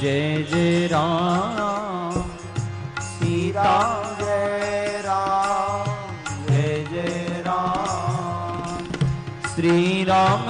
जय जय राम। राम जय राम। जय जय राम। श्री राम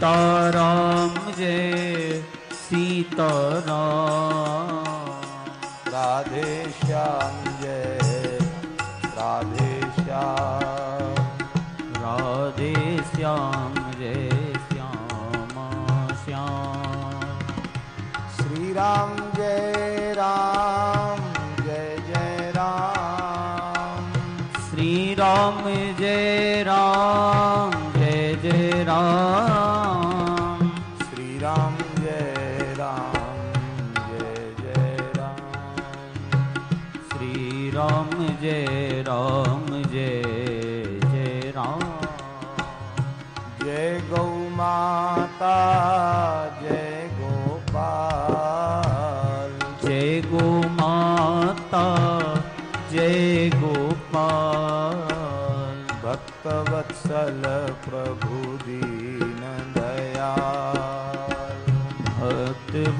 सीताराम जय सीताराम।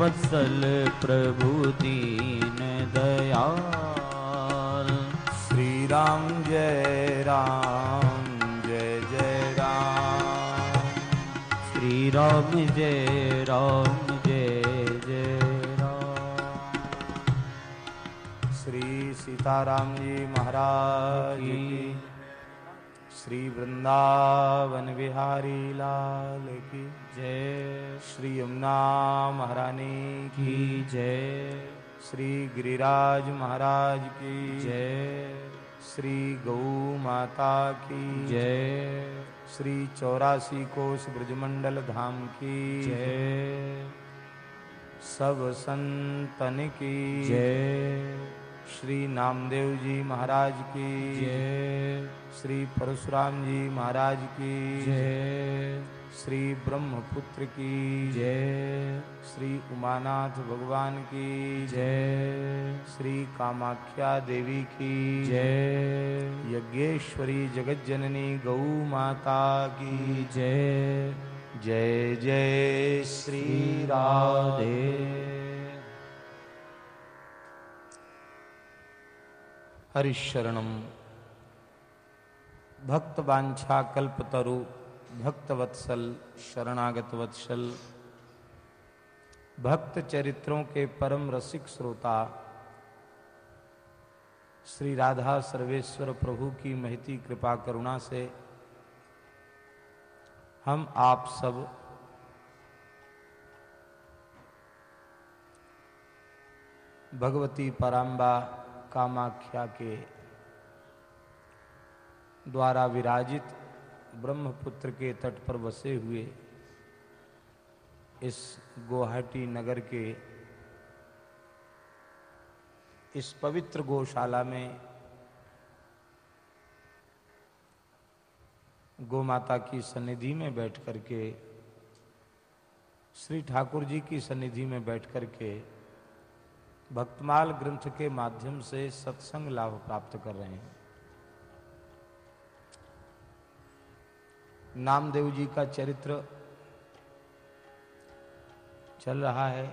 वत्सल प्रभु दीन दयाल। श्री राम जय राम जय जय राम। श्री राम जय राम जय जय राम। श्री सीताराम जी महाराज की। श्री वृंदावन बिहारी लाल की। जय श्री यमुना महारानी की जय। श्री गिरिराज महाराज की जय। श्री गौ माता की जय। श्री चौरासी कोष ब्रजमंडल धाम की जय। सब संतन की जय। श्री नामदेव जी महाराज की जय। श्री परशुराम जी महाराज की जय। श्री ब्रह्मपुत्र की। जय। श्री उमानाथ भगवान की। जय। श्री कामाख्या देवी की। जय। यज्ञेश्वरी जगत जननी गौ माता की। जय। जय जय श्री राधे हरिशरणम। भक्त वांछा कल्पतरु भक्त वत्सल शरणागत वत्सल भक्त चरित्रों के परम रसिक श्रोता, श्री राधा सर्वेश्वर प्रभु की महती कृपा करुणा से हम आप सब भगवती पराम्बा कामाख्या के द्वारा विराजित ब्रह्मपुत्र के तट पर बसे हुए इस गुवाहाटी नगर के इस पवित्र गौशाला में गौ माता की सन्निधि में बैठ करके, श्री ठाकुर जी की सन्निधि में बैठ करके भक्तमाल ग्रंथ के माध्यम से सत्संग लाभ प्राप्त कर रहे हैं। नामदेव जी का चरित्र चल रहा है।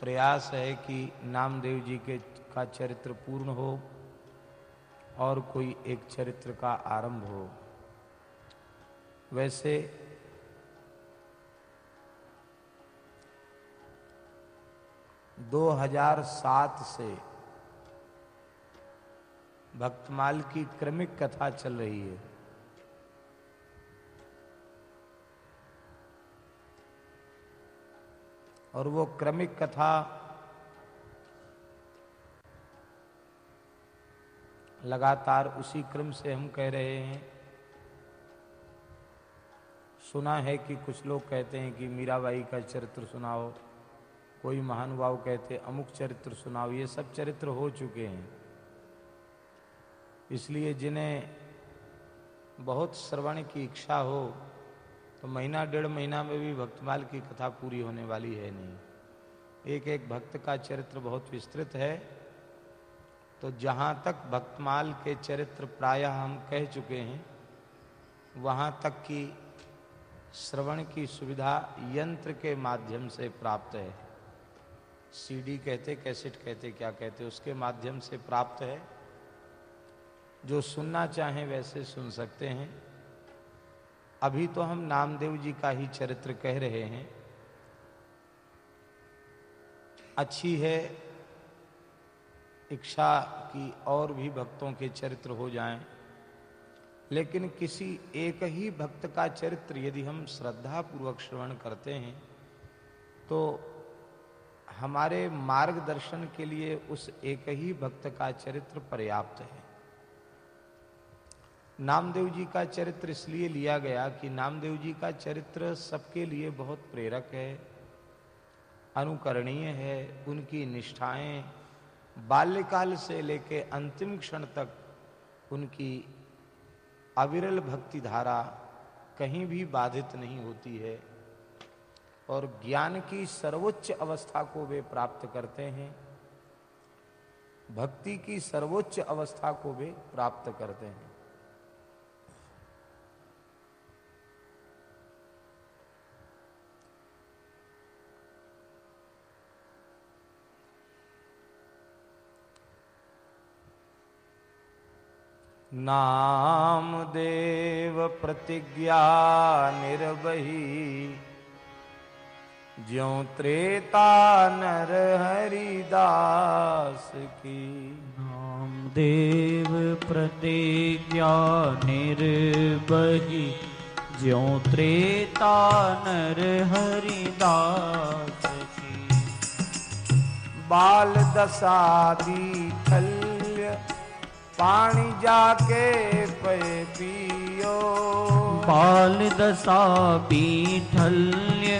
प्रयास है कि नामदेव जी के का चरित्र पूर्ण हो और कोई एक चरित्र का आरंभ हो। वैसे 2007 से भक्तमाल की क्रमिक कथा चल रही है। और वो क्रमिक कथा लगातार उसी क्रम से हम कह रहे हैं। सुना है कि कुछ लोग कहते हैं कि मीराबाई का चरित्र सुनाओ। कोई महानुभाव कहते, अमुक चरित्र सुनाओ। ये सब चरित्र हो चुके हैं। इसलिए जिन्हें बहुत श्रवण की इच्छा हो तो महीना, डेढ़ महीना में भी भक्तमाल की कथा पूरी होने वाली है नहीं। एक एक भक्त का चरित्र बहुत विस्तृत है। तो जहाँ तक भक्तमाल के चरित्र प्रायः हम कह चुके हैं, वहाँ तक की श्रवण की सुविधा यंत्र के माध्यम से प्राप्त है। सीडी कहते, कैसेट कहते, क्या कहते, उसके माध्यम से प्राप्त है। जो सुनना चाहें वैसे सुन सकते हैं। अभी तो हम नामदेव जी का ही चरित्र कह रहे हैं। अच्छी है, इच्छा की और भी भक्तों के चरित्र हो जाएँ, लेकिन किसी एक ही भक्त का चरित्र यदि हम श्रद्धा पूर्वक श्रवण करते हैं तो हमारे मार्गदर्शन के लिए उस एक ही भक्त का चरित्र पर्याप्त है। नामदेव जी का चरित्र इसलिए लिया गया कि नामदेव जी का चरित्र सबके लिए बहुत प्रेरक है, अनुकरणीय है, उनकी निष्ठाएँ बाल्यकाल से लेके अंतिम क्षण तक उनकी अविरल भक्ति धारा कहीं भी बाधित नहीं होती है और ज्ञान की सर्वोच्च अवस्था को वे प्राप्त करते हैं, भक्ति की सर्वोच्च अवस्था को वे प्राप्त करते हैं। नाम देव प्रतिज्ञा निर्वही। ज्यो त्रेता नर हरिदास की। नाम देव प्रतिज्ञा निर्बही ज्यो त्रेता नर हरिदास की। बाल दसादी थल्य पानी जाके पे पियो। बाल दशा बीठल्य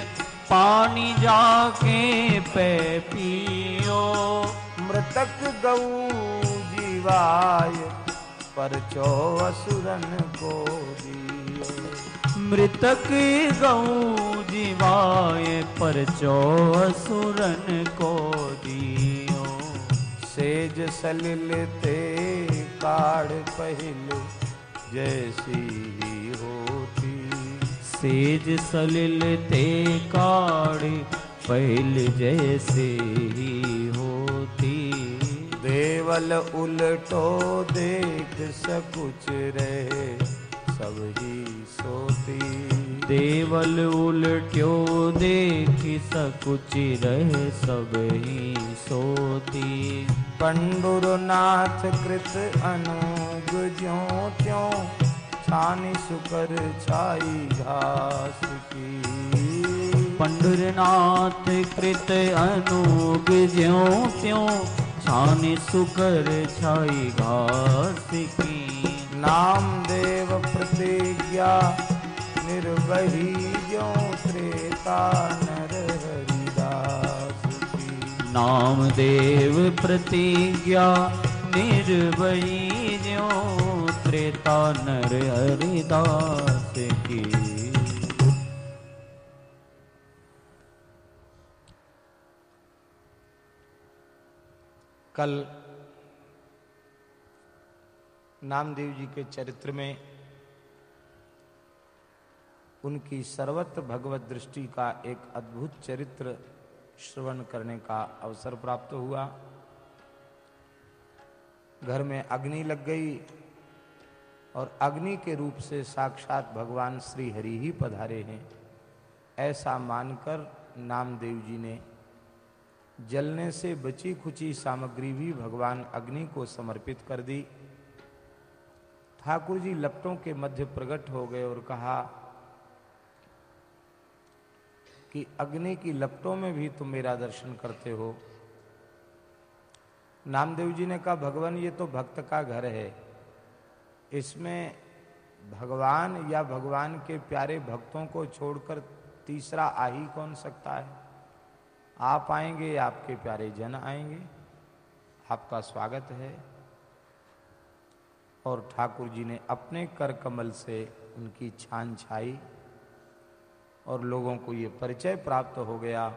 पानी जाके पे पियो। मृतक गऊ जीवाय पर चो असुरन को दियो। मृतक गऊ जीवाय पर चो असुरन को दियो। सेज सलिल ते काढ़ पहल जैसी ही होती। सेज सलिल ते काड़ पहल जैसे ही होती। देवल उलटो देख सकुच रहे सब ही सोती। देवल उलट्यो देख सकुचि रह सब ही सोती। पंडुरनाथ कृत अनुग ज्यो त्यों छानी सुकर छाई घास की। पंडरनाथ कृत अनुग ज्यो त्यों छाने सुकर छाई घास की। नाम देव प्रतिज्ञा निर्वही ज्यो त्रेता नाम देव प्रतिज्ञा निर्भयी ज्यो त्रेता नर हरिदास की। कल नामदेव जी के चरित्र में उनकी सर्वत्र भगवत दृष्टि का एक अद्भुत चरित्र श्रवण करने का अवसर प्राप्त हुआ। घर में अग्नि लग गई और अग्नि के रूप से साक्षात भगवान श्री हरि ही पधारे हैं। ऐसा मानकर नामदेव जी ने जलने से बची खुची सामग्री भी भगवान अग्नि को समर्पित कर दी। ठाकुर जी लपटों के मध्य प्रकट हो गए और कहा कि अग्नि की लपटों में भी तुम मेरा दर्शन करते हो। नामदेव जी ने कहा, भगवान, ये तो भक्त का घर है। इसमें भगवान या भगवान के प्यारे भक्तों को छोड़कर तीसरा आ ही कौन सकता है? आप आएँगे, आपके प्यारे जन आएँगे। आपका स्वागत है। और ठाकुर जी ने अपने कर कमल से उनकी छान छाई और लोगों को ये परिचय प्राप्त हो गया।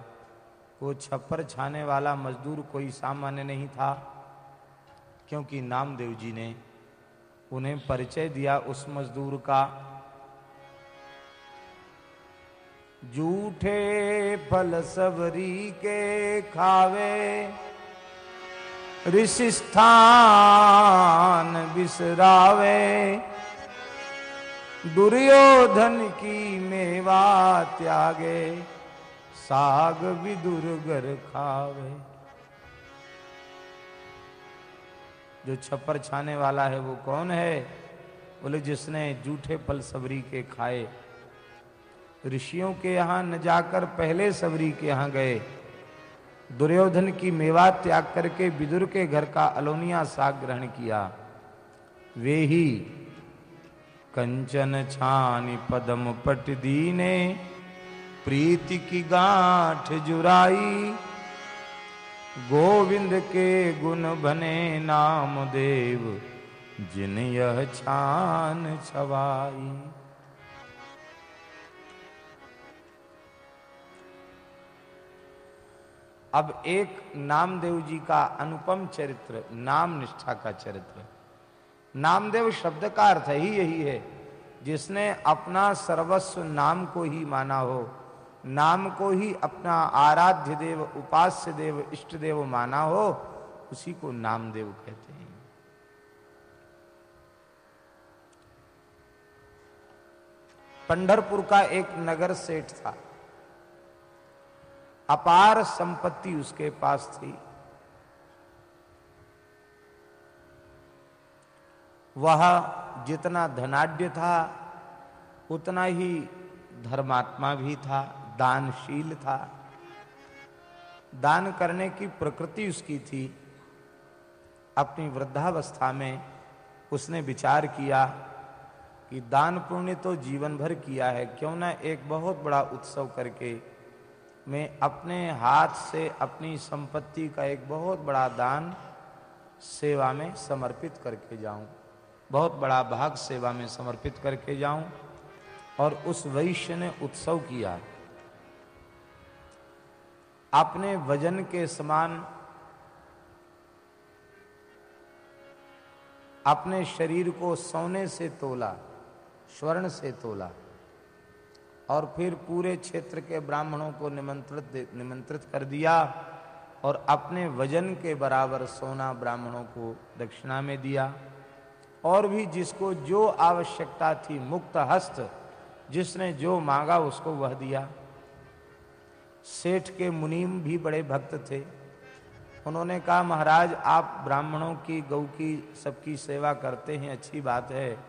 वो छप्पर छाने वाला मजदूर कोई सामान्य नहीं था, क्योंकि नामदेव जी ने उन्हें परिचय दिया उस मजदूर का। जूठे फल सबरी के खावे ऋषि स्थान बिसरावे दुर्योधन की मेवा त्यागे, साग विदुर्गर खावे। जो छप्पर छाने वाला है वो कौन है? बोले, जिसने जूठे फल सबरी के खाए। ऋषियों के यहाँ न जाकर पहले सबरी के यहाँ गए। दुर्योधन की मेवा त्याग करके विदुर के घर का अलोनिया साग ग्रहण किया। वे ही कंचन छानी पदम पट दीने, प्रीति की गांठ जुराई। गोविंद के गुण बने नाम देव, जिन यह छान छवाई। अब एक नामदेव जी का अनुपम चरित्र, नाम निष्ठा का चरित्र। नामदेव शब्द का अर्थ ही यही है, जिसने अपना सर्वस्व नाम को ही माना हो, नाम को ही अपना आराध्य देव, उपास्य देव, इष्ट देव माना हो, उसी को नामदेव कहते हैं। पंढरपुर का एक नगर सेठ था। अपार संपत्ति उसके पास थी। वह जितना धनाढ़ था, उतना ही धर्मात्मा भी था, दानशील था। दान करने की प्रकृति उसकी थी। अपनी वृद्धावस्था में उसने विचार किया कि दान पुण्य तो जीवन भर किया है, क्यों ना एक बहुत बड़ा उत्सव करके मैं अपने हाथ से अपनी संपत्ति का एक बहुत बड़ा दान सेवा में समर्पित करके जाऊँ। बहुत बड़ा भाग सेवा में समर्पित करके जाऊँ और उस वैश्य ने उत्सव किया। अपने वज़न के समान, अपने शरीर को सोने से तोला, स्वर्ण से तोला और फिर पूरे क्षेत्र के ब्राह्मणों को निमंत्रित निमंत्रित कर दिया और अपने वज़न के बराबर सोना ब्राह्मणों को दक्षिणा में दिया। और भी जिसको जो आवश्यकता थी, मुक्त हस्त, जिसने जो मांगा उसको वह दिया। सेठ के मुनीम भी बड़े भक्त थे। उन्होंने कहा, महाराज, आप ब्राह्मणों की गौ की सबकी सेवा करते हैं, अच्छी बात है।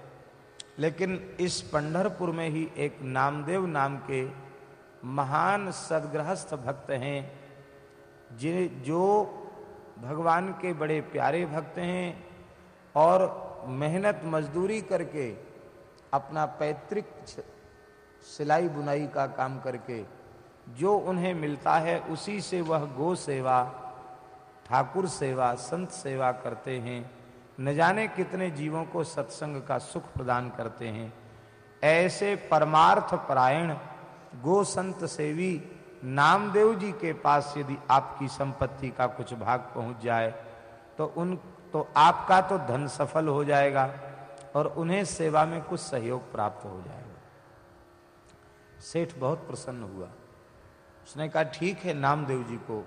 लेकिन इस पंढरपुर में ही एक नामदेव नाम के महान सदग्रहस्थ भक्त हैं जिन जो भगवान के बड़े प्यारे भक्त हैं और मेहनत, मजदूरी करके, अपना पैतृक सिलाई बुनाई का काम करके, जो उन्हें मिलता है, उसी से वह गो सेवा, ठाकुर सेवा, संत सेवा करते हैं। न जाने कितने जीवों को सत्संग का सुख प्रदान करते हैं। ऐसे परमार्थ परायण, गो संत सेवी, नामदेव जी के पास यदि आपकी संपत्ति का कुछ भाग पहुँच जाए तो उन तो आपका तो धन सफल हो जाएगा और उन्हें सेवा में कुछ सहयोग प्राप्त हो जाएगा। सेठ बहुत प्रसन्न हुआ। उसने कहा, ठीक है, नामदेव जी को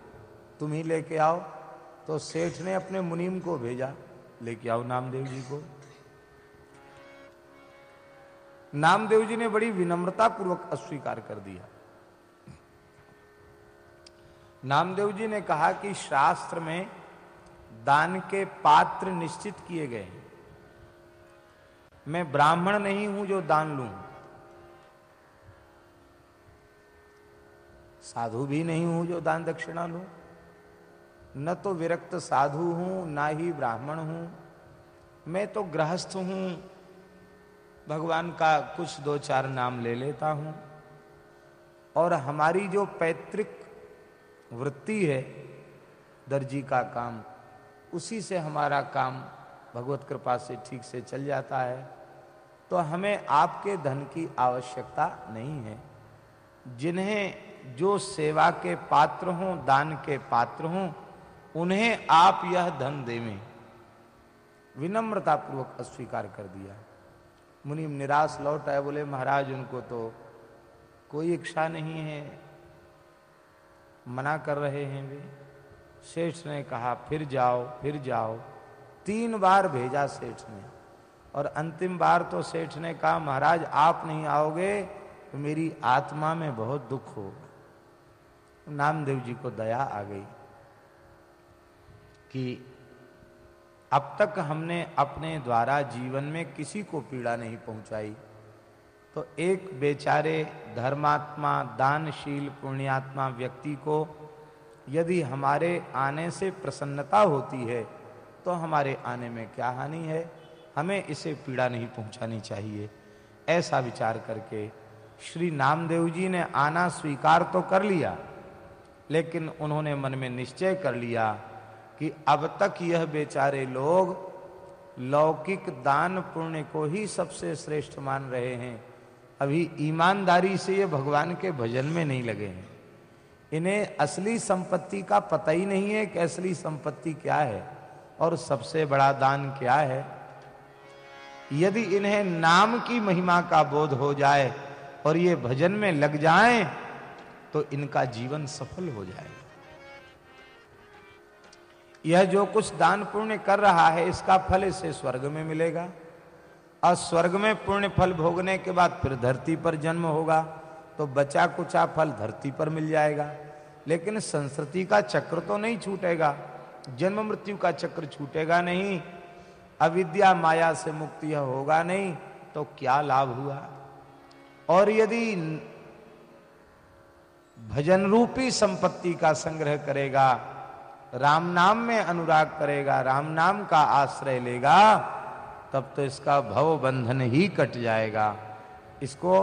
तुम ही लेके आओ। तो सेठ ने अपने मुनीम को भेजा, लेके आओ नामदेव जी को। नामदेव जी ने बड़ी विनम्रता पूर्वक अस्वीकार कर दिया। नामदेव जी ने कहा कि शास्त्र में दान के पात्र निश्चित किए गए हैं। मैं ब्राह्मण नहीं हूँ जो दान लू। साधु भी नहीं हूँ जो दान दक्षिणा लू। न तो विरक्त साधु हूँ, ना ही ब्राह्मण हूँ। मैं तो गृहस्थ हूँ। भगवान का कुछ दो चार नाम ले लेता हूँ। और हमारी जो पैतृक वृत्ति है, दर्जी का काम उसी से हमारा काम भगवत कृपा से ठीक से चल जाता है। तो हमें आपके धन की आवश्यकता नहीं है। जिन्हें जो सेवा के पात्र हों, दान के पात्र हों, उन्हें आप यह धन देवें। विनम्रतापूर्वक अस्वीकार कर दिया। मुनि निराश लौट आए, बोले, महाराज, उनको तो कोई इच्छा नहीं है। मना कर रहे हैं वे। सेठ ने कहा, फिर जाओ फिर जाओ। तीन बार भेजा सेठ ने। और अंतिम बार तो सेठ ने कहा, महाराज, आप नहीं आओगे तो मेरी आत्मा में बहुत दुख होगा। नामदेव जी को दया आ गई कि अब तक हमने अपने द्वारा जीवन में किसी को पीड़ा नहीं पहुंचाई। तो एक बेचारे धर्मात्मा, दानशील, पुण्यात्मा व्यक्ति को यदि हमारे आने से प्रसन्नता होती है तो हमारे आने में क्या हानि है? हमें इसे पीड़ा नहीं पहुंचानी चाहिए। ऐसा विचार करके श्री नामदेव जी ने आना स्वीकार तो कर लिया, लेकिन उन्होंने मन में निश्चय कर लिया कि अब तक यह बेचारे लोग लौकिक दान पुण्य को ही सबसे श्रेष्ठ मान रहे हैं। अभी ईमानदारी से ये भगवान के भजन में नहीं लगे हैं। इन्हें असली संपत्ति का पता ही नहीं है कि असली संपत्ति क्या है और सबसे बड़ा दान क्या है। यदि इन्हें नाम की महिमा का बोध हो जाए और ये भजन में लग जाएँ तो इनका जीवन सफल हो जाएगा। यह जो कुछ दान पुण्य कर रहा है, इसका फल इसे स्वर्ग में मिलेगा। और स्वर्ग में पुण्य फल भोगने के बाद फिर धरती पर जन्म होगा। तो बचा कुचा फल धरती पर मिल जाएगा। लेकिन संस्कृति का चक्र तो नहीं छूटेगा। जन्म मृत्यु का चक्र छूटेगा नहीं। अविद्या माया से मुक्ति होगा नहीं तो क्या लाभ हुआ? और यदि भजन रूपी संपत्ति का संग्रह करेगा, राम नाम में अनुराग करेगा, राम नाम का आश्रय लेगा, तब तो इसका भव बंधन ही कट जाएगा। इसको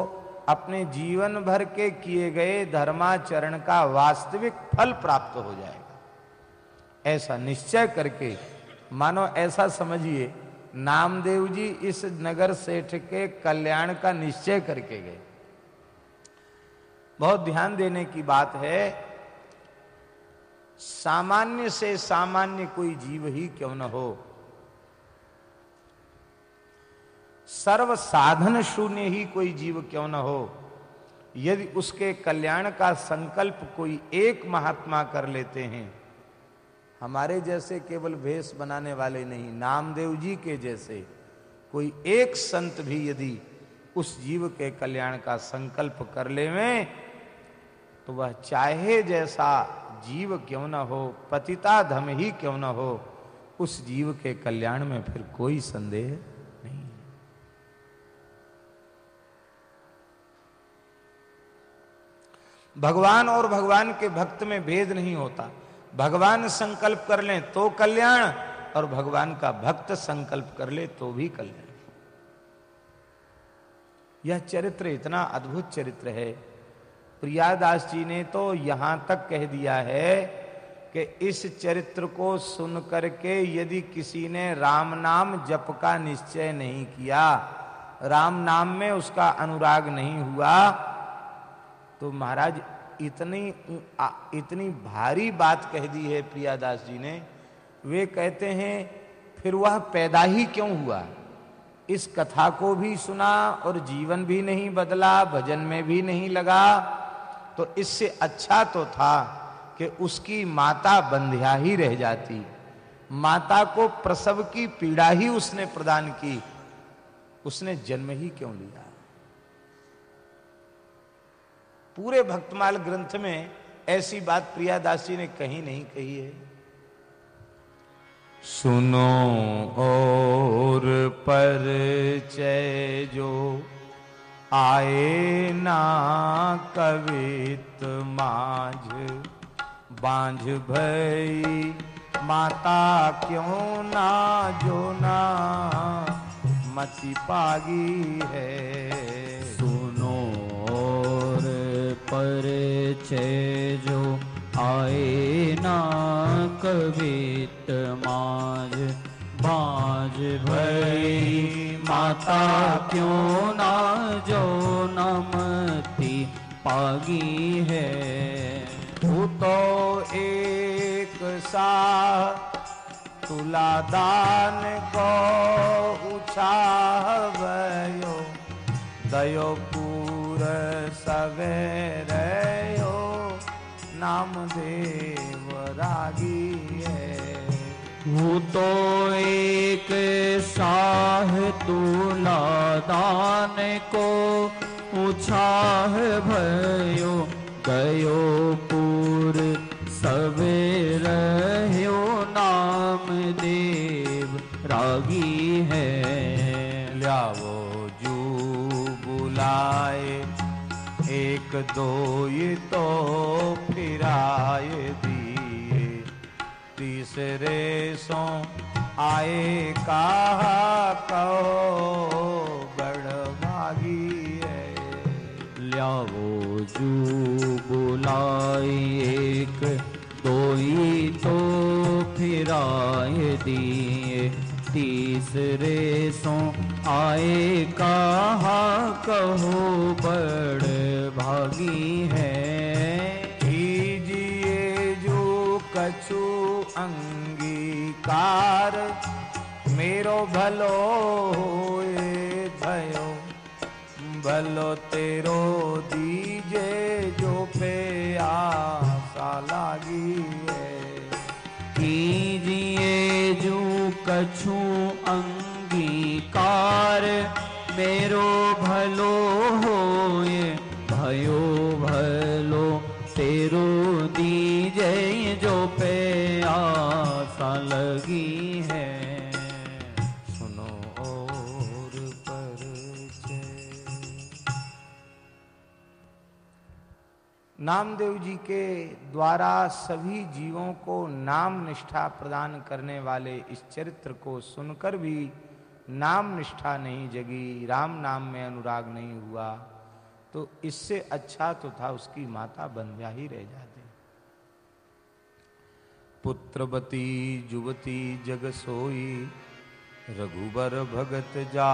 अपने जीवन भर के किए गए धर्माचरण का वास्तविक फल प्राप्त हो जाएगा। ऐसा निश्चय करके, मानो ऐसा समझिए, नामदेव जी इस नगर सेठ के कल्याण का निश्चय करके गए। बहुत ध्यान देने की बात है, सामान्य से सामान्य कोई जीव ही क्यों न हो? सर्व साधन शून्य ही कोई जीव क्यों न हो? यदि उसके कल्याण का संकल्प कोई एक महात्मा कर लेते हैं, हमारे जैसे केवल भेष बनाने वाले नहीं, नामदेव जी के जैसे कोई एक संत भी यदि उस जीव के कल्याण का संकल्प कर ले में तो वह चाहे जैसा जीव क्यों न हो पतिता धम ही क्यों न हो, उस जीव के कल्याण में फिर कोई संदेह भगवान और भगवान के भक्त में भेद नहीं होता। भगवान संकल्प कर ले तो कल्याण, और भगवान का भक्त संकल्प कर ले तो भी कल्याण। यह चरित्र इतना अद्भुत चरित्र है। प्रियादास जी ने तो यहाँ तक कह दिया है कि इस चरित्र को सुन करके यदि किसी ने राम नाम जप का निश्चय नहीं किया, राम नाम में उसका अनुराग नहीं हुआ तो महाराज, इतनी इतनी भारी बात कह दी है प्रियादास जी ने। वे कहते हैं, फिर वह पैदा ही क्यों हुआ? इस कथा को भी सुना और जीवन भी नहीं बदला, भजन में भी नहीं लगा। तो इससे अच्छा तो था कि उसकी माता बंध्या ही रह जाती। माता को प्रसव की पीड़ा ही उसने प्रदान की। उसने जन्म ही क्यों लिया? पूरे भक्तमाल ग्रंथ में ऐसी बात प्रियादासी ने कहीं नहीं कही है। सुनो और परिचय जो आए ना कवित माझ, बांझ भई माता क्यों ना जो ना मति पागी है। और परिचय जो आए ना कवित माज। बाज भई माता क्यों ना जो नमती पागी है? तू तो एक सा तुला दान को उछाह भयो दयो पूर ओ नाम देव रागी है वो तो एक शाह दान को उछाह भयो, गयो एक दो ये तो फिराए दिए। तीसरे सो आए कहा कहो बड़ भागी है ल्यावो जू बुलाई एक दोई तो फिराए दिए। तीसरे सो आए कहा कहो, बड़ भागी है। कीजिए जो कछु अंगीकार, मेरो भलो होए भयो। भलो तेरो दीजे जो पे आशा लागी है। कीजिए जो कछु अंगीकार मेरो भलो होए, भयो भलो। तेरो दीजे जो पे आशा लगी है। सुनो और परिचय। नामदेव जी के द्वारा सभी जीवों को नाम निष्ठा प्रदान करने वाले इस चरित्र को सुनकर भी नाम निष्ठा नहीं जगी, राम नाम में अनुराग नहीं हुआ तो इससे अच्छा तो था उसकी माता बंध्या ही रह जाती। पुत्रवती, जुवती, जग सोई, रघुबर भगत जा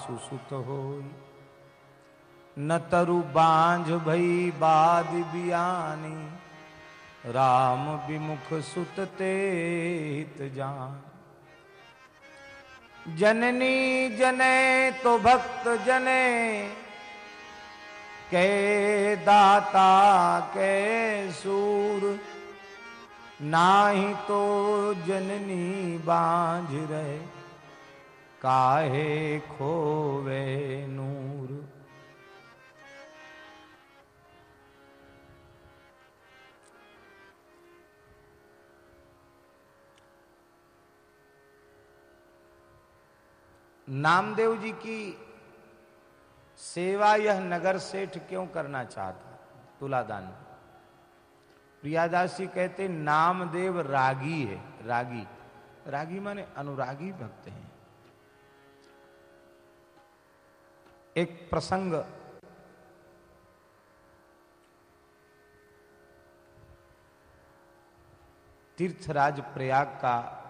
सुसुत होई। न तरु बांझ भई बाद बियानी, राम विमुख सुत ते हित जान। जननी जने तो भक्त जने, के दाता, के सूर। ना ही तो जननी बांझ रहे, काहे खोवे नूर। नामदेव जी की सेवा यह नगर सेठ क्यों करना चाहता? तुलादान। प्रियादास जी कहते, नामदेव रागी है। रागी। रागी माने अनुरागी भक्त हैं। एक प्रसंग। तीर्थराज प्रयाग का,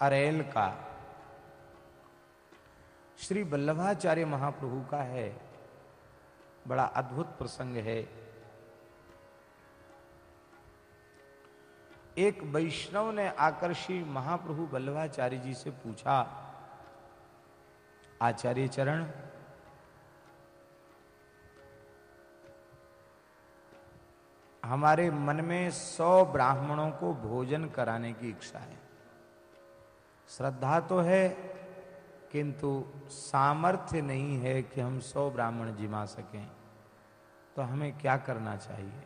अरेल का श्री वल्लभाचार्य महाप्रभु का है। बड़ा अद्भुत प्रसंग है। एक वैष्णव ने आकर्षी महाप्रभु वल्लभाचार्य जी से पूछा, आचार्य चरण, हमारे मन में सौ ब्राह्मणों को भोजन कराने की इच्छा है। श्रद्धा तो है किंतु सामर्थ्य नहीं है कि हम सौ ब्राह्मण जिमा सकें तो हमें क्या करना चाहिए?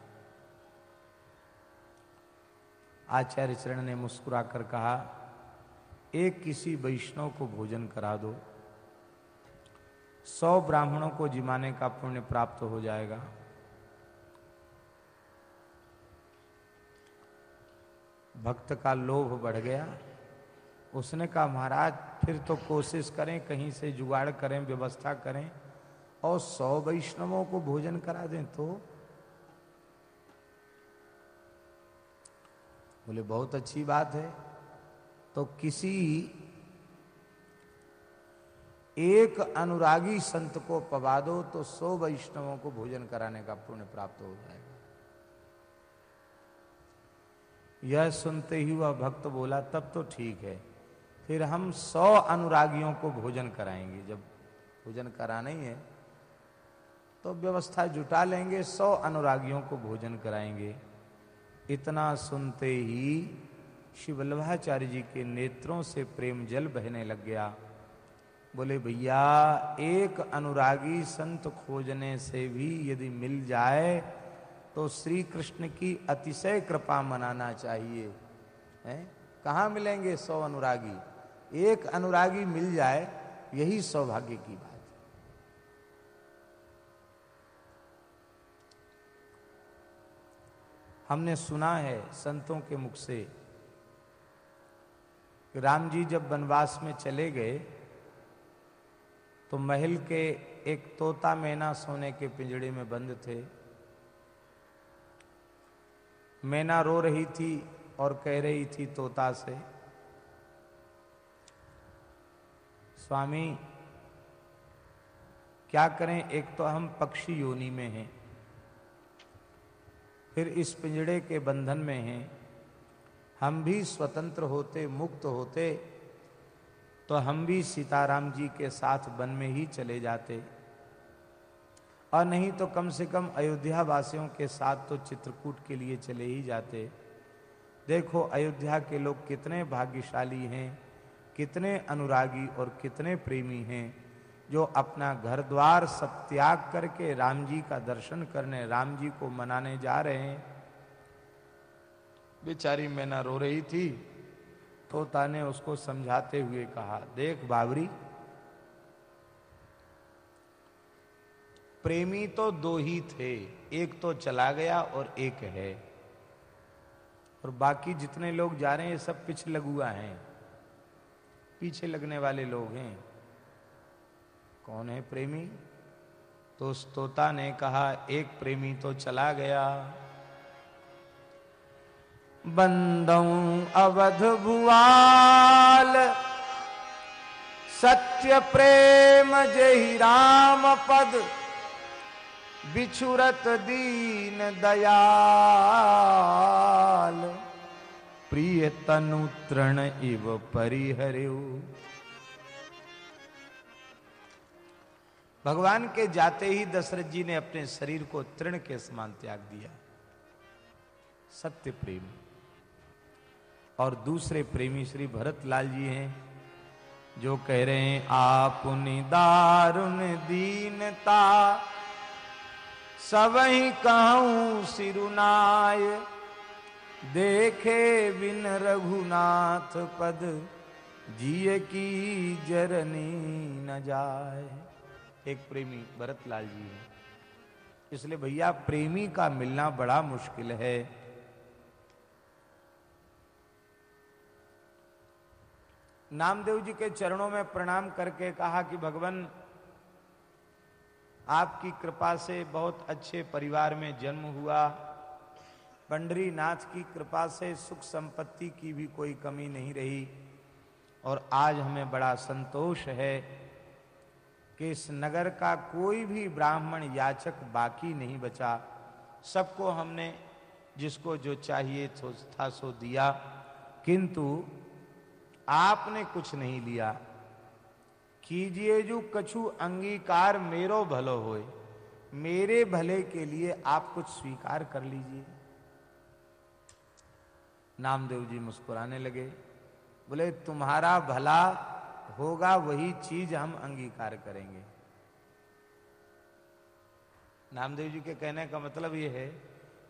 आचार्य चरण ने मुस्कुराकर कहा, एक किसी वैष्णव को भोजन करा दो। सौ ब्राह्मणों को जिमाने का पुण्य प्राप्त हो जाएगा। भक्त का लोभ बढ़ गया। उसने कहा, महाराज, फिर तो कोशिश करें, कहीं से जुगाड़ करें, व्यवस्था करें और सौ वैष्णवों को भोजन करा दें तो? बोले, बहुत अच्छी बात है। तो किसी एक अनुरागी संत को पवा दो तो सौ वैष्णवों को भोजन कराने का पुण्य प्राप्त हो जाएगा। यह सुनते ही वह भक्त बोला, तब तो ठीक है। फिर हम सौ अनुरागियों को भोजन कराएँगे। जब भोजन कराना ही है तो व्यवस्था जुटा लेंगे, सौ अनुरागियों को भोजन कराएँगे। इतना सुनते ही श्री वल्लभाचार्य जी के नेत्रों से प्रेम जल बहने लग गया। बोले, भैया, एक अनुरागी संत खोजने से भी यदि मिल जाए तो श्री कृष्ण की अतिशय कृपा मनाना चाहिए। हैं? कहाँ मिलेंगे सौ अनुरागी? एक अनुरागी मिल जाए, यही सौभाग्य की बात हमने सुना है संतों के मुख से, राम जी जब वनवास में चले गए तो महल के एक तोता मैना सोने के पिंजड़े में बंद थे। मैना रो रही थी और कह रही थी तोता से स्वामी, क्या करें? एक तो हम पक्षी योनि में हैं, फिर इस पिंजड़े के बंधन में हैं। हम भी स्वतंत्र होते, मुक्त होते तो हम भी सीताराम जी के साथ वन में ही चले जाते। और नहीं तो कम से कम अयोध्या वासियों के साथ तो चित्रकूट के लिए चले ही जाते। देखो, अयोध्या के लोग कितने भाग्यशाली हैं। कितने अनुरागी और कितने प्रेमी हैं, जो अपना घर द्वार सब त्याग करके राम जी का दर्शन करने, राम जी को मनाने जा रहे हैं। बेचारी मैना रो रही थी, तोता ने उसको समझाते हुए कहा, देख बाबरी, प्रेमी तो दो ही थे, एक तो चला गया और एक है। और बाकी जितने लोग जा रहे हैं सब पिछ लगुआ हैं। पीछे लगने वाले लोग हैं। कौन है प्रेमी? तो स्तोता ने कहा, एक प्रेमी तो चला गया। बंदऊ अवध भुआल सत्य प्रेम जही राम पद, बिछुरत दीन दयाल। प्रिय तनु तृण इव परिहरु भगवान के जाते ही दशरथ जी ने अपने शरीर को तृण के समान त्याग दिया। सत्य प्रेम। और दूसरे प्रेमी श्री भरत लाल जी हैं, जो कह रहे हैं आप दारुण दीनता सब ही कहूँ सिरुनाय देखे बिन रघुनाथ पद जिय की जरनी न जाए। एक प्रेमी भरत लाल जी है। इसलिए भैया, प्रेमी का मिलना बड़ा मुश्किल है। नामदेव जी के चरणों में प्रणाम करके कहा कि भगवान, आपकी कृपा से बहुत अच्छे परिवार में जन्म हुआ। पंडरी नाथ की कृपा से सुख संपत्ति की भी कोई कमी नहीं रही। और आज हमें बड़ा संतोष है कि इस नगर का कोई भी ब्राह्मण याचक बाकी नहीं बचा। सबको हमने जिसको जो चाहिए था सो दिया, किंतु आपने कुछ नहीं लिया। कीजिए जो कछु अंगीकार मेरो भलो होए, मेरे भले के लिए आप कुछ स्वीकार कर लीजिए। नामदेव जी मुस्कुराने लगे। बोले, तुम्हारा भला होगा, वही चीज़ हम अंगीकार करेंगे। नामदेव जी के कहने का मतलब यह है,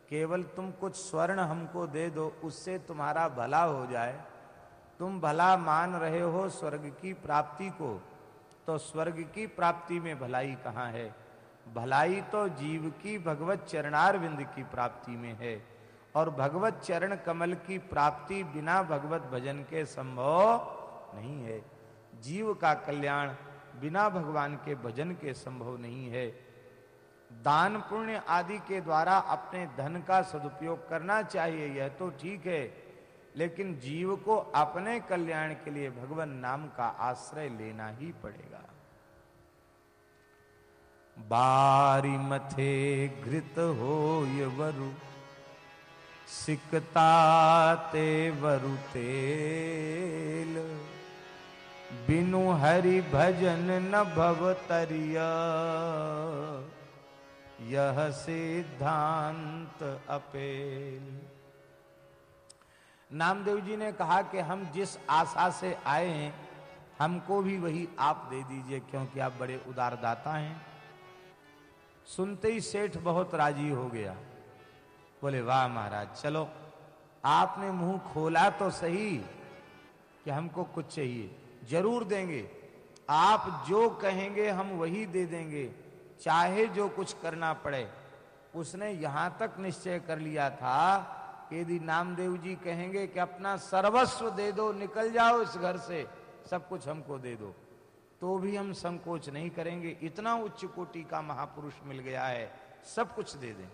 केवल तुम कुछ स्वर्ण हमको दे दो, उससे तुम्हारा भला हो जाए। तुम भला मान रहे हो स्वर्ग की प्राप्ति को तो स्वर्ग की प्राप्ति में भलाई कहाँ है? भलाई तो जीव की भगवत चरणार की प्राप्ति में है। और भगवत चरण कमल की प्राप्ति बिना भगवत भजन के संभव नहीं है। जीव का कल्याण बिना भगवान के भजन के संभव नहीं है। दान पुण्य आदि के द्वारा अपने धन का सदुपयोग करना चाहिए, यह तो ठीक है, लेकिन जीव को अपने कल्याण के लिए भगवान नाम का आश्रय लेना ही पड़ेगा। बारी मथे घृत हो ये वरु सिकता ते वरु तेल। बिनु हरि भजन न भव तरिया। यह सिद्धांत अपेल। नामदेव जी ने कहा कि हम जिस आशा से आए हैं, हमको भी वही आप दे दीजिए, क्योंकि आप बड़े उदारदाता हैं। सुनते ही सेठ बहुत राज़ी हो गया। बोले, वाह महाराज, चलो, आपने मुँह खोला तो सही कि हमको कुछ चाहिए, ज़रूर देंगे। आप जो कहेंगे, हम वही दे देंगे, चाहे जो कुछ करना पड़े। उसने यहाँ तक निश्चय कर लिया था कि यदि नामदेव जी कहेंगे कि अपना सर्वस्व दे दो, निकल जाओ इस घर से, सब कुछ हमको दे दो तो भी हम संकोच नहीं करेंगे। इतना उच्च कोटि का महापुरुष मिल गया है, सब कुछ दे दें।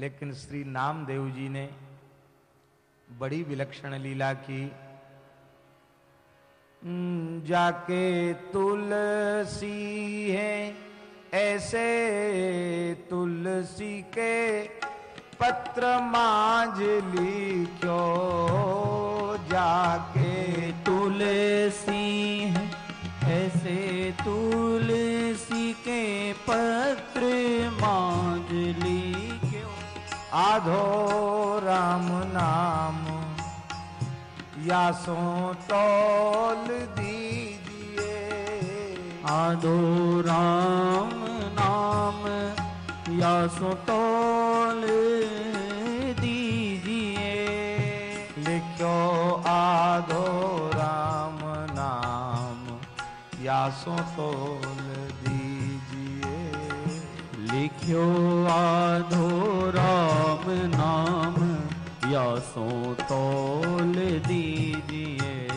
लेकिन श्री नामदेव जी ने बड़ी विलक्षण लीला की। जाके तुलसी है, ऐसे तुलसी के पत्र मांझ ली क्यों जाके तुलसी है, ऐसे तुलसी के पत्र आधो राम नाम या सो तोल दीजिए। आधो राम नाम या सो तोल दीजिए। लिखो आधो राम नाम या सो दीजिए लिखो आधो राम नाम या सो तोल दीजिए।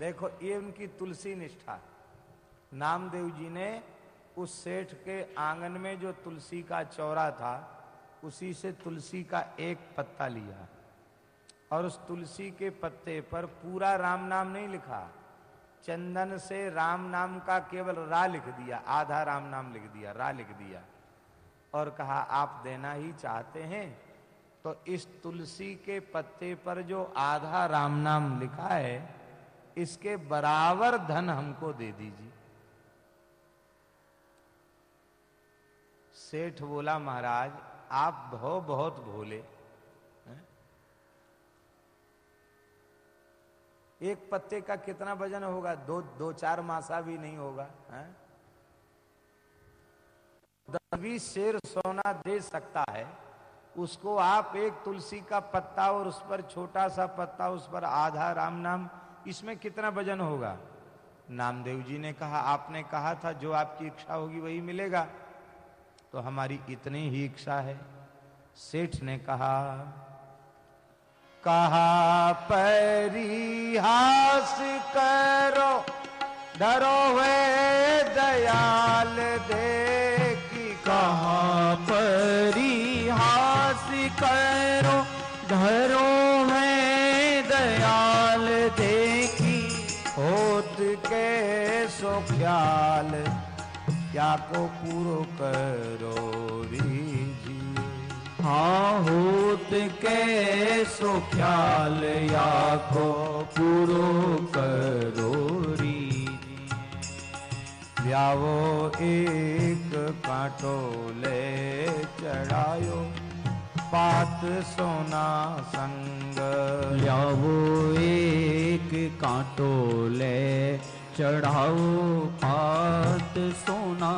देखो, ये उनकी तुलसी निष्ठा नामदेव जी ने उस सेठ के आँगन में जो तुलसी का चौरा था, उसी से तुलसी का एक पत्ता लिया। और उस तुलसी के पत्ते पर पूरा राम नाम नहीं लिखा। चंदन से राम नाम का केवल रा लिख दिया, आधा राम नाम लिख दिया, रा लिख दिया। और कहा, आप देना ही चाहते हैं? तो इस तुलसी के पत्ते पर जो आधा राम नाम लिखा है, इसके बराबर धन हमको दे दीजिए। सेठ बोला, महाराज, आप बहुत बहुत भोले। एक पत्ते का कितना वज़न होगा? दो दो, चार मासा भी नहीं होगा दस शेर सोना दे सकता है, उसको आप एक तुलसी का पत्ता और उस पर छोटा सा पत्ता, उस पर आधा राम नाम, इसमें कितना वज़न होगा? नामदेव जी ने कहा, आपने कहा था, जो आपकी इच्छा होगी वही मिलेगा। तो हमारी इतनी ही इच्छा है। सेठ ने कहा कहा, परिहास करो, डरो हुए दयाल देखी। कहा, परिहास करो धरो में दयाल देखी। होत के सो ख्याल, क्या को पूरो करो रीजी हाँ होत के सो ख्याल या को पूरो करो रीजी व्यावो एक कांटो ले चढ़ायो। पात सोना संग। ल्यावो एक कांटो ले चढ़ाओ। पात सोना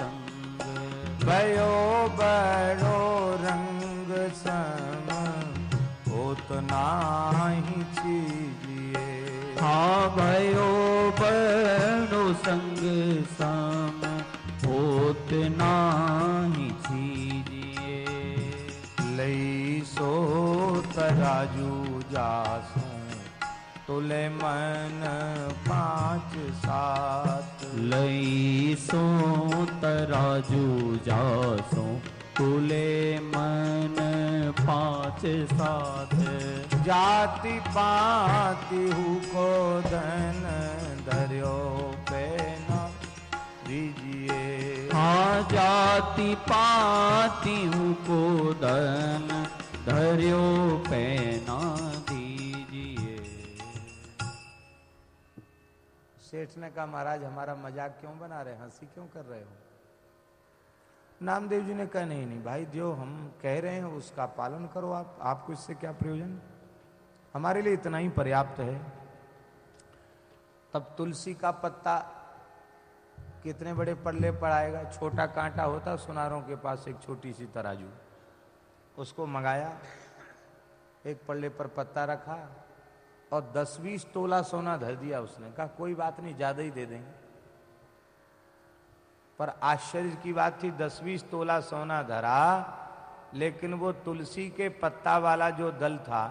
संग। भयो बड़ो रंग सम होत नाही चीजिए। हाँ भयो बनो संग सम होत नाही छीजिए लई सो तराजू जासू तुले मन पाँच सात। लई सो तराजू जासो तुले मन पाँच सात। जाति पाति को धन धर्यो पे न दीजिए हाँ जाति पाती हूँ को धन धरियो पैना दीजिए सेठ ने कहा, महाराज, हमारा मज़ाक क्यों बना रहे हँसी क्यों कर रहे हो? नामदेव जी ने कहा, नहीं नहीं भाई, जो हम कह रहे हैं उसका पालन करो आप। आपको इससे क्या प्रयोजन? हमारे लिए इतना ही पर्याप्त है। तब तुलसी का पत्ता कितने बड़े पल्ले पर आएगा? छोटा कांटा होता सुनारों के पास एक छोटी सी तराजू। उसको मंगाया, एक पल्ले पर पत्ता रखा और दस बीस तोला सोना धर दिया उसने। कहा कोई बात नहीं ज़्यादा ही दे देंगे। पर आश्चर्य की बात थी दस बीस तोला सोना धरा लेकिन वो तुलसी के पत्ता वाला जो दल था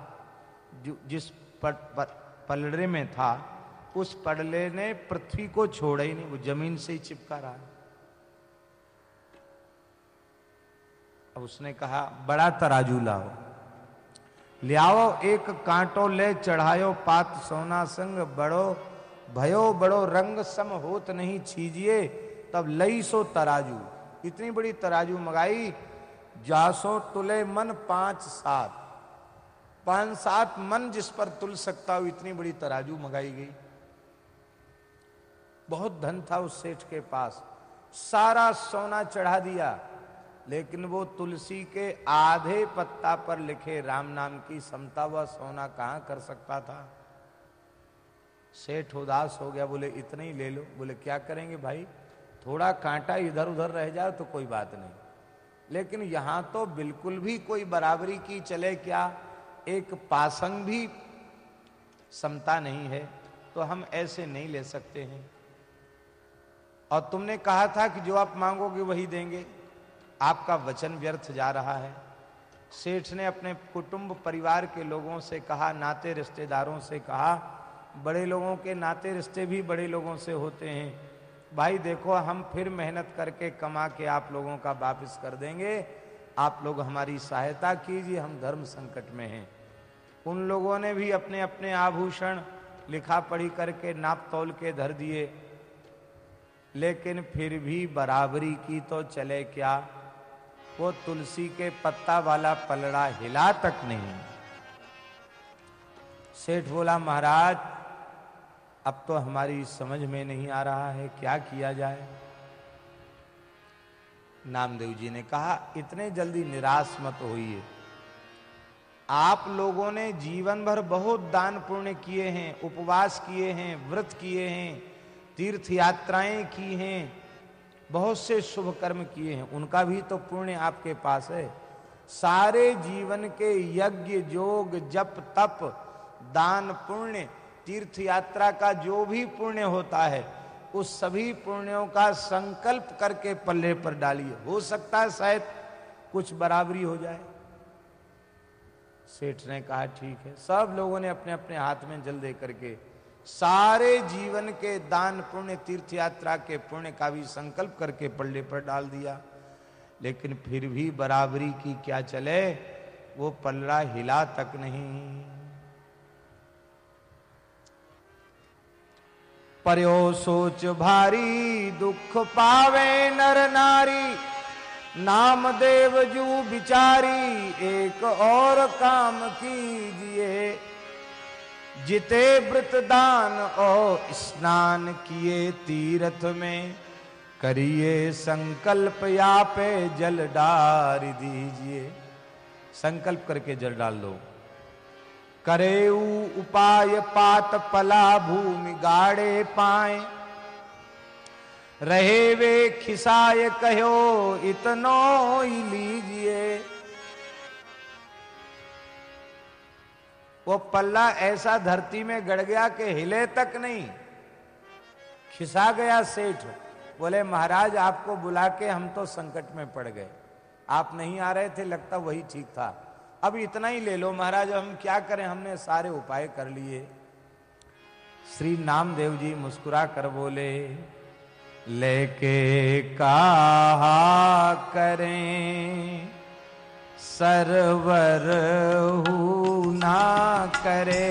जो जिस प, प, पलड़े में था उस पड़ले ने पृथ्वी को छोड़ा ही नहीं वो ज़मीन से ही चिपका रहा। अब उसने कहा बड़ा तराजू लाओ। लियाओ एक कांटो, ले चढ़ायो पात सोना संग, बड़ो भयो, बड़ो रंग सम होत नहीं छीजिए, तब लई सो तराजू। इतनी बड़ी तराजू मंगाई, जासो तुले मन पाँच सात। पाँच सात मन जिस पर तुल सकता हो, इतनी बड़ी तराजू मंगाई गई। बहुत धन था उस सेठ के पास। सारा सोना चढ़ा दिया। लेकिन वो तुलसी के आधे पत्ता पर लिखे राम नाम की समता व सोना कहाँ कर सकता था? सेठ उदास हो गया, बोले, इतने ही ले लो। बोले, क्या करेंगे भाई? थोड़ा कांटा इधर उधर रह जाए तो कोई बात नहीं। लेकिन यहाँ तो बिल्कुल भी कोई बराबरी की चले क्या? एक पासंग भी समता नहीं है तो हम ऐसे नहीं ले सकते हैं। और तुमने कहा था कि जो आप मांगोगे वही देंगे। आपका वचन व्यर्थ जा रहा है। सेठ ने अपने कुटुंब परिवार के लोगों से कहा, नाते रिश्तेदारों से कहा, बड़े लोगों के नाते रिश्ते भी बड़े लोगों से होते हैं। भाई, देखो, हम फिर मेहनत करके कमा के आप लोगों का वापिस कर देंगे। आप लोग हमारी सहायता कीजिए, हम धर्म संकट में हैं। उन लोगों ने भी अपने अपने आभूषण लिखा पढ़ी करके नाप तोल के धर दिए। लेकिन फिर भी बराबरी की तो चले क्या? वो तुलसी के पत्ता वाला पलड़ा हिला तक नहीं। सेठ बोला, महाराज, अब तो हमारी समझ में नहीं आ रहा है क्या किया जाए? नामदेव जी ने कहा, इतने जल्दी निराश मत होइए। आप लोगों ने जीवन भर बहुत दान पुण्य किए हैं, उपवास किए हैं, व्रत किए हैं तीर्थ यात्राएँ की हैं बहुत से शुभ कर्म किए हैं। उनका भी तो पुण्य आपके पास है। सारे जीवन के यज्ञ, जोग, जप, तप, दान, पुण्य तीर्थ यात्रा का जो भी पुण्य होता है, उस सभी पुण्यों का संकल्प करके पल्ले पर डालिए। हो सकता है शायद कुछ बराबरी हो जाए। सेठ ने कहा, ठीक है। सब लोगों ने अपने अपने हाथ में जल दे करके सारे जीवन के दान पुण्य तीर्थ यात्रा के पुण्य का भी संकल्प करके पल्ले पर डाल दिया। लेकिन फिर भी बराबरी की क्या चले? वो पल्ला हिला तक नहीं। पर्यो सोच भारी, दुख पावे नर नारी नाम देव जू बिचारी, एक और काम कीजिए। जिते व्रत दान और स्नान किए तीर्थ में, करिए संकल्प या पे जल डार दीजिए। संकल्प करके जल डाल दो। करे उपाय पात पला भूमि गाड़े पाए। रहे वे खिसाए कहो इतनो ही लीजिए। वो पल्ला ऐसा धरती में गड़ गया कि हिले तक नहीं। खिसा गया सेठ। बोले, महाराज, आपको बुला के हम तो संकट में पड़ गए। आप नहीं आ रहे थे, लगता वही ठीक था। अब इतना ही ले लो, महाराज, हम क्या करें? हमने सारे उपाय कर लिए। श्री नामदेव जी मुस्कुरा कर बोले, लेके कहा करें? सरवर ना करे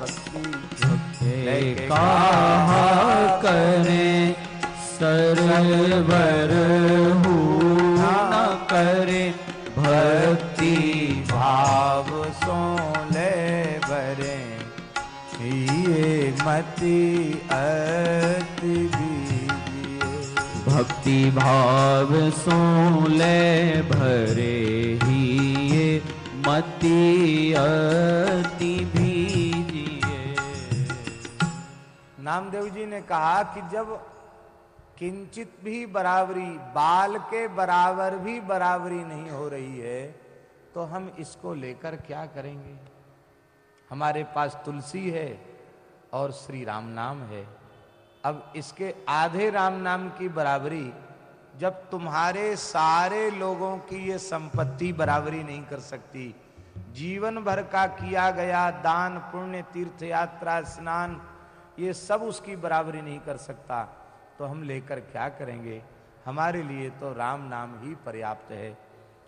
भक्ति कहा करे? सरवर न करे भक्ति भाव सोले बरे ये मति अति भक्ति भाव सोले भरे ही ये मति अति भीजिए नामदेव जी ने कहा कि जब किंचित भी बराबरी, बाल के बराबर भी बराबरी नहीं हो रही है तो हम इसको लेकर क्या करेंगे? हमारे पास तुलसी है और श्री राम नाम है। अब इसके आधे राम नाम की बराबरी, जब तुम्हारे सारे लोगों की ये संपत्ति बराबरी नहीं कर सकती। जीवन भर का किया गया दान, पुण्य तीर्थ यात्रा स्नान, ये सब उसकी बराबरी नहीं कर सकता। तो हम लेकर क्या करेंगे? हमारे लिए तो राम नाम ही पर्याप्त है।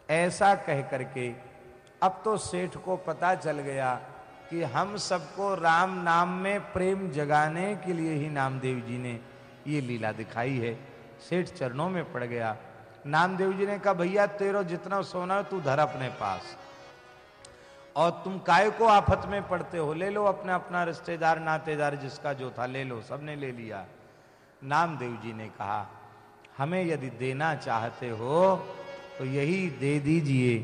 ऐसा कह करके, अब तो सेठ को पता चल गया कि हम सबको राम नाम में प्रेम जगाने के लिए ही नामदेव जी ने ये लीला दिखाई है। सेठ चरणों में पड़ गया। नामदेव जी ने कहा, भैया, तेरो जितना सोना तू धर अपने पास। और तुम काय को आफत में पड़ते हो? ले लो अपना अपना रिश्तेदार, नातेदार जिसका जो था, ले लो, सबने ले लिया। नामदेव जी ने कहा, हमें यदि देना चाहते हो तो यही दे दीजिए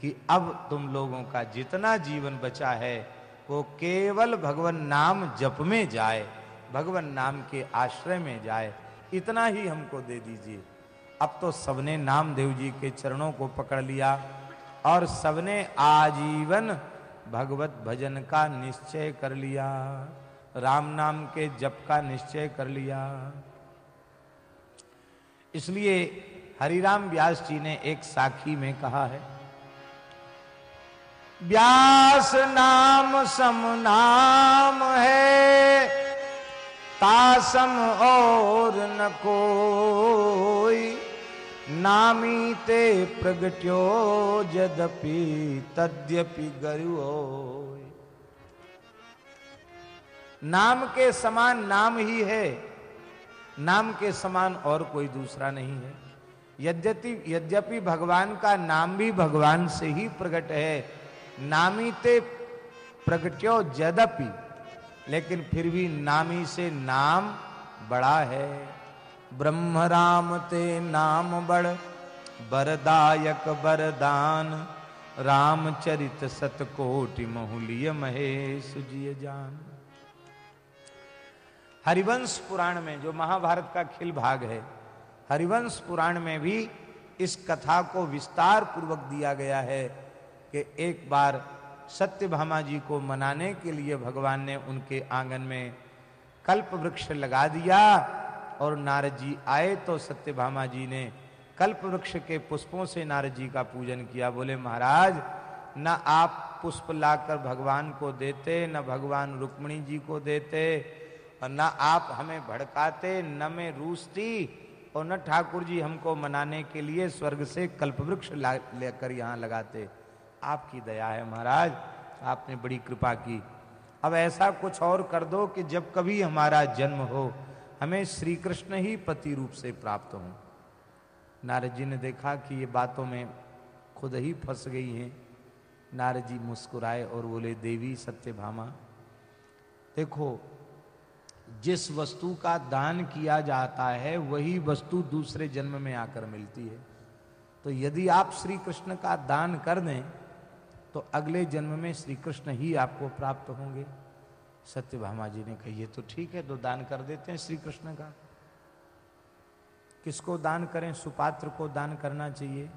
कि अब तुम लोगों का जितना जीवन बचा है वो केवल भगवान नाम जप में जाए, भगवान नाम के आश्रय में जाए, इतना ही हमको दे दीजिए। अब तो सबने नामदेव जी के चरणों को पकड़ लिया और सबने आजीवन भगवत भजन का निश्चय कर लिया, राम नाम के जप का निश्चय कर लिया। इसलिए हरिराम व्यास जी ने एक साखी में कहा है व्यास नाम सम नाम है, तासम और न कोई। नामी ते प्रगट्यो यद्यपि, तद्यपि गरु नाम के समान नाम ही है, नाम के समान और कोई दूसरा नहीं है। यद्यपि यद्यपि भगवान का नाम भी भगवान से ही प्रकट है नामी ते प्रगट्यो जदपि, लेकिन फिर भी नामी से नाम बड़ा है। ब्रह्म राम ते नाम बड़, बरदायक बरदान। रामचरित सतकोटि महुलिय महेश जिय जान। हरिवंश पुराण में, जो महाभारत का खिल भाग है, हरिवंश पुराण में भी इस कथा को विस्तार पूर्वक दिया गया है। कि एक बार सत्यभामा जी को मनाने के लिए भगवान ने उनके आँगन में कल्प वृक्ष लगा दिया और नारद जी आए तो सत्यभामा जी ने कल्प वृक्ष के पुष्पों से नारद जी का पूजन किया। बोले, महाराज, न आप पुष्प लाकर भगवान को देते, न भगवान रुक्मणी जी को देते, और न आप हमें भड़काते, न मैं रूसती, और न ठाकुर जी हमको मनाने के लिए स्वर्ग से कल्पवृक्ष लेकर यहाँ लगाते। आपकी दया है महाराज। आपने बड़ी कृपा की। अब ऐसा कुछ और कर दो कि जब कभी हमारा जन्म हो, हमें श्री कृष्ण ही पति रूप से प्राप्त हो। नारद जी ने देखा कि ये बातों में खुद ही फंस गई हैं। नारद जी मुस्कुराए और बोले, देवी सत्यभामा, देखो, जिस वस्तु का दान किया जाता है, वही वस्तु दूसरे जन्म में आकर मिलती है। तो यदि आप श्री कृष्ण का दान कर दें तो अगले जन्म में श्री कृष्ण ही आपको प्राप्त होंगे। सत्यभामा जी ने कही तो ठीक है तो दान कर देते हैं श्री कृष्ण का। किसको दान करें? सुपात्र को दान करना चाहिए।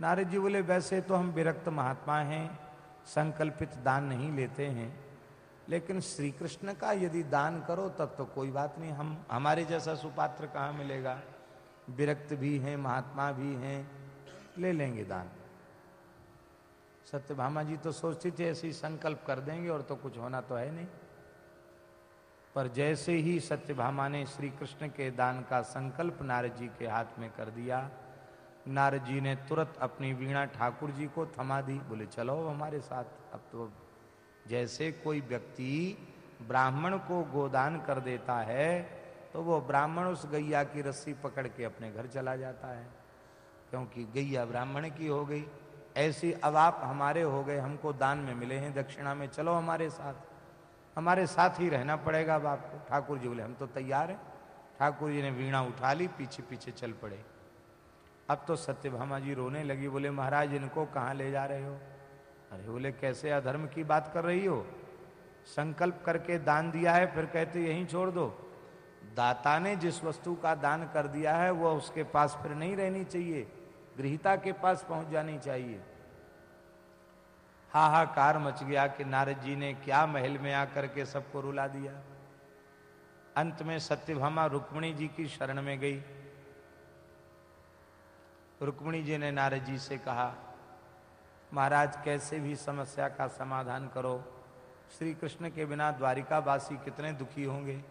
नारद जी बोले, वैसे तो हम विरक्त महात्मा हैं, संकल्पित दान नहीं लेते हैं। लेकिन श्री कृष्ण का यदि दान करो, तब तो कोई बात नहीं। हम, हमारे जैसा सुपात्र कहाँ मिलेगा? विरक्त भी हैं, महात्मा भी हैं, ले लेंगे दान। सत्यभामा जी तो सोचती थी, ऐसे ही संकल्प कर देंगे और तो कुछ होना तो है नहीं। पर जैसे ही सत्यभामा ने श्री कृष्ण के दान का संकल्प नारद जी के हाथ में कर दिया, नारद जी ने तुरंत अपनी वीणा ठाकुर जी को थमा दी, बोले, चलो हमारे साथ, अब तो जैसे कोई व्यक्ति ब्राह्मण को गोदान कर देता है तो वो ब्राह्मण उस गैया की रस्सी पकड़ के अपने घर चला जाता है, क्योंकि गैया ब्राह्मण की हो गई। ऐसी अब आप हमारे हो गए, हमको दान में मिले हैं, दक्षिणा में, चलो हमारे साथ। हमारे साथ ही रहना पड़ेगा अब आपको। ठाकुर जी बोले, हम तो तैयार हैं। ठाकुर जी ने वीणा उठा ली पीछे पीछे चल पड़े। अब तो सत्यभामा जी रोने लगी, बोले, महाराज, इनको कहाँ ले जा रहे हो? अरे, बोले, कैसे अधर्म की बात कर रही हो? संकल्प करके दान दिया है, फिर कहते, यहीं छोड़ दो। दाता ने जिस वस्तु का दान कर दिया है, वह उसके पास फिर नहीं रहनी चाहिए। गृहिता के पास पहुँच जानी चाहिए। हाहाकार मच गया कि नारद जी ने क्या महल में आकर के सबको रुला दिया। अंत में सत्यभामा रुक्मणी जी की शरण में गई। रुक्मणी जी ने नारद जी से कहा, महाराज, कैसे भी समस्या का समाधान करो। श्री कृष्ण के बिना द्वारिकावासी कितने दुखी होंगे।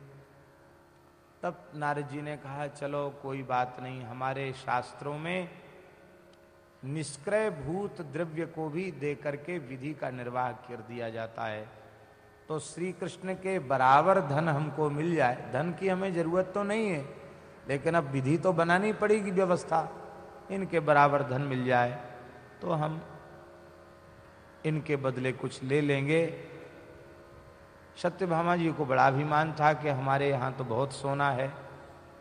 तब नारद जी ने कहा, चलो, कोई बात नहीं। हमारे शास्त्रों में निष्क्रय भूत द्रव्य को भी दे करके विधि का निर्वाह कर दिया जाता है। तो श्री कृष्ण के बराबर धन हमको मिल जाए, धन की हमें ज़रूरत तो नहीं है, लेकिन अब विधि तो बनानी पड़ेगी व्यवस्था, इनके बराबर धन मिल जाए तो हम इनके बदले कुछ ले लेंगे। सत्यभामा जी को बड़ा अभिमान था कि हमारे यहाँ तो बहुत सोना है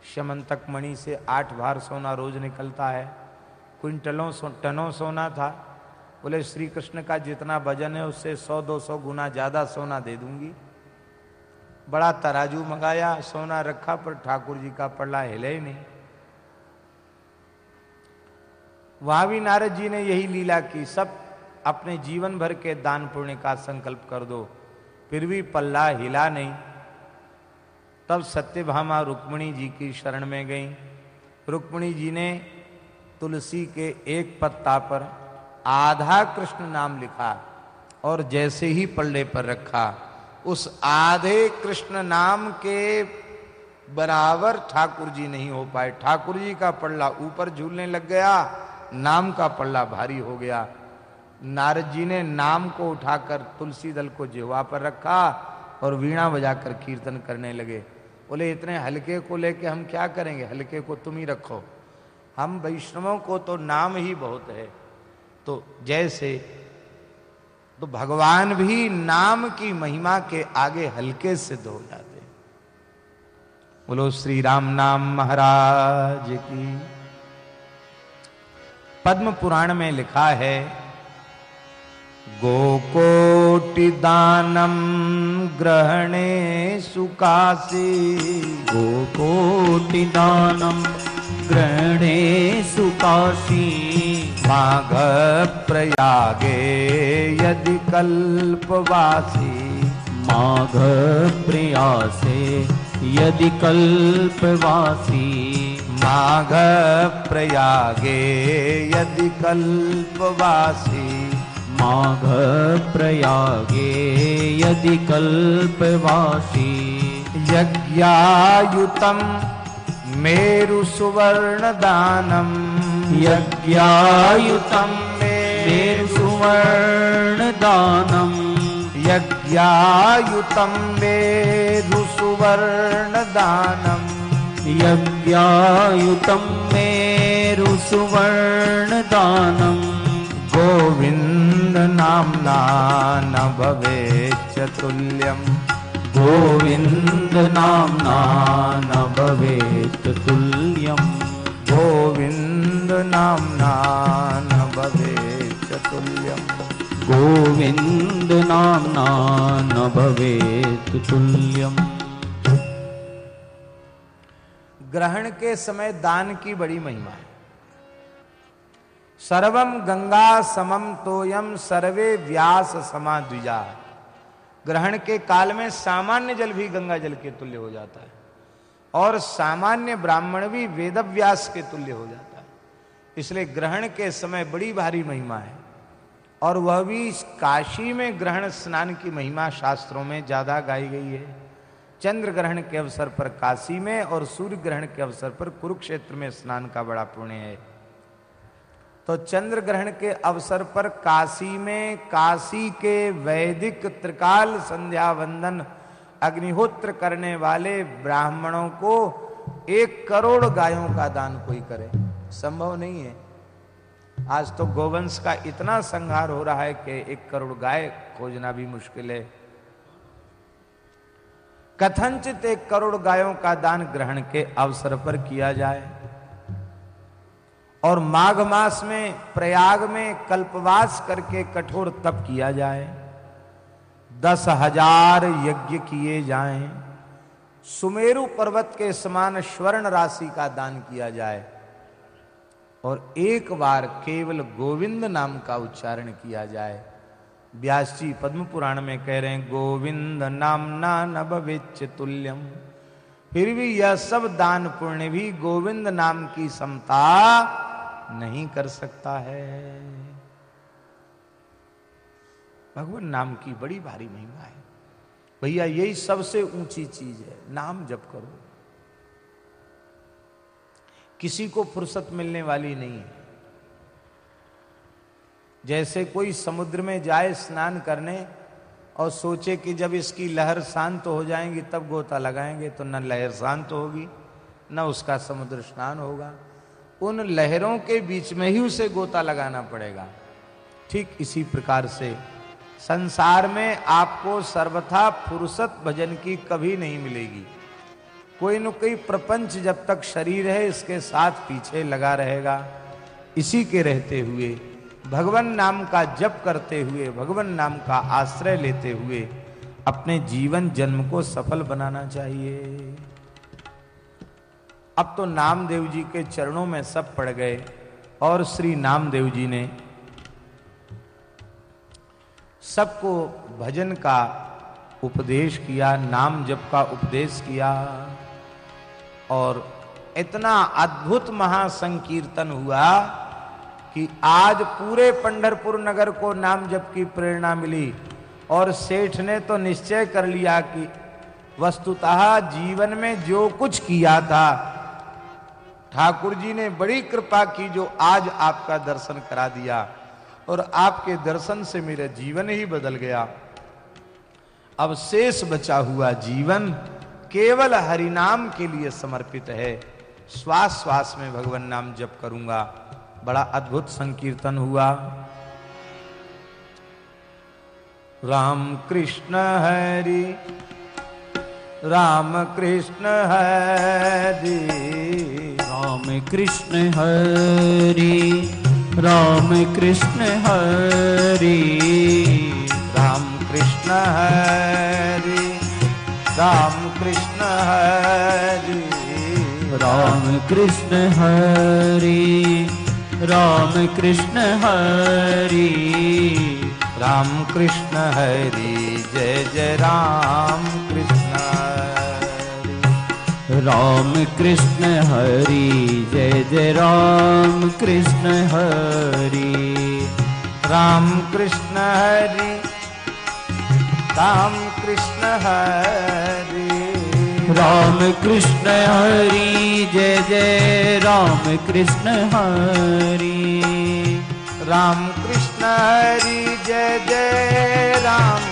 शमंतक मणि से आठ बार सोना रोज निकलता है। क्विंटलों सो, टनों सोना था। बोले श्री कृष्ण का जितना वज़न है उससे सौ दो सौ गुना ज़्यादा सोना दे दूँगी। बड़ा तराजू मंगाया सोना रखा पर ठाकुर जी का पड़ला हिले ही नहीं। वहाँ भी नारद जी ने यही लीला की सब अपने जीवन भर के दान पुण्य का संकल्प कर दो फिर भी पल्ला हिला नहीं। तब सत्यभामा रुक्मणी जी की शरण में गई। रुक्मणी जी ने तुलसी के एक पत्ता पर आधा कृष्ण नाम लिखा और जैसे ही पल्ले पर रखा, उस आधे कृष्ण नाम के बराबर ठाकुर जी नहीं हो पाए। ठाकुर जी का पल्ला ऊपर झूलने लग गया, नाम का पल्ला भारी हो गया। नारद जी ने नाम को उठाकर तुलसी दल को जिहवा पर रखा और वीणा बजाकर कीर्तन करने लगे। बोले, इतने हल्के को लेके हम क्या करेंगे? हल्के को तुम ही रखो। हम वैष्णवों को तो नाम ही बहुत है। तो जैसे तो भगवान भी नाम की महिमा के आगे हल्के सिद्ध हो जाते बोलो, श्री राम नाम महाराज की। पद्म पुराण में लिखा है गोकोटि दानम ग्रहणे सुकाशी गोकोटिदानम ग्रहणे सुकाशी माघ प्रयागे यदि कल्पवासी। माघ प्रयासे यदि कल्पवासी। माघ प्रयागे यदि कल्पवासी। माघ प्रयागे यदि कल्पवासी यज्ञायुतं मेरुसुवर्णदानम् यज्ञायुतं सुवर्णदानम् यज्ञायुतं मेरुसुवर्णदानम् यज्ञायुतं मेरुसुवर्णदानम् गोविन्दनाम्ना न भवेच्च तुल्यम् गोविन्दनाम्ना न भवेत् तुल्यम् गोविन्दनाम्ना न भवेच्च तुल्यम् गोविन्दनाम्ना न भवेत् तुल्यम् ग्रहण के समय दान की बड़ी महिमा है। सर्वम गंगा समम तोयम सर्वे व्यास समा द्विजा ग्रहण के काल में सामान्य जल भी गंगा जल के तुल्य हो जाता है और सामान्य ब्राह्मण भी वेद व्यास के तुल्य हो जाता है। इसलिए ग्रहण के समय बड़ी भारी महिमा है और वह भी काशी में ग्रहण स्नान की महिमा शास्त्रों में ज़्यादा गाई गई है। चंद्र ग्रहण के अवसर पर काशी में और सूर्य ग्रहण के अवसर पर कुरुक्षेत्र में स्नान का बड़ा पुण्य है। तो चंद्र ग्रहण के अवसर पर काशी में काशी के वैदिक त्रिकाल संध्या वंदन अग्निहोत्र करने वाले ब्राह्मणों को एक करोड़ गायों का दान कोई करे। संभव नहीं है। आज तो गोवंश का इतना संहार हो रहा है कि एक करोड़ गाय खोजना भी मुश्किल है। कथनचित एक करोड़ गायों का दान ग्रहण के अवसर पर किया जाए। और माघ मास में, प्रयाग में कल्पवास करके कठोर तप किया जाए। दस हज़ार यज्ञ किए जाएँ। सुमेरु पर्वत के समान स्वर्ण राशि का दान किया जाए। और एक बार केवल गोविंद नाम का उच्चारण किया जाए। व्यास जी पद्म पुराण में कह रहे हैं, गोविंद नामना नभविच तुल्यम। फिर भी यह सब दान पुण्य भी गोविंद नाम की समता नहीं कर सकता है। भगवान नाम की बड़ी भारी महिमा है। भैया, यही सबसे ऊँची चीज़ है। नाम जप करो। किसी को फुर्सत मिलने वाली नहीं है। जैसे कोई समुद्र में जाए स्नान करने और सोचे कि जब इसकी लहर शांत हो जाएँगी, तब गोता लगाएँगे तो न लहर शांत होगी, न उसका समुद्र स्नान होगा। उन लहरों के बीच में ही उसे गोता लगाना पड़ेगा। ठीक इसी प्रकार से संसार में आपको सर्वथा फुर्सत भजन की कभी नहीं मिलेगी। कोई न कोई प्रपंच जब तक शरीर है, इसके साथ पीछे लगा रहेगा। इसी के रहते हुए, भगवान नाम का जप करते हुए, भगवान नाम का आश्रय लेते हुए अपने जीवन जन्म को सफल बनाना चाहिए। अब तो नामदेव जी के चरणों में सब पड़ गए और श्री नामदेव जी ने सबको भजन का उपदेश किया, नाम जप का उपदेश किया और इतना अद्भुत महासंकीर्तन हुआ कि आज पूरे पंडरपुर नगर को नाम जप की प्रेरणा मिली और सेठ ने तो निश्चय कर लिया कि वस्तुतः जीवन में जो कुछ किया था ठाकुर जी ने बड़ी कृपा की जो आज आपका दर्शन करा दिया और आपके दर्शन से मेरा जीवन ही बदल गया। अब शेष बचा हुआ जीवन केवल हरिनाम के लिए समर्पित है। श्वास श्वास में भगवान नाम जप करूँगा। बड़ा अद्भुत संकीर्तन हुआ। राम कृष्ण हरि राम कृष्ण हरि। राम कृष्ण हरि राम कृष्ण हरि। राम कृष्ण हरि राम कृष्ण हरि। राम कृष्ण हरि राम कृष्ण हरि। राम कृष्ण हरि जय जय राम कृष्ण। राम कृष्ण हरि, जय जय राम कृष्ण हरि। राम कृष्ण हरि, राम कृष्ण हरि। राम कृष्ण हरि, जय जय राम कृष्ण हरि। राम कृष्ण हरि, जय जय राम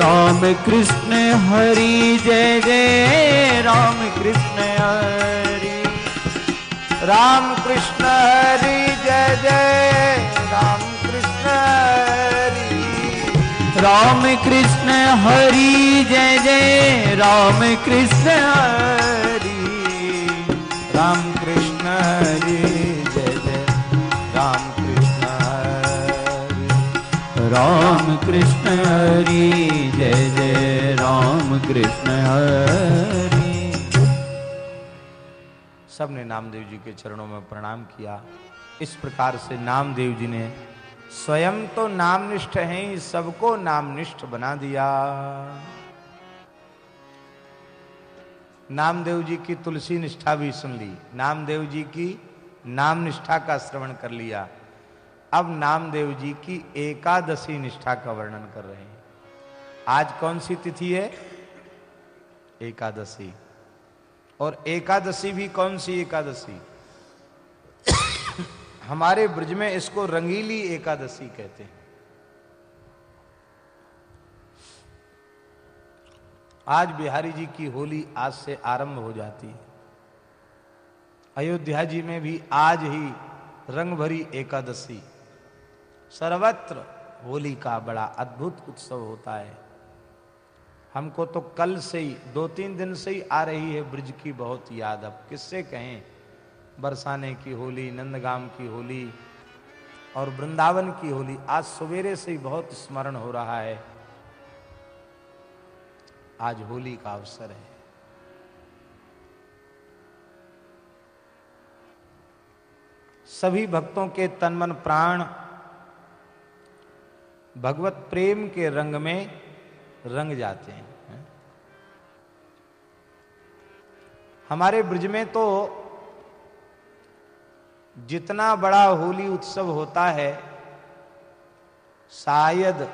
राम कृष्ण हरि, जय जय, राम कृष्ण हरि। राम कृष्ण हरि, जय जय, राम कृष्ण हरि। राम कृष्ण हरि, जय जय, राम कृष्ण हरि। राम कृष्ण हरि। राम कृष्ण हरि, जय जय राम कृष्ण हरि। सबने नामदेव जी के चरणों में प्रणाम किया। इस प्रकार से नामदेव जी ने स्वयं तो नामनिष्ठ हैं ही सबको नामनिष्ठ बना दिया। नामदेव जी की तुलसी निष्ठा भी सुन ली। नामदेव जी की नाम निष्ठा का श्रवण कर लिया। अब नामदेव जी की एकादशी निष्ठा का वर्णन कर रहे हैं। आज कौन सी तिथि है? एकादशी। और एकादशी भी कौन सी एकादशी? हमारे ब्रज में इसको रंगीली एकादशी कहते हैं। आज बिहारी जी की होली आज से आरंभ हो जाती है। अयोध्या जी में भी आज ही रंग भरी एकादशी। सर्वत्र होली का बड़ा अद्भुत उत्सव होता है। हमको तो कल से ही, दो तीन दिन से ही आ रही है ब्रज की बहुत याद। अब किससे कहें? बरसाने की होली, नंदगाम की होली और वृंदावन की होली। आज सवेरे से ही बहुत स्मरण हो रहा है। आज होली का अवसर है। सभी भक्तों के तन मन प्राण भगवत प्रेम के रंग में रंग जाते हैं हमारे ब्रज में तो जितना बड़ा होली उत्सव होता है, शायद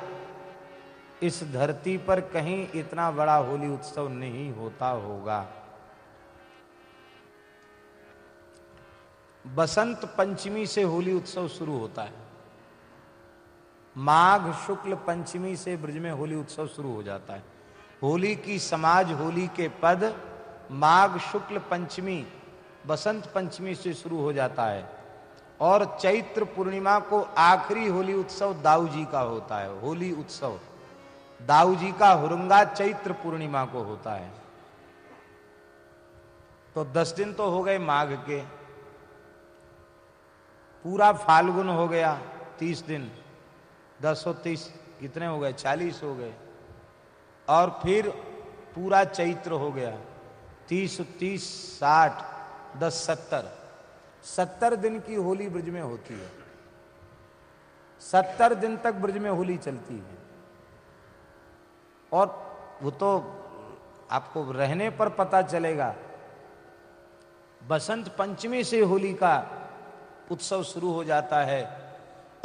इस धरती पर कहीं इतना बड़ा होली उत्सव नहीं होता होगा। बसंत पंचमी से होली उत्सव शुरू होता है। माघ शुक्ल पंचमी से ब्रज में होली उत्सव शुरू हो जाता है। होली की समाज होली के पद माघ शुक्ल पंचमी, बसंत पंचमी से शुरू हो जाता है। और चैत्र पूर्णिमा को आखिरी होली उत्सव दाऊ जी का होता है। होली उत्सव दाऊ जी का हुरंगा चैत्र पूर्णिमा को होता है। तो दस दिन तो हो गए माघ के। पूरा फाल्गुन हो गया तीस दिन। दस सौ तीस, कितने हो गए? चालीस हो गए। और फिर पूरा चैत्र हो गया। तीस तीस, साठ, दस, सत्तर। सत्तर दिन की होली ब्रज में होती है। सत्तर दिन तक ब्रज में होली चलती है। और वो तो आपको रहने पर पता चलेगा। बसंत पंचमी से होली का उत्सव शुरू हो जाता है।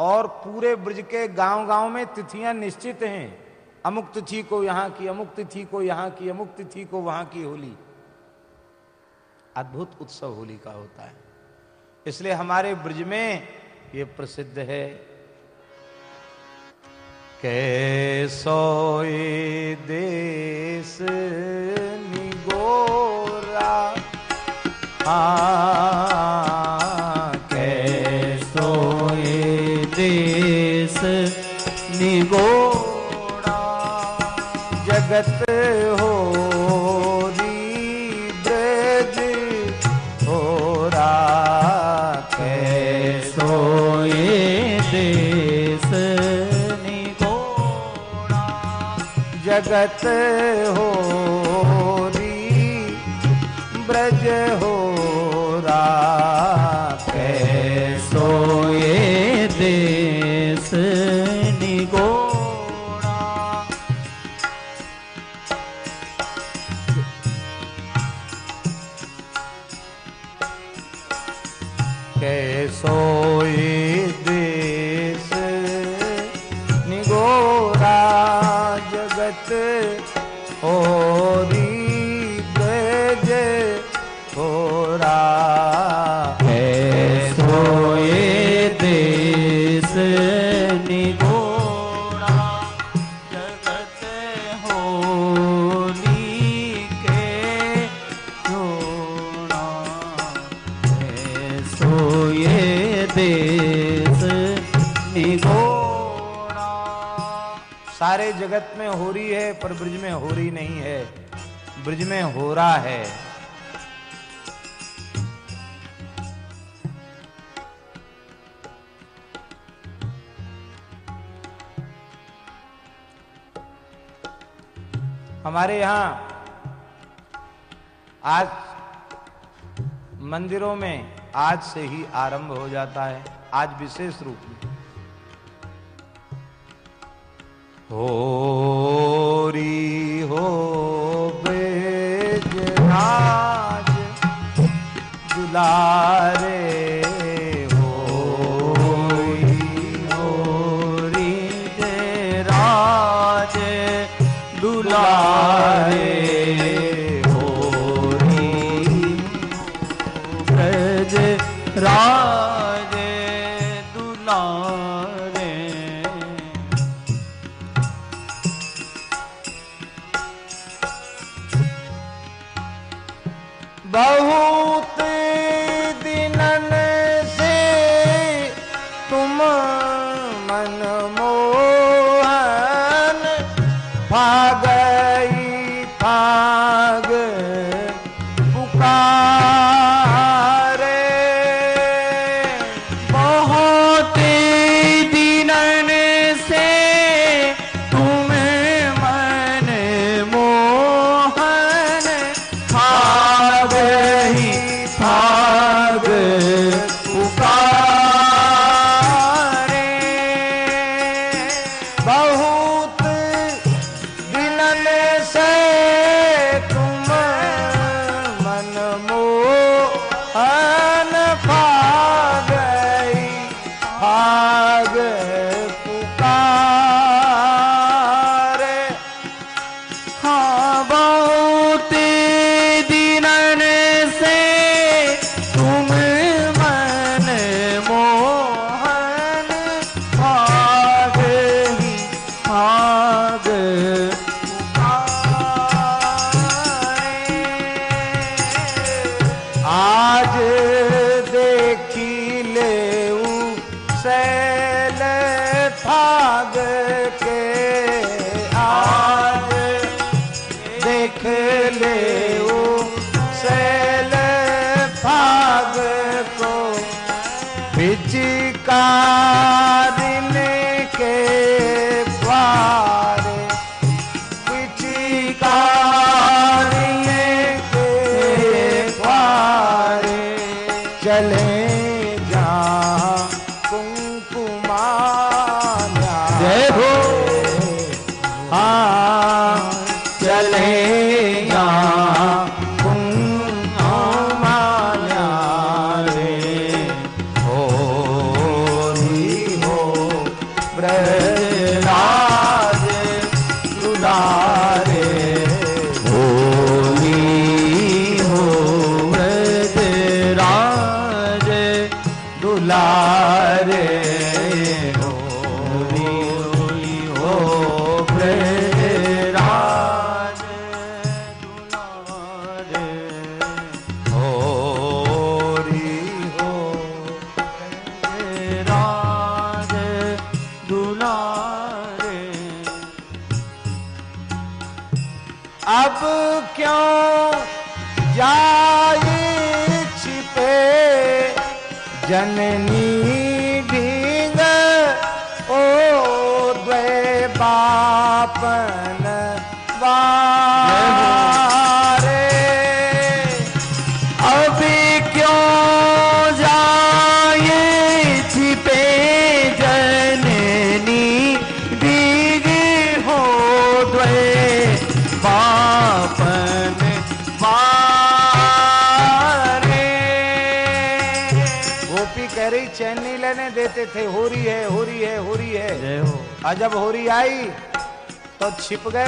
और पूरे ब्रज के गाँव गाँव में तिथियाँ निश्चित हैं। अमुक तिथि को यहाँ की, अमुक तिथि को यहाँ की, अमुक तिथि को वहाँ की होली। अद्भुत उत्सव होली का होता है। इसलिए हमारे ब्रज में ये प्रसिद्ध है। कैसोए देश निगोरा। हाँ। जगत हो ब्रज हो रा सोए देश निगोड़ा जगत हो ब्रज में हो रहा है। हमारे यहाँ आज मंदिरों में आज से ही आरंभ हो जाता है। आज विशेष रूप में। ship guy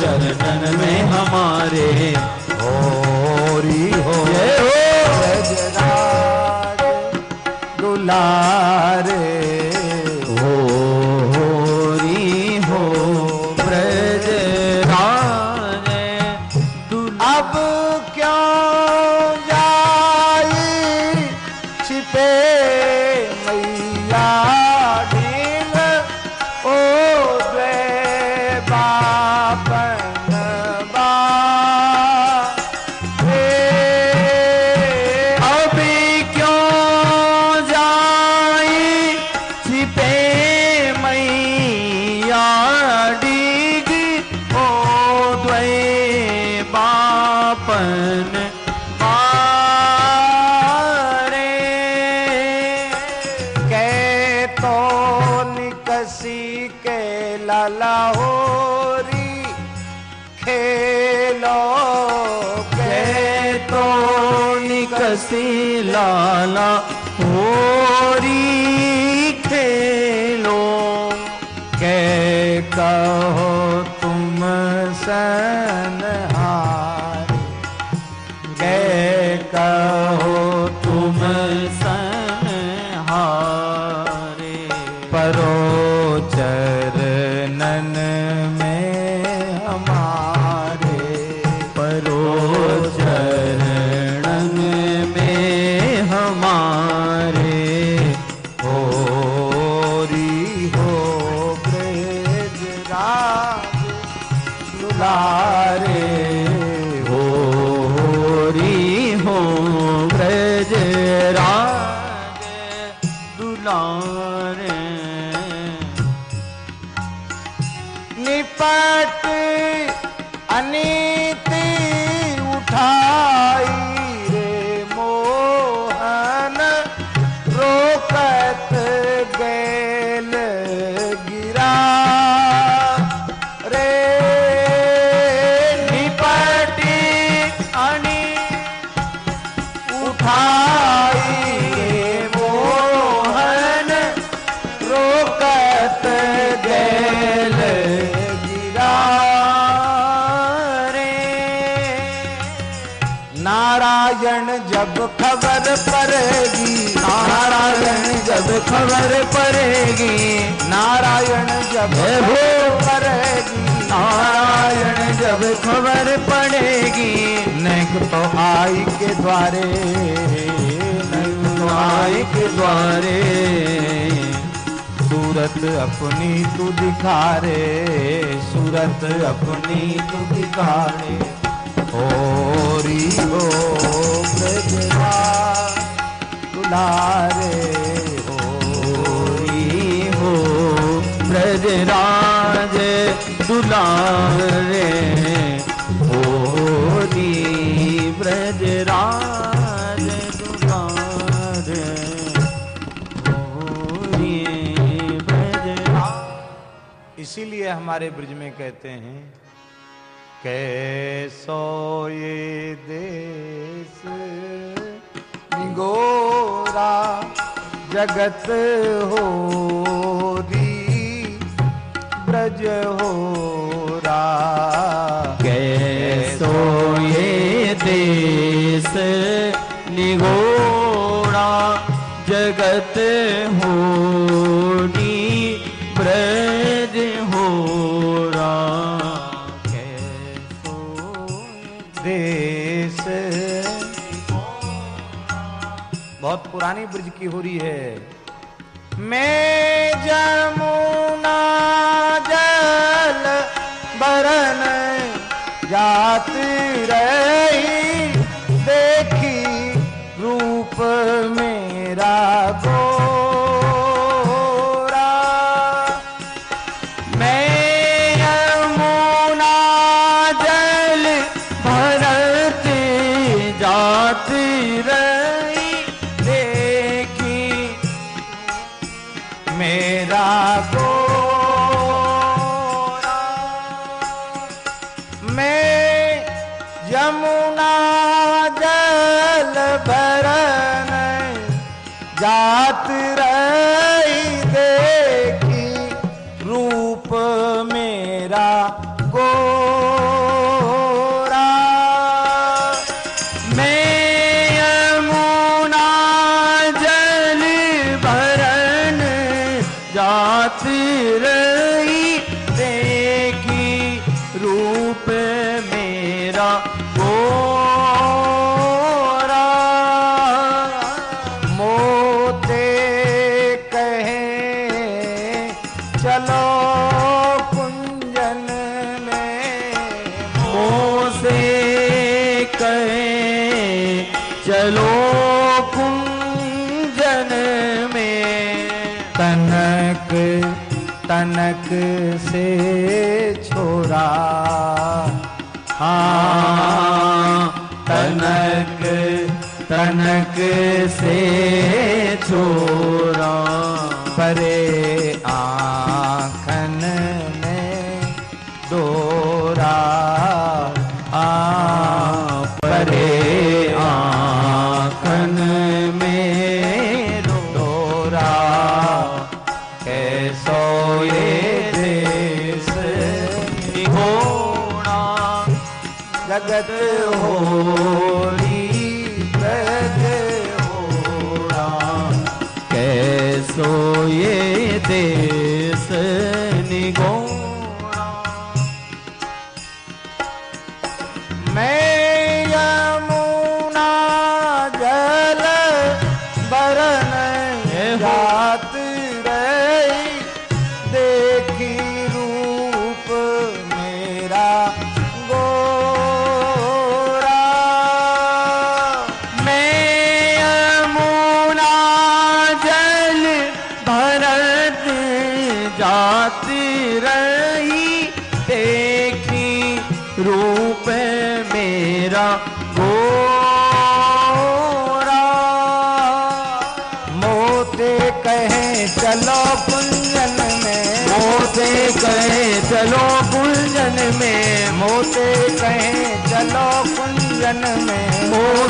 चरणन में हमारे होरी हो। जय हो दुलारे। पर पड़ेगी। नैक तो आई के द्वारे नैक तो आई के द्वारे। सूरत अपनी तू दिखा रे सूरत अपनी तू दिखा रे होरी हो रे दुलारे होरी हो ब्रजराज दुलारे। इसलिए हमारे ब्रज में कहते हैं, कैसो ये देश निगोरा जगत हो दी ब्रज हो रा कैसो ये देश निगोरा जगत हो रानी ब्रिज की हो रही है। मैं जमुना जल बरन जाती रहे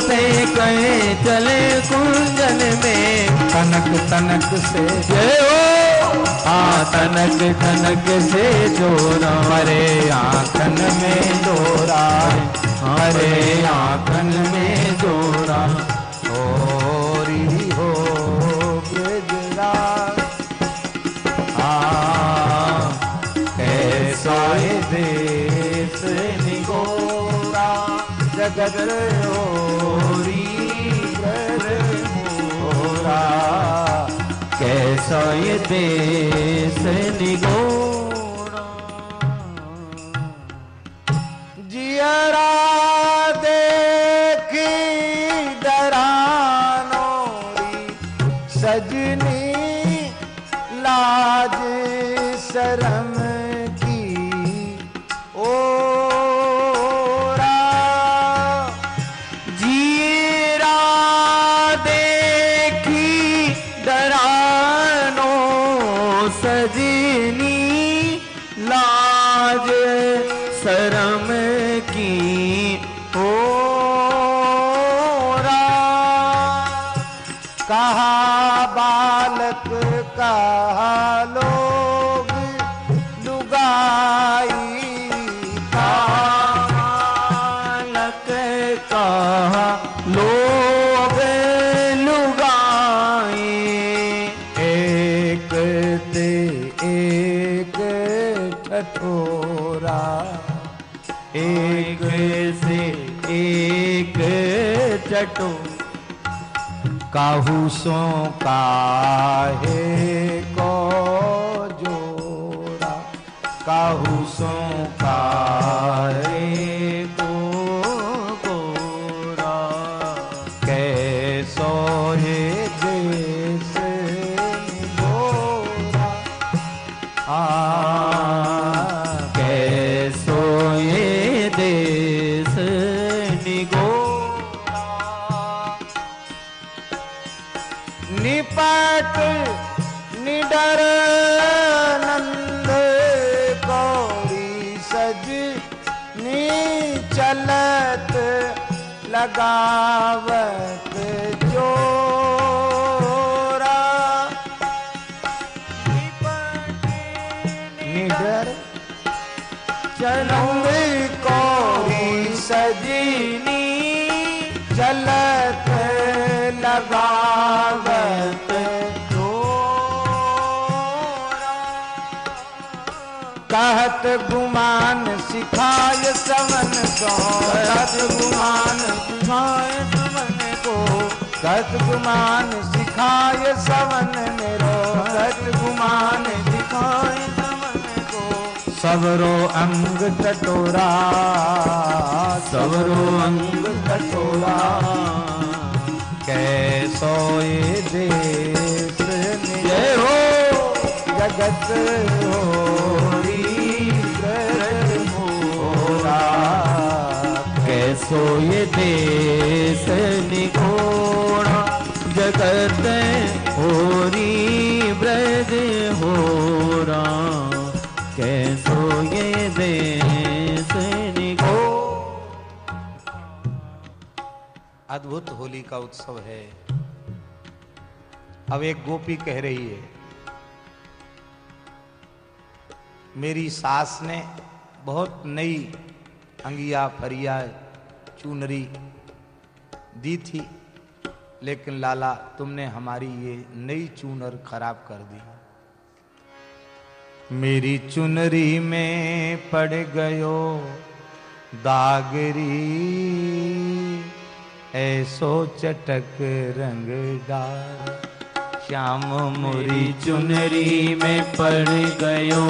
से कहे चले कुंजन में। तनक तनक से जयो आ तनक तनक से जोरा। हरे आंखन में डोरा हरे आंखन में जोरा। better साय देश निगो काहू सो काहे को जोड़ा? काहू सो कहत गुमान सिखाय सवन को कहत गुमान सिखाय सवन को। कहत गुमान सिखाय सवन मेरो। कहत गुमान सिखाय सवन को। सवरो अंग टटोरा सवरो अंग टटोरा कैसो ये देश जय हो जगत होरी कैसो ये देश निकोड़ा जगत होरी ब्रज होरा। कैसो ये देश निको अद्भुत होली का उत्सव है। अब एक गोपी कह रही है, मेरी सास ने बहुत नई अंगिया फरिया चूनरी दी थी, लेकिन लाला तुमने हमारी ये नई चूनर खराब कर दी। मेरी चुनरी में पड़ गयो दागरी, ऐसो चटक रंग डाल। श्याम, मोरी चुनरी में पड़ गयो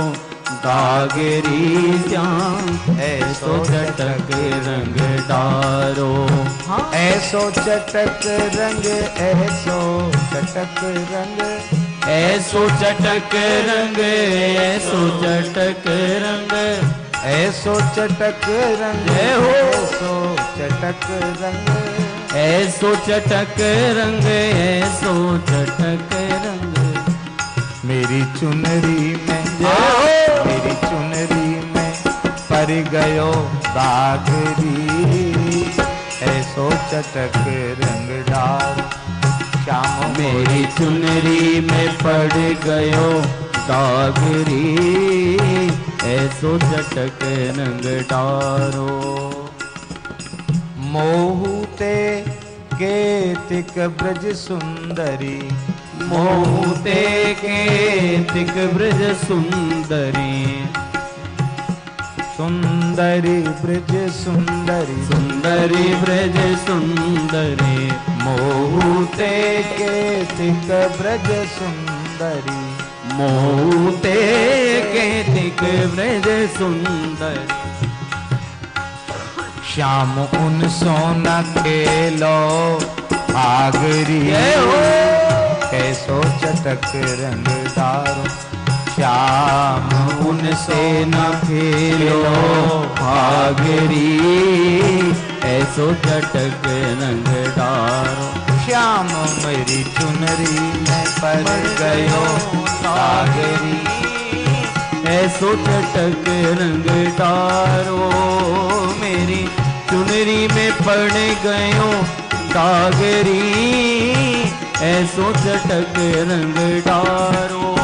दागरी श्याम ऐसो चटक रंग डारो ऐसो चटक रंग, ऐसो चटक रंग, ऐसो चटक रंग, ऐसो चटक रंग, ऐसो चटक रंग। ऐसो चटक रंग, ऐसो चटक रंग, ऐसो चटक रंग मेरी चुनरी में मेरी चुनरी में पर गयो दागरी ऐसो चटक रंग डाल श्याम मेरी चुनरी में पड़ गयो दागरी ऐसो चटक रंग डारो मोहते केतिक ब्रज सुंदरी। मोहते के तिक ब्रज सुंदरी। सुंदरी ब्रज सुंदरी। सुंदरी ब्रज सुंदरी। मोहते के तिक ब्रज सुंदरी। मोहते के तिक ब्रज सुंदरी। श्याम उन सोना खेलो आगरी। कैसो चटक रंग दारो। श्याम उनसे न खेलो, भागरी। ऐसो चटक रंग डारो श्याम मेरी चुनरी में पर गयो, सागरी। ऐसो चटक रंग डारो मेरी चुनरी में पड़ गयो, सागरी। ऐसो चटक रंग डारो।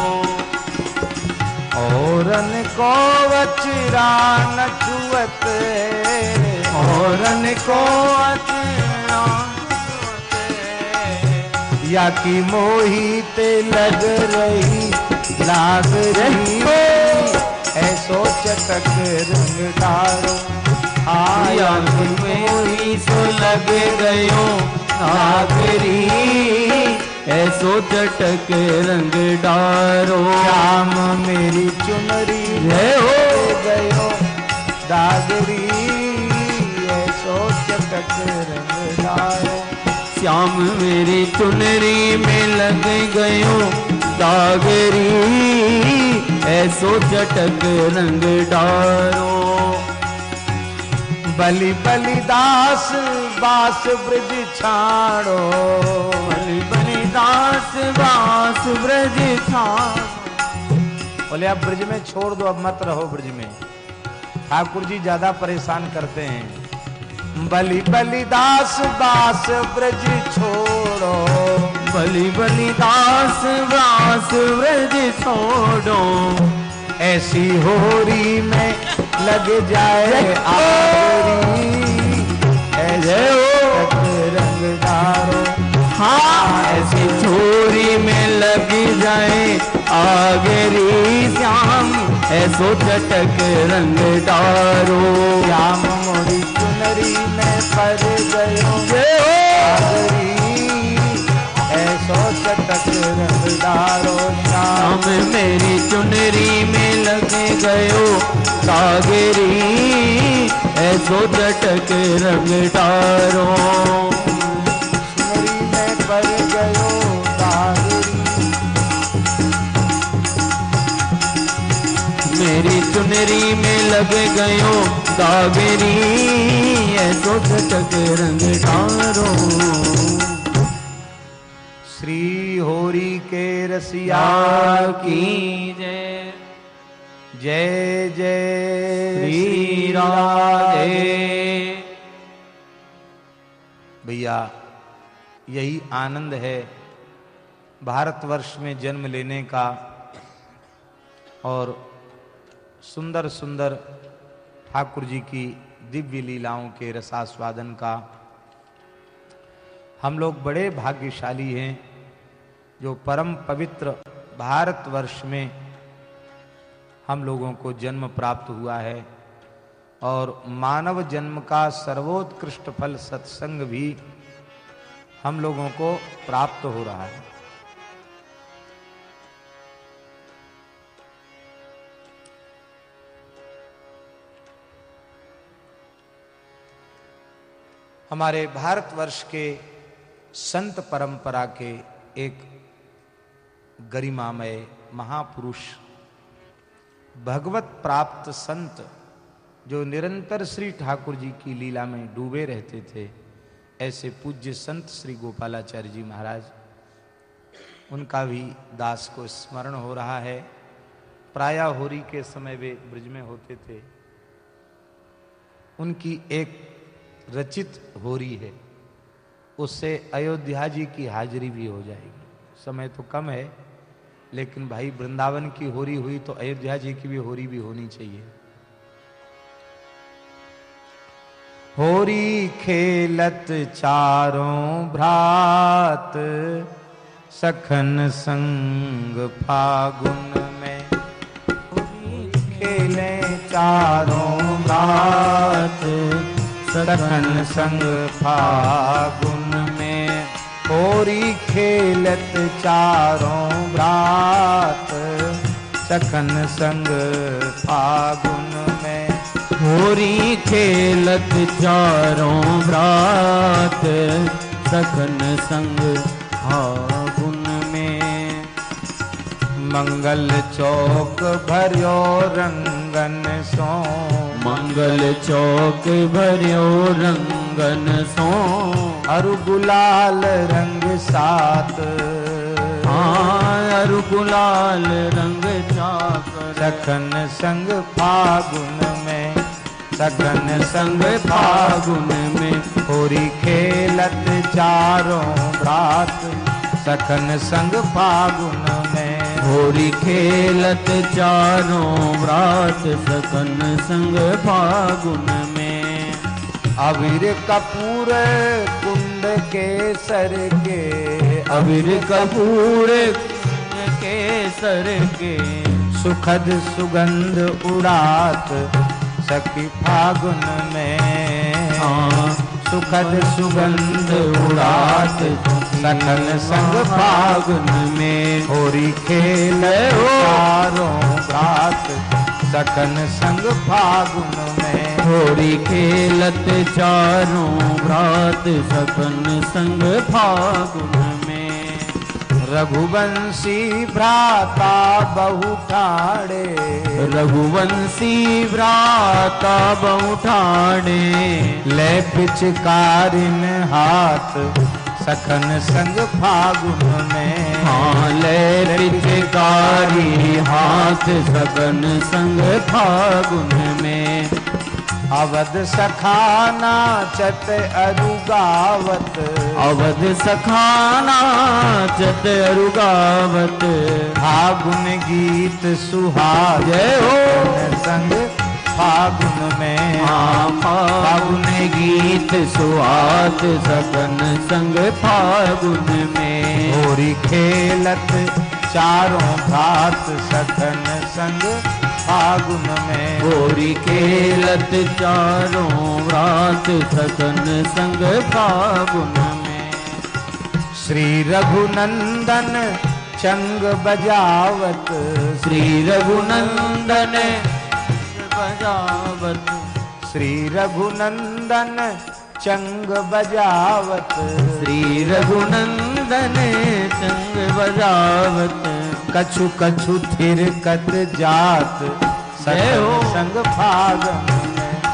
औरन को वचरा न छुअत औरन को अचरा या की मोहित लग रही, लाग रही। ऐसो चटक रंग डारो। आया मोही सो लग गयो नागरी ऐसो चटक रंग डारो श्याम मेरी चुनरी जय हो। गयो दागरी ऐसो चटक रंग डारो श्याम मेरी चुनरी में लग गयो दागरी ऐसो चटक रंग डारो बलि बलि दास बास ब्रज छाड़ो बलि बलि दास ब्रज छाड़ बोले अब ब्रज में छोड़ दो अब मत रहो ब्रज में। ठाकुर जी ज़्यादा परेशान करते हैं। बलि बलि दास दास ब्रज छोड़ो। बलि बलि दास व्यास ब्रज छोड़ो। ऐसी होरी में लग जाए ऐसे रंगदारो। हाँ ऐसी छोरी में लग जाए आगरी श्याम ऐसो चटक रंग डारो श्याम मोरी चुनरी में पर गयो आगरी रंगदारो मेरी चुनरी में लग गयो सागरी, ऐसो चटक रंग डारो। चुनरी में गयो मेरी चुनरी में लग गयो दागरी ऐसो रंग डारो। श्री होरी के रसिया की जय। जय जय श्री राधे भैया यही आनंद है भारतवर्ष में जन्म लेने का और सुंदर सुंदर ठाकुर जी की दिव्य लीलाओं के रसास्वादन का। हम लोग बड़े भाग्यशाली हैं। जो परम पवित्र भारतवर्ष में हम लोगों को जन्म प्राप्त हुआ है और मानव जन्म का सर्वोत्कृष्ट फल सत्संग भी हम लोगों को प्राप्त हो रहा है। हमारे भारतवर्ष के संत परंपरा के एक गरिमामय महापुरुष, भगवत प्राप्त संत जो निरंतर श्री ठाकुर जी की लीला में डूबे रहते थे, ऐसे पूज्य संत श्री गोपालाचार्य जी महाराज, उनका भी दास को स्मरण हो रहा है। प्राया होरी के समय वे ब्रज में होते थे। उनकी एक रचित होरी है, उससे अयोध्या जी की हाजिरी भी हो जाएगी। समय तो कम है लेकिन भाई, वृंदावन की होरी हुई तो अयोध्या जी की भी होरी भी होनी चाहिए। होरी खेलत चारों भ्रात, सखन संग फागुन में। होरी खेले चारों भ्रात, सखन संग फागुन होरी खेलत चारों भ्रात सखन संग फागुन में। होरी खेलत चारों व्रात सखन संग फागुन में। मंगल चौक भरियो रंगन सो। मंगल चौक भरियो रंगन सो। अरु गुलाल रंग सात। हाँ अरु गुलाल रंग चाकर सखन संग फागुन में। सखन संग फागुन में होरी खेलत चारों रात। सखन संग फागुन में। होरी खेलत चारों व्रात सखन संग फागुन में। अबीर कपूर कुंड के सर के अबीर कपूर केसर के। सुखद सुगंध उड़ात सखी फागुन में। हाँ। सुखद सुगंध उड़ात सखन संग फागुन में। होरी खेल चारों रात सखन संग फागुन में। होरी खेलत चारों व्रात सखन संग फागुन में। रघुवंशी भ्राता बहु ठाड़े रघुवंशी व्राता बहुठाणे ले पिचकारिन हाथ सखन संग फागुन में। हाँ ले पिचकारी हाथ सगन संग फागुन में। अवध सखाना चत अरुगावत अवध सखाना चत अरुगावत फागुन गीत सुहाग जय हो। संग फागुन में। हाँ फागुन गीत सुहात सगन संग फागुन में। होरी खेलत चारों भात सखन संग फागुन में। गोरी खेलत चारों रात सगन संग फागुन में। श्री रघुनंदन चंग बजावत। श्री रघुनंदन बजावत श्री रघुनंदन चंग बजावत। श्री रघुनंदन चंग बजावत। कछु कछु थिर कत जात हो। संग फागुन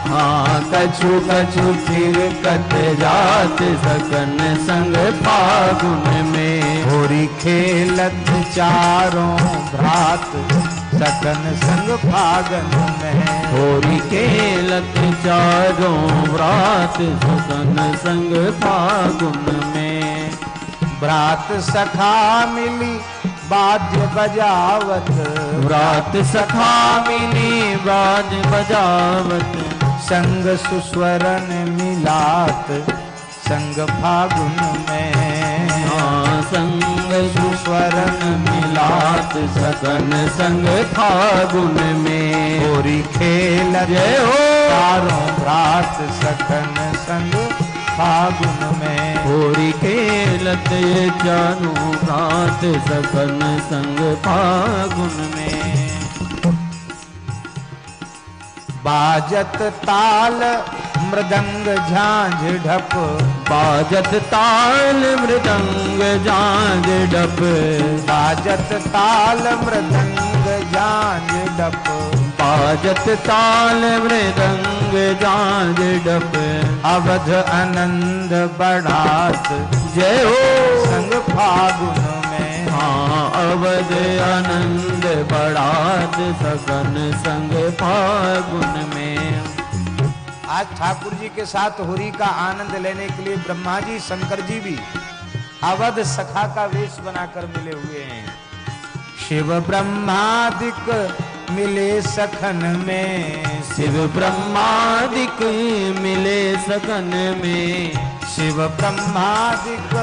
हाँ कछु कछु फिर कत जात सकन संग फागुन में। होरी खेलत चारों भ्रात सकन संग फागन में। होरी खेलत चारों रात सकन संग फागुन में। भ्रात सखा मिली वाद्य बजावत। रात सखा मिली बाज बजावत। संग सुस्वरन मिलात, संग फागुन में। संग सुस्वरन मिलात सकन संग फागुन में। होरी खेल जय हो। चारों भ्रात सकन संग फागुन में। होरी खेलत चारों रात सकन संग फागुन में। बाजत ताल मृदंग झांझ ढप। बाजत ताल मृदंग जांज डप बाजत ताल मृदंग झांझ ढप। बाजत ताल मृदंग जांज डप अवध आनंद बढ़ात। जय हो संग फागुन में। हाँ अवध आनंद बढ़ात। सकन संग फागुन में। आज ठाकुर जी के साथ होरी का आनंद लेने के लिए ब्रह्मा जी शंकर जी भी अवध सखा का वेश बनाकर मिले हुए हैं। शिव ब्रह्मादिक मिले सखन में। शिव ब्रह्मादिक मिले सकन में। शिव ब्रह्मादिक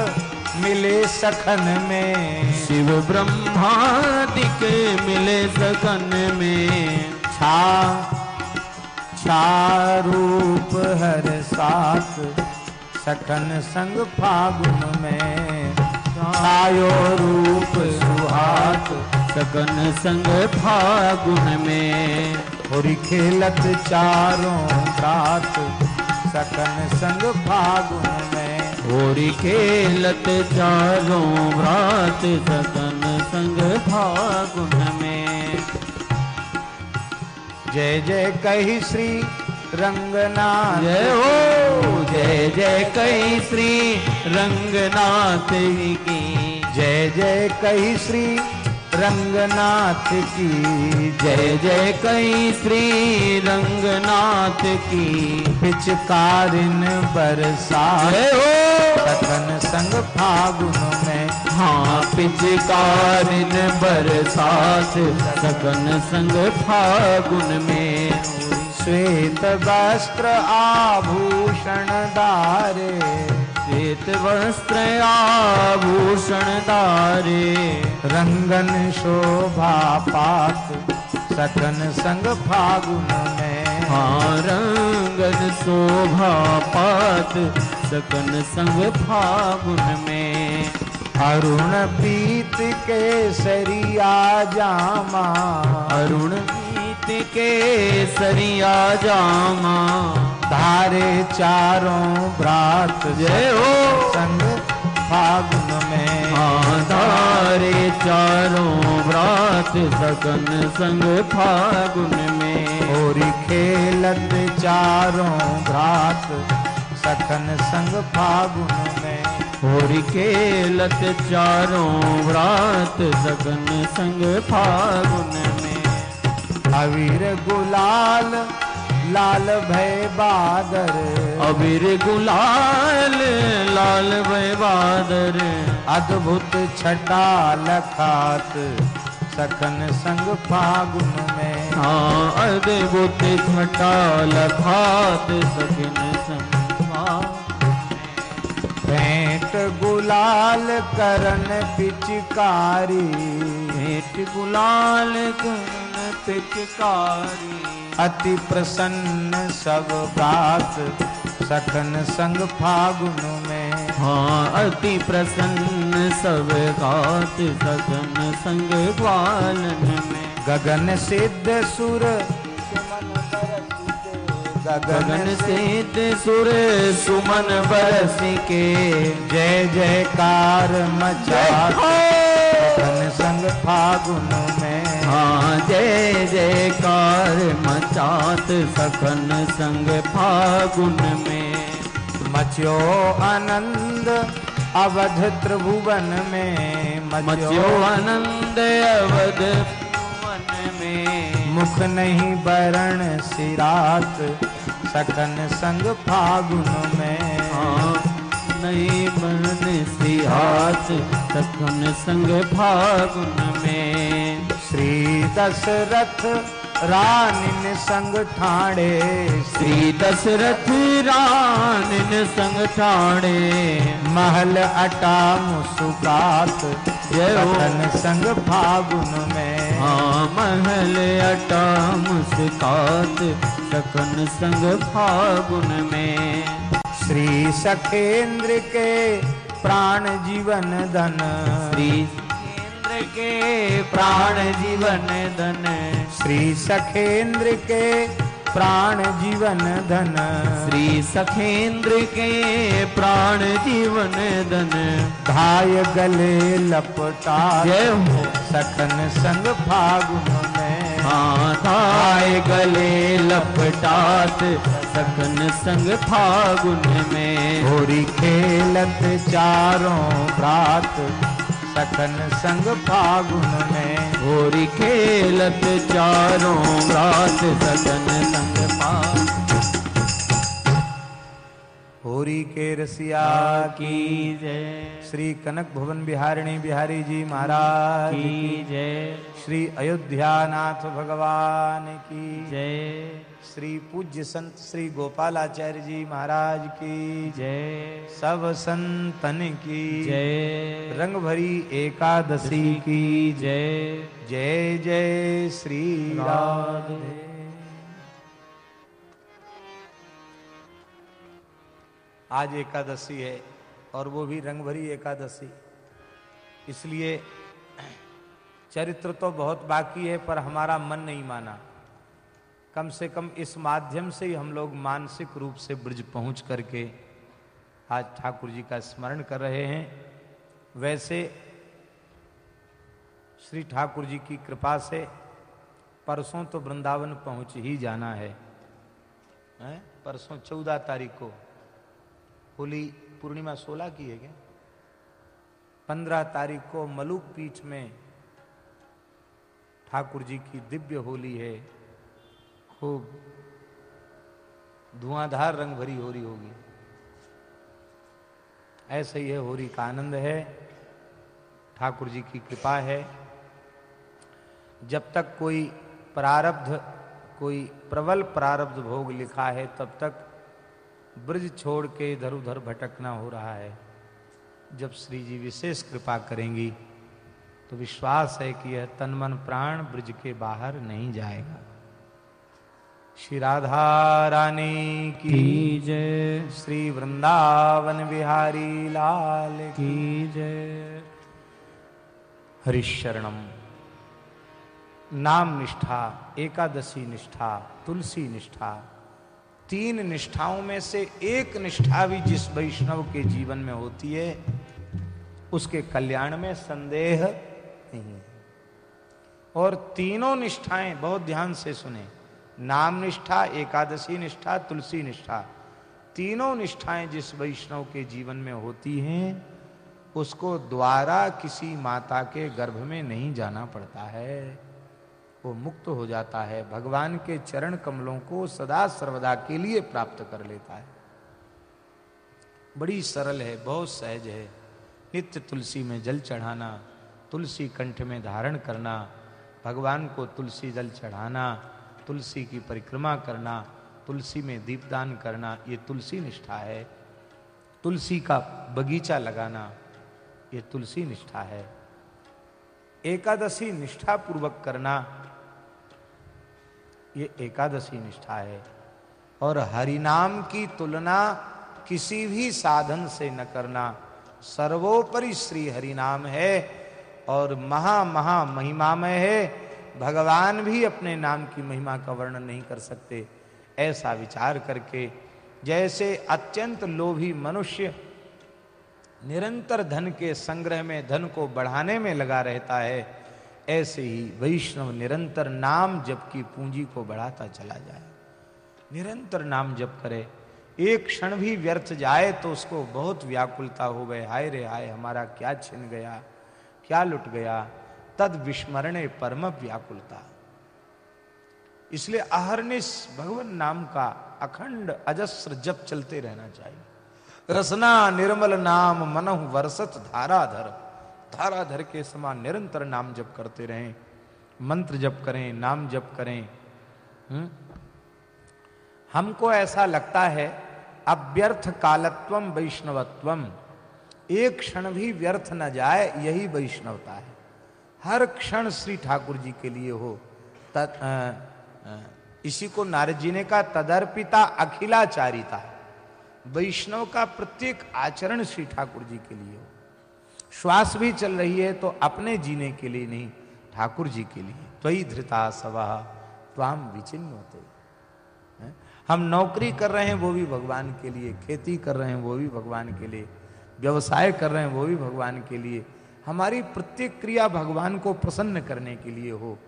मिले सखन में। शिव ब्रह्मादिक मिले सकन में। छा छा रूप हर साथ, सखन संग फागुन में। आयो रूप सुहात सकन संग फागुन में। होरी खेलत चारों रात सकन संग फागुन में। होरी खेलत चारों रात सकन संग फागुन में। जय जय कही श्री रंगनाथ। जय हो जय जय कई श्री रंगनाथ की। जय जय कही श्री रंगनाथ की। जय जय कई श्री रंगनाथ की। पिचकारिन बरसात। जय हो। सखन संग फागुन में हाँ पिचकारिन बरसात सकन संग फागुन में। श्वेत वस्त्र आभूषण दारे, श्वेत वस्त्र आभूषण दारे। रंगन शोभा पात सखन संग फागुन में। हाँ रंगन शोभा पात सकन संग फागुन में। अरुण पीत के सरिया जामा। अरुण पीत के सरिया जामा। धारे चारों भ्रात जय हो। संग फागुन में। हाँ धारे चारों व्रात सकन संग फागुन में। होरी खेलत चारों भ्रात सखन संग फागुन में। होरी खेलत चारों व्रात सगन संग फागुन में। अवीर गुलाल लाल भय बादर। अबीर गुलाल लाल भय बादर। अद्भुत छटा लखात सखन संग फागुन में। हाँ अद्भुत छटा लखात फागुन भेंट गुलाल करन पिचकारी। भेंट गुलाल करन पिचकारी। अति प्रसन्न सब बात सखन संग फागुन में। हाँ अति प्रसन्न सब गात सगन संग ग्वालन में। गगन सिद्ध सुर गगन सीत सुर सुमन बरस के जय जयकार मचा सखन संग फागुन में। हाँ जय जयकार मचात सखन संग फागुन में। मचो आनंद अवध त्रिभुवन में। मचो आनंद अवध वन में। मुख नहीं बरण सिरात सखन संग फागुन में। हाँ नहीं मन सिरात सखन संग फागुन में। श्री दशरथ रानिन संग ठाणे। श्री दशरथ रानिन संग ठाणे। महल अटा मुसुकात। सखन संग फागुन में। हाँ महल अटा मुस्कात सकन संग फागुन में। श्री सखेंद्र के प्राण जीवन धन। श्री के प्राण जीवन धन। श्री सखेंद्र के प्राण जीवन धन। श्री सखेंद्र के प्राण जीवन धन। भाय गले लपटा जय हो। सखन संग फागुन में। हाँ गले लपटात सखन संग फागुन में। होरी खेलत चारों रात सखन संग फागुन में। होरी खेलत चारों रात सकन संग होरी के रसिया की जय। श्री कनक भवन बिहारिणी बिहारी जी महाराज की जय। श्री अयोध्या नाथ भगवान की जय। श्री पूज्य संत श्री गोपालाचार्य जी महाराज की जय। सब संतन की जय। रंग भरी एकादशी की जय। जय जय श्री राधे। आज एकादशी है और वो भी रंग भरी एकादशी। इसलिए चरित्र तो बहुत बाकी है पर हमारा मन नहीं माना। कम से कम इस माध्यम से ही हम लोग मानसिक रूप से ब्रज पहुँच करके आज ठाकुर जी का स्मरण कर रहे हैं। वैसे श्री ठाकुर जी की कृपा से परसों तो वृंदावन पहुँच ही जाना है, हैं? परसों चौदह तारीख को। होली पूर्णिमा सोलह की है क्या? पंद्रह तारीख को मलुक पीठ में ठाकुर जी की दिव्य होली है। खूब धुआंधार रंग भरी होली होगी। ऐसे ही है होली का आनंद है, ठाकुर जी की कृपा है। जब तक कोई प्रारब्ध, कोई प्रबल प्रारब्ध भोग लिखा है, तब तक ब्रज छोड़ के इधर उधर भटकना हो रहा है। जब श्री जी विशेष कृपा करेंगी तो विश्वास है कि यह तन मन प्राण ब्रज के बाहर नहीं जाएगा। श्री राधा रानी की जय। श्री वृंदावन बिहारी लाल की की जय। हरिशरणम। नाम निष्ठा एकादशी निष्ठा तुलसी निष्ठा तीन निष्ठाओं में से एक निष्ठा भी जिस वैष्णव के जीवन में होती है उसके कल्याण में संदेह नहीं है। और तीनों निष्ठाएँ बहुत ध्यान से सुने। नाम निष्ठा एकादशी निष्ठा, तुलसी निष्ठा। तीनों निष्ठाएँ जिस वैष्णव के जीवन में होती हैं, उसको द्वारा किसी माता के गर्भ में नहीं जाना पड़ता है। वो मुक्त हो जाता है, भगवान के चरण कमलों को सदा सर्वदा के लिए प्राप्त कर लेता है। बड़ी सरल है, बहुत सहज है। नित्य तुलसी में जल चढ़ाना, तुलसी कंठ में धारण करना, भगवान को तुलसी जल चढ़ाना तुलसी की परिक्रमा करना, तुलसी में दीपदान करना, ये तुलसी निष्ठा है। तुलसी का बगीचा लगाना, ये तुलसी निष्ठा है। एकादशी निष्ठा पूर्वक करना, ये एकादशी निष्ठा है। और हरिनाम की तुलना किसी भी साधन से न करना, सर्वोपरि श्री हरिनाम है और महा महा महिमामय है। भगवान भी अपने नाम की महिमा का वर्णन नहीं कर सकते। ऐसा विचार करके जैसे अत्यंत लोभी मनुष्य निरंतर धन के संग्रह में, धन को बढ़ाने में लगा रहता है, ऐसे ही वैष्णव निरंतर नाम जप की पूंजी को बढ़ाता चला जाए। निरंतर नाम जप करे। एक क्षण भी व्यर्थ जाए तो उसको बहुत व्याकुलता हो गए। हाय रे हाय, हमारा क्या छिन गया, क्या लुट गया। तद विस्मरणे परम व्याकुलता। इसलिए अहरनिश भगवान नाम का अखंड अजस्र जप चलते रहना चाहिए। रसना निर्मल नाम मनहु वर्षत धाराधर। धाराधर के समान निरंतर नाम जप करते रहें, मंत्र जप करें, नाम जप करें। हुँ? हमको ऐसा लगता है, अव्यर्थ कालत्वम वैष्णवत्वम एक क्षण भी व्यर्थ न जाए, यही वैष्णवता है। हर क्षण श्री ठाकुर जी के लिए हो। तद इसी को नारद जी ने कहा, तदर्पिता अखिलाचारिता वैष्णव का प्रत्येक आचरण श्री ठाकुर जी के लिए हो। श्वास भी चल रही है तो अपने जीने के लिए नहीं, ठाकुर जी के लिए। त्वई धृता सवा त्वाम विचिन्न होते हम नौकरी कर रहे हैं, वो भी भगवान के लिए। खेती कर रहे हैं, वो भी भगवान के लिए। व्यवसाय कर रहे हैं, वो भी भगवान के लिए। हमारी प्रत्येक क्रिया भगवान को प्रसन्न करने के लिए हो।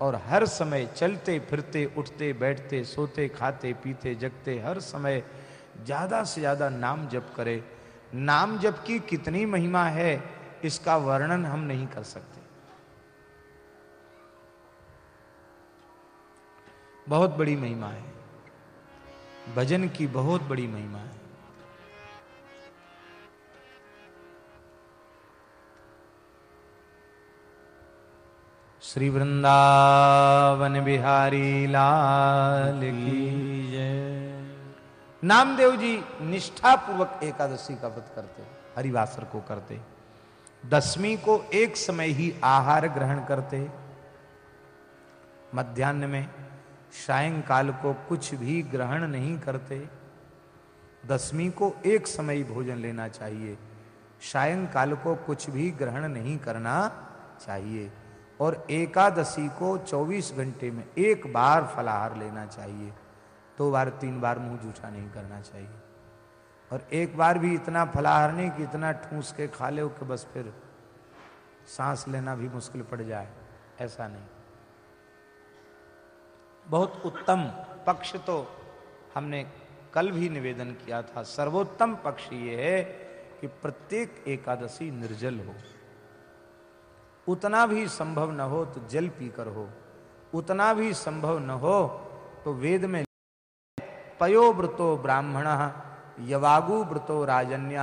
और हर समय चलते, फिरते, उठते, बैठते, सोते, खाते, पीते, जगते, हर समय ज़्यादा से ज़्यादा नाम जप करे। नाम जप की कितनी महिमा है, इसका वर्णन हम नहीं कर सकते। बहुत बड़ी महिमा है। भजन की बहुत बड़ी महिमा है। श्री वृंदावन बिहारी लाल की जय। नामदेव जी निष्ठा पूर्वक एकादशी का व्रत करते हरिवासर को करते दसवीं को एक समय ही आहार ग्रहण करते मध्यान्ह में सायंकाल को कुछ भी ग्रहण नहीं करते दसवीं को एक समय ही भोजन लेना चाहिए सायंकाल को कुछ भी ग्रहण नहीं करना चाहिए। और एकादशी को 24 घंटे में एक बार फलाहार लेना चाहिए। दो तो बार, तीन बार मुँह जूठा नहीं करना चाहिए। और एक बार भी इतना फलाहार नहीं कि इतना ठूस के खा ले कि बस फिर सांस लेना भी मुश्किल पड़ जाए। ऐसा नहीं। बहुत उत्तम पक्ष तो हमने कल भी निवेदन किया था। सर्वोत्तम पक्ष ये है कि प्रत्येक एकादशी निर्जल हो। उतना भी संभव न हो तो जल पीकर हो। उतना भी संभव न हो तो वेद में पयोव्रतो ब्राह्मण, यवागु व्रतो राजन्य,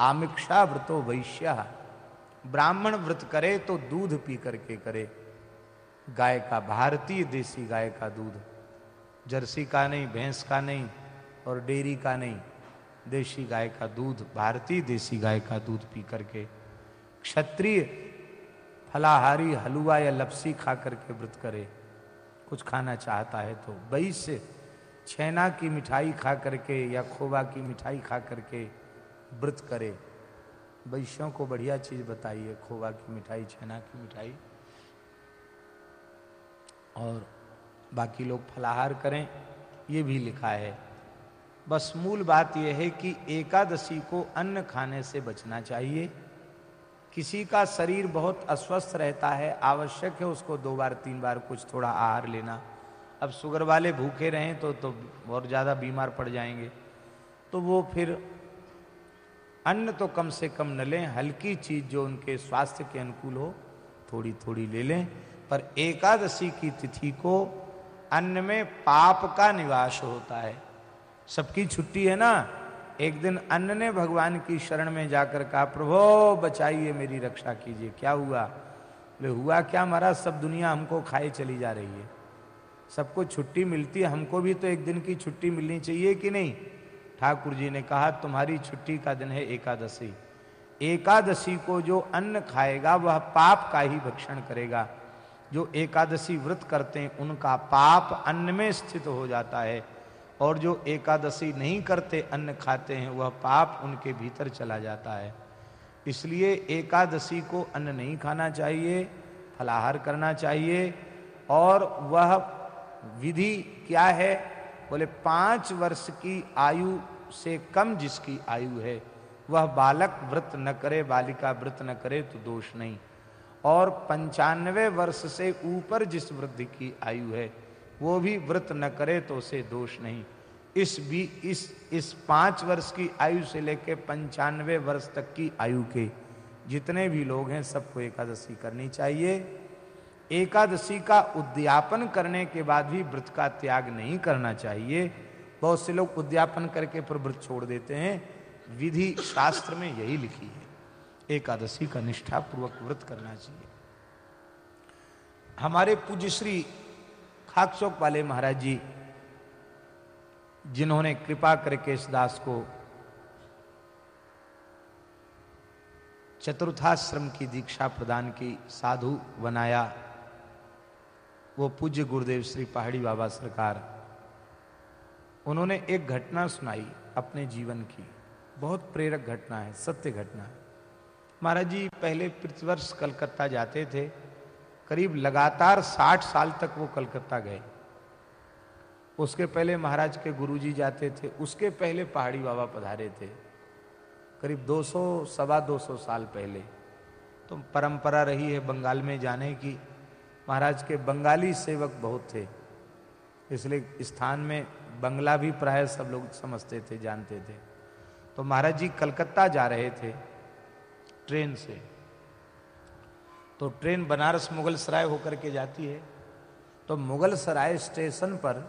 आमिक्षा व्रतो वैश्य। ब्राह्मण व्रत करे तो दूध पी करके करे। गाय का भारतीय देसी गाय का दूध। जर्सी का नहीं, भैंस का नहीं और डेयरी का नहीं। देशी गाय का दूध, भारतीय देसी गाय का दूध पी करके। क्षत्रिय फलाहारी हलवा या लपसी खा करके व्रत करे। कुछ खाना चाहता है तो से छेना की मिठाई खा करके या खोवा की मिठाई खा करके व्रत करे। वैश्यों को बढ़िया चीज़ बताइए, खोवा की मिठाई, छेना की मिठाई। और बाकी लोग फलाहार करें, ये भी लिखा है। बस मूल बात यह है कि एकादशी को अन्न खाने से बचना चाहिए। किसी का शरीर बहुत अस्वस्थ रहता है, आवश्यक है उसको दो बार, तीन बार कुछ थोड़ा आहार लेना। अब शुगर वाले भूखे रहें तो तो बहुत ज़्यादा बीमार पड़ जाएँगे। तो वो फिर अन्न तो कम से कम न लें, हल्की चीज़ जो उनके स्वास्थ्य के अनुकूल हो, थोड़ी थोड़ी ले लें। पर एकादशी की तिथि को अन्न में पाप का निवास होता है। सबकी छुट्टी है ना? एक दिन अन्न ने भगवान की शरण में जाकर कहा, प्रभो, बचाइए मेरी रक्षा कीजिए। क्या हुआ? बोले हुआ क्या महाराज? सब दुनिया हमको खाए चली जा रही है। सबको छुट्टी मिलती है। हमको भी तो एक दिन की छुट्टी मिलनी चाहिए कि नहीं? ठाकुर जी ने कहा, तुम्हारी छुट्टी का दिन है एकादशी। एकादशी को जो अन्न खाएगा, वह पाप का ही भक्षण करेगा। जो एकादशी व्रत करते हैं, उनका पाप अन्न में स्थित हो जाता है। और जो एकादशी नहीं करते, अन्न खाते हैं, वह पाप उनके भीतर चला जाता है। इसलिए एकादशी को अन्न नहीं खाना चाहिए, फलाहार करना चाहिए, और वह विधि क्या है? बोले, पाँच वर्ष की आयु से कम जिसकी आयु है, वह बालक व्रत न करे, बालिका व्रत न करे तो दोष नहीं। और पंचानवे वर्ष से ऊपर जिस वृद्धि की आयु है वो भी व्रत न करे तो उसे दोष नहीं। इस भी, इस इस पाँच वर्ष की आयु से लेकर पंचानवे वर्ष तक की आयु के जितने भी लोग हैं, सबको एकादशी करनी चाहिए। एकादशी का उद्यापन करने के बाद भी व्रत का त्याग नहीं करना चाहिए। बहुत से लोग उद्यापन करके फिर व्रत छोड़ देते हैं। विधि शास्त्र में यही लिखी है। एकादशी का निष्ठा पूर्वक व्रत करना चाहिए। हमारे पूज्य श्री खाक चौक वाले महाराज जी जिन्होंने कृपा करके इस दास को चतुर्थाश्रम की दीक्षा प्रदान की, साधु बनाया। वो पूज्य गुरुदेव श्री पहाड़ी बाबा सरकार, उन्होंने एक घटना सुनाई अपने जीवन की। बहुत प्रेरक घटना है, सत्य घटना है। महाराज जी पहले प्रतिवर्ष कलकत्ता जाते थे करीब लगातार साठ साल तक वो कलकत्ता गए। उसके पहले महाराज के गुरुजी जाते थे, उसके पहले पहाड़ी बाबा पधारे थे, करीब 200 सवा 200 साल पहले। तो परंपरा रही है बंगाल में जाने की। महाराज के बंगाली सेवक बहुत थे, इसलिए स्थान में बंगला भी प्राय सब लोग समझते थे, जानते थे। तो महाराज जी कलकत्ता जा रहे थे, ट्रेन से। तो ट्रेन बनारस मुगल सराय होकर के जाती है। तो मुगल सराय स्टेशन पर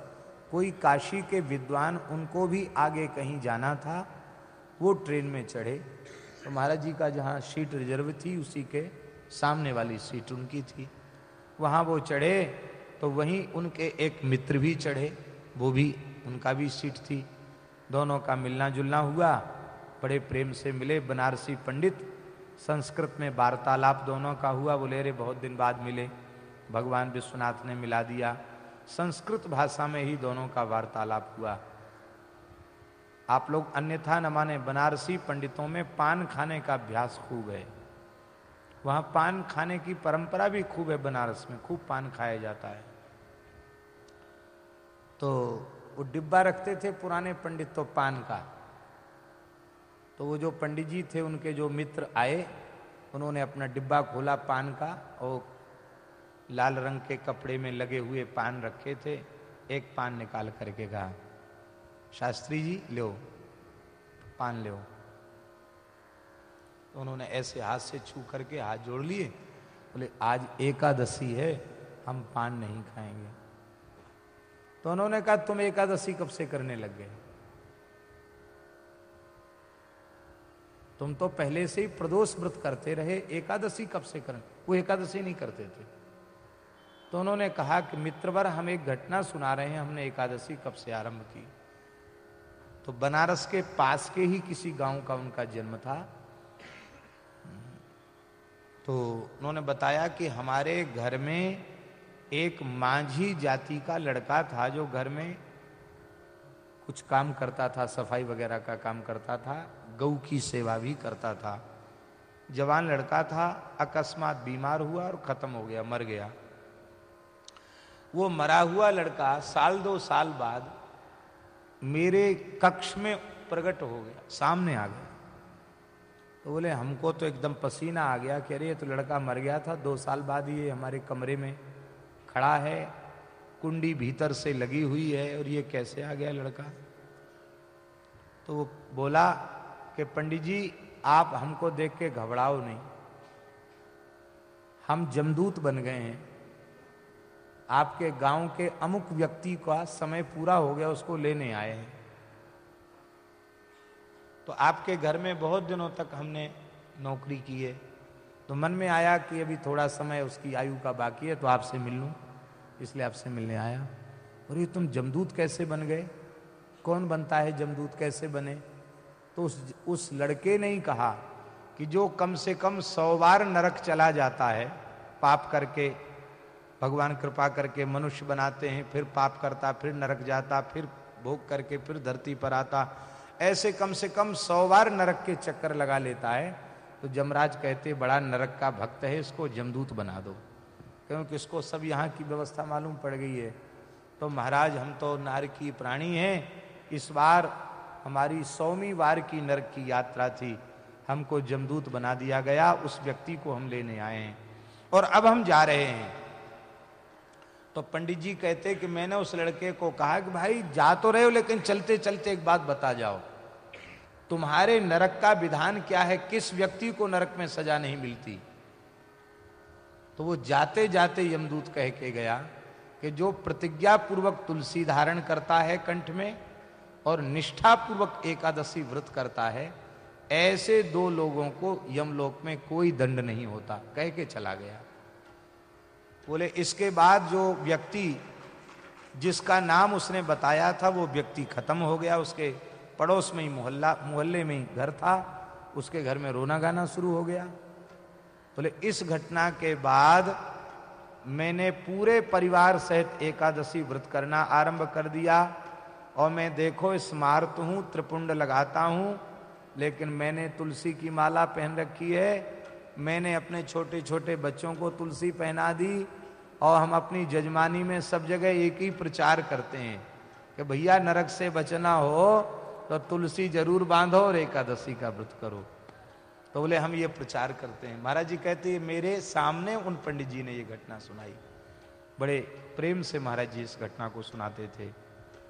कोई काशी के विद्वान उनको भी आगे कहीं जाना था, वो ट्रेन में चढ़े। तो महाराज जी का जहाँ सीट रिज़र्व थी, उसी के सामने वाली सीट उनकी थी। वहाँ वो चढ़े तो वहीं उनके एक मित्र भी चढ़े, वो भी उनका भी सीट थी। दोनों का मिलना जुलना हुआ, बड़े प्रेम से मिले बनारसी पंडित। संस्कृत में वार्तालाप दोनों का हुआ बोले रे बहुत दिन बाद मिले। भगवान विश्वनाथ ने मिला दिया। संस्कृत भाषा में ही दोनों का वार्तालाप हुआ। आप लोग अन्यथा न माने, बनारसी पंडितों में पान खाने का अभ्यास खूब है। वहाँ पान खाने की परंपरा भी खूब है बनारस में, खूब पान खाया जाता है। तो वो डिब्बा रखते थे पुराने पंडित तो पान का। तो वो जो पंडित जी थे, उनके जो मित्र आए, उन्होंने अपना डिब्बा खोला पान का और लाल रंग के कपड़े में लगे हुए पान रखे थे। एक पान निकाल करके कहा, शास्त्री जी, लो, पान लो। तो उन्होंने ऐसे हाथ से छू करके हाथ जोड़ लिए। बोले, आज एकादशी है, हम पान नहीं खाएँगे। तो उन्होंने कहा, तुम एकादशी कब से करने लग गए? तुम तो पहले से ही प्रदोष व्रत करते रहे, एकादशी कब से करें? वो एकादशी नहीं करते थे। तो उन्होंने कहा कि मित्रवर, हम एक घटना सुना रहे हैं, हमने एकादशी कब से आरंभ की? तो बनारस के पास के ही किसी गाँव का उनका जन्म था। तो उन्होंने बताया कि हमारे घर में एक माझी जाति का लड़का था, जो घर में कुछ काम करता था, सफ़ाई वगैरह का काम करता था। गऊ की सेवा भी करता था। जवान लड़का था, अकस्मात बीमार हुआ और खत्म हो गया, मर गया। वो मरा हुआ लड़का साल दो साल बाद मेरे कक्ष में प्रकट हो गया, सामने आ गया। तो बोले, हमको तो एकदम पसीना आ गया कि अरे, ये तो लड़का मर गया था, दो साल बाद ये हमारे कमरे में खड़ा है, कुंडी भीतर से लगी हुई है और ये कैसे आ गया लड़का? तो वो बोला कि पंडित जी, आप हमको देख के घबराओ नहीं। हम जमदूत बन गए हैं। आपके गाँव के अमुक व्यक्ति का समय पूरा हो गया, उसको लेने आए हैं। तो आपके घर में बहुत दिनों तक हमने नौकरी की है। तो मन में आया कि अभी थोड़ा समय उसकी आयु का बाकी है तो आपसे मिल लूँ। इसलिए आपसे मिलने आया। और ये तुम जमदूत कैसे बन गए? कौन बनता है जमदूत? कैसे बने? तो उस उस लड़के ने ही कहा कि जो कम से कम सौ बार नरक चला जाता है, पाप करके, भगवान कृपा करके मनुष्य बनाते हैं, फिर पाप करता, फिर नरक जाता, फिर भोग करके, फिर धरती पर आता, ऐसे कम से कम सौ बार नरक के चक्कर लगा लेता है तो जमराज कहते, बड़ा नरक का भक्त है, इसको जमदूत बना दो। क्योंकि इसको सब यहाँ की व्यवस्था मालूम पड़ गई है। तो महाराज, हम तो नारकी प्राणी हैं, इस बार हमारी सौवीं बार की नरक की यात्रा थी। हमको जमदूत बना दिया गया, उस व्यक्ति को हम लेने आए हैं। और अब हम जा रहे हैं। तो पंडित जी कहते कि मैंने उस लड़के को कहा कि भाई, जा तो रहे हो, लेकिन चलते चलते एक बात बता जाओ। तुम्हारे नरक का विधान क्या है? किस व्यक्ति को नरक में सजा नहीं मिलती? तो वो जाते जाते यमदूत कह के गया कि जो प्रतिज्ञा पूर्वक तुलसी धारण करता है कंठ में और निष्ठा पूर्वक एकादशी व्रत करता है, ऐसे दो लोगों को यमलोक में कोई दंड नहीं होता। कह के चला गया। बोले, इसके बाद जो व्यक्ति जिसका नाम उसने बताया था, वो व्यक्ति खत्म हो गया। उसके पड़ोस में ही मोहल्ला, मोहल्ले में ही घर था। उसके घर में रोना गाना शुरू हो गया। बोले, इस घटना के बाद मैंने पूरे परिवार सहित एकादशी व्रत करना आरंभ कर दिया। और मैं देखो स्मार्त हूँ, त्रिपुंड लगाता हूँ, लेकिन मैंने तुलसी की माला पहन रखी है। मैंने अपने छोटे छोटे बच्चों को तुलसी पहना दी और हम अपनी जजमानी में सब जगह एक ही प्रचार करते हैं कि भैया नरक से बचना हो तो तुलसी ज़रूर बांधो और एकादशी का व्रत करो। तो बोले, हम ये प्रचार करते हैं। महाराज जी कहते हैं, मेरे सामने उन पंडित जी ने ये घटना सुनाई। बड़े प्रेम से महाराज जी इस घटना को सुनाते थे।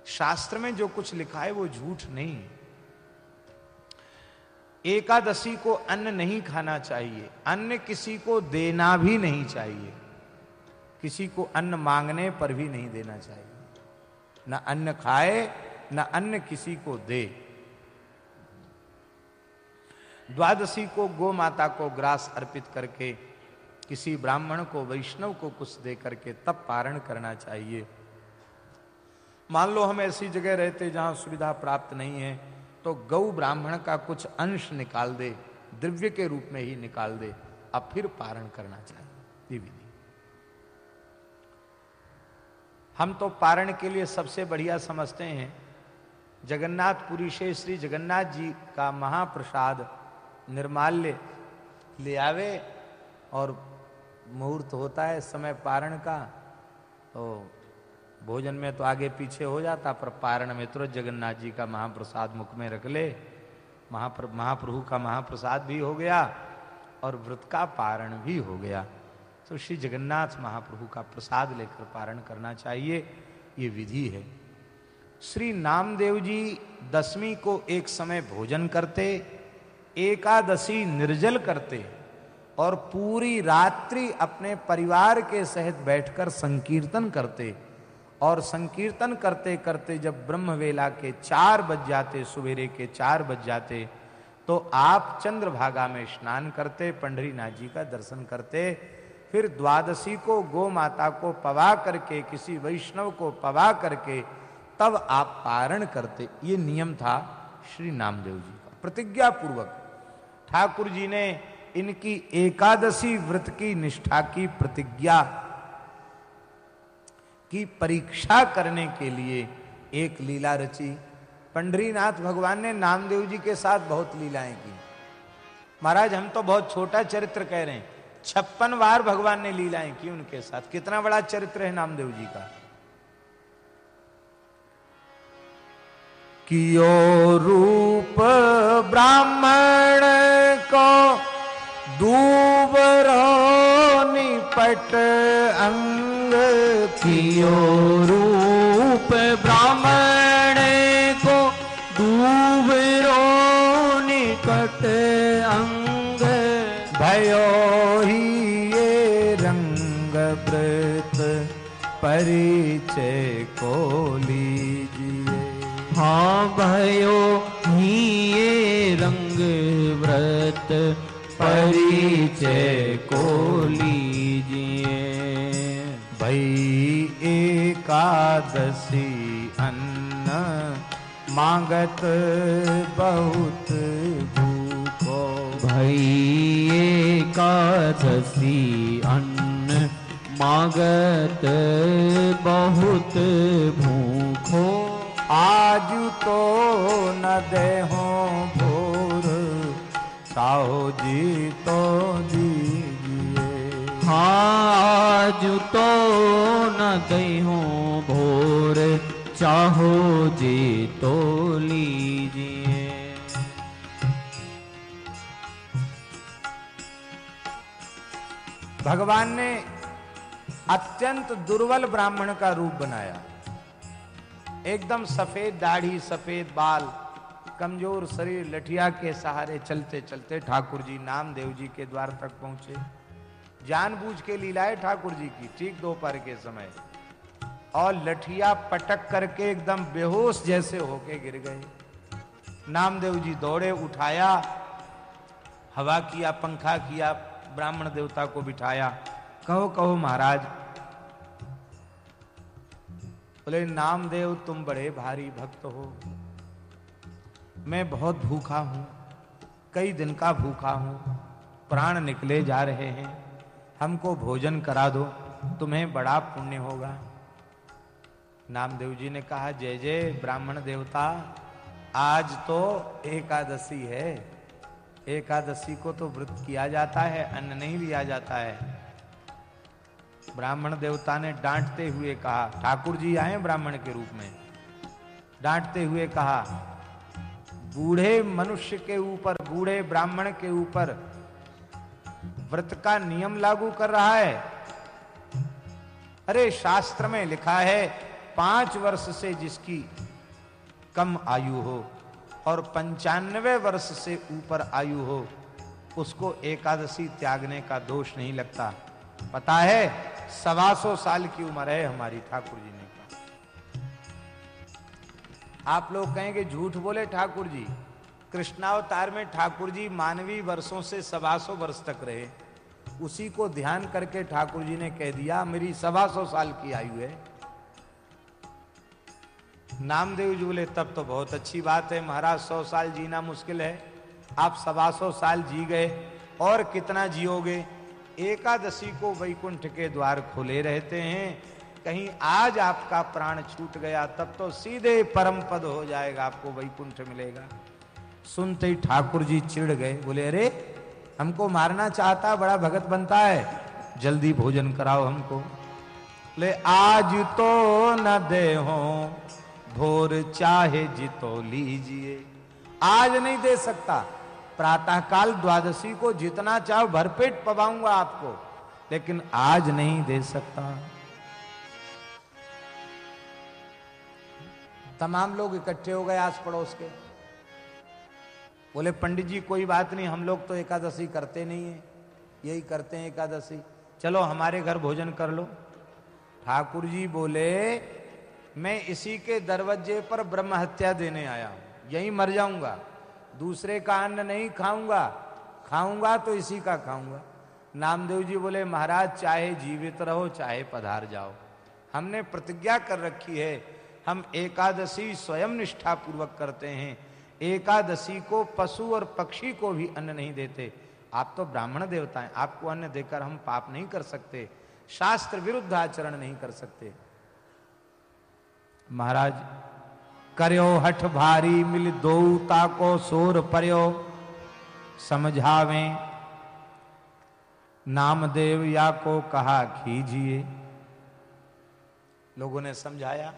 शास्त्र में जो कुछ लिखा है वो झूठ नहीं। एकादशी को अन्न नहीं खाना चाहिए, अन्न किसी को देना भी नहीं चाहिए, किसी को अन्न मांगने पर भी नहीं देना चाहिए। न अन्न खाए, न अन्न किसी को दे। द्वादशी को गो माता को ग्रास अर्पित करके, किसी ब्राह्मण को, वैष्णव को कुछ दे करके तब पारण करना चाहिए। मान लो हम ऐसी जगह रहते जहाँ सुविधा प्राप्त नहीं है तो गौ ब्राह्मण का कुछ अंश निकाल दे, द्रव्य के रूप में ही निकाल दे, अब फिर पारण करना चाहिए। विधि हम तो पारण के लिए सबसे बढ़िया समझते हैं, जगन्नाथपुरी से श्री जगन्नाथ जी का महाप्रसाद निर्माल्य ले आवे और मुहूर्त होता है समय पारण का तो भोजन में तो आगे पीछे हो जाता, पर पारण में तुरंत जगन्नाथ जी का महाप्रसाद मुख में रख ले। महाप्र, महाप्रभु का महाप्रसाद भी हो गया और व्रत का पारण भी हो गया। तो श्री जगन्नाथ महाप्रभु का प्रसाद लेकर पारण करना चाहिए, ये विधि है। श्री नामदेव जी दसवीं को एक समय भोजन करते, एकादशी निर्जल करते और पूरी रात्रि अपने परिवार के सहित बैठकर संकीर्तन करते। और संकीर्तन करते करते जब ब्रह्म वेला के चार बज जाते सवेरे के चार बज जाते तो आप चंद्रभागा में स्नान करते पंडरीनाथ जी का दर्शन करते, फिर द्वादशी को गो माता को पवा करके, किसी वैष्णव को पवा करके, तब आप पारण करते। ये नियम था श्री नामदेव जी का। प्रतिज्ञा पूर्वक ठाकुर जी ने इनकी एकादशी व्रत की निष्ठा की प्रतिज्ञा की परीक्षा करने के लिए एक लीला रची। पंडरीनाथ भगवान ने नामदेव जी के साथ बहुत लीलाएँ की। महाराज, हम तो बहुत छोटा चरित्र कह रहे हैं। छप्पन बार भगवान ने लीलाएँ की उनके साथ। कितना बड़ा चरित्र है नामदेव जी का। कियो रूप ब्राह्मण को दूबरो निपट अंग कियो रूप ब्राह्मण को दूबरो व्रत अंग। भयो ही ये रंग व्रत परिचय को लीजिए। हाँ भयो ही ये रंग व्रत परिचय को एकादशी अन्न मांगत बहुत भूखो। भई एकादशी अन्न मागत बहुत भूखो। आज तो न दे भोर साहो जी तो दीजिए। हाँ आज तो न दहो चाहो जी तो लीजिए। भगवान ने अत्यंत दुर्बल ब्राह्मण का रूप बनाया। एकदम सफ़ेद दाढ़ी, सफ़ेद बाल, कमज़ोर शरीर, लठिया के सहारे चलते चलते ठाकुर जी नामदेव जी के द्वार तक पहुँचे। जानबूझ के लीलाए ठाकुर जी की, ठीक दोपहर के समय। और लठिया पटक करके एकदम बेहोश जैसे होके गिर गए नामदेव जी दौड़े, उठाया, हवा किया, पंखा किया, ब्राह्मण देवता को बिठाया। कहो कहो, महाराज। बोले, नामदेव, तुम बड़े भारी भक्त हो। मैं बहुत भूखा हूँ, कई दिन का भूखा हूँ। प्राण निकले जा रहे हैं, हमको भोजन करा दो, तुम्हें बड़ा पुण्य होगा। नामदेव जी ने कहा, जय जय ब्राह्मण देवता, आज तो एकादशी है। एकादशी को तो व्रत किया जाता है, अन्न नहीं लिया जाता है। ब्राह्मण देवता ने डांटते हुए कहा, ठाकुर जी आए ब्राह्मण के रूप में? डांटते हुए कहा, बूढ़े मनुष्य के ऊपर, बूढ़े ब्राह्मण के ऊपर व्रत का नियम लागू कर रहा है। अरे शास्त्र में लिखा है पाँच वर्ष से जिसकी कम आयु हो और पंचानवे वर्ष से ऊपर आयु हो, उसको एकादशी त्यागने का दोष नहीं लगता। पता है सवा सौ साल की उम्र है हमारी ठाकुर जी ने। कहा आप लोग कहेंगे, झूठ बोले ठाकुर जी। कृष्णावतार में ठाकुर जी मानवीय वर्षों से सवा सौ वर्ष तक रहे। उसी को ध्यान करके ठाकुर जी ने कह दिया, मेरी सवा सौ साल की आयु है। नामदेव जी बोले तब तो बहुत अच्छी बात है। महाराज, सौ साल जीना मुश्किल है। आप सवा सौ साल जी गए और कितना जियोगे? एकादशी को वैकुंठ के द्वार खुले रहते हैं। कहीं आज आपका प्राण छूट गया, तब तो सीधे परम पद हो जाएगा, आपको वैकुंठ मिलेगा। सुनते ही ठाकुर जी चिढ़ गए, बोले, अरे, हमको मारना चाहता, बड़ा भगत बनता है। जल्दी भोजन कराओ हमको। ले आज तो न दे हो भोर चाहे जितो लीजिए। आज नहीं दे सकता। प्रातः काल द्वादशी को जितना चाहो भरपेट पवाऊँगा आपको, लेकिन आज नहीं दे सकता। तमाम लोग इकट्ठे हो गए आस पड़ोस के। बोले, पंडित जी, कोई बात नहीं, हम लोग तो एकादशी करते नहीं है। यही करते हैं एकादशी। चलो, हमारे घर भोजन कर लो। ठाकुर जी बोले मैं इसी के दरवाजे पर ब्रह्म हत्या देने आया हूँ। यही मर जाऊँगा। दूसरे का अन्न नहीं खाऊँगा। खाऊँगा तो इसी का खाऊँगा। नामदेव जी बोले, महाराज, चाहे जीवित रहो, चाहे पधार जाओ। हमने प्रतिज्ञा कर रखी है। हम एकादशी स्वयं निष्ठा पूर्वक करते हैं। एकादशी को पशु और पक्षी को भी अन्न नहीं देते। आप तो ब्राह्मण देवता हैं आपको अन्न देकर हम पाप नहीं कर सकते। शास्त्र विरुद्ध आचरण नहीं कर सकते। महाराज, करयो हठ भारी मिल दो ताको सोर पर्यो। समझावे, नामदेव या को कहा खीजिए। लोगों ने समझाया,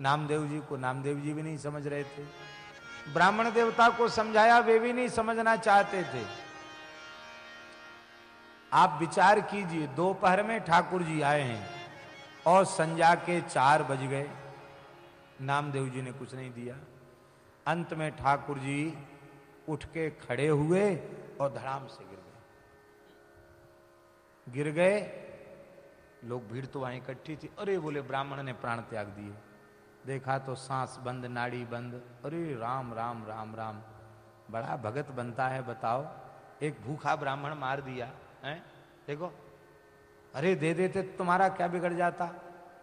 नामदेव जी को नामदेव जी भी नहीं समझ रहे थे। ब्राह्मण देवता को समझाया, वे भी नहीं समझना चाहते थे। आप विचार कीजिए, दोपहर में ठाकुर जी आए हैं और संजा के चार बज गए। नामदेव जी ने कुछ नहीं दिया। अंत में ठाकुर जी उठ के खड़े हुए और धड़ाम से गिर गए। गिर गए, लोग भीड़ तो वहाँ इकट्ठी थी। अरे, बोले, ब्राह्मण ने प्राण त्याग दिए। देखा तो सांस बंद, नाड़ी बंद। अरे, राम राम राम राम। बड़ा भगत बनता है, बताओ। एक भूखा ब्राह्मण मार दिया, है? देखो। अरे, दे देते तो तुम्हारा क्या बिगड़ जाता?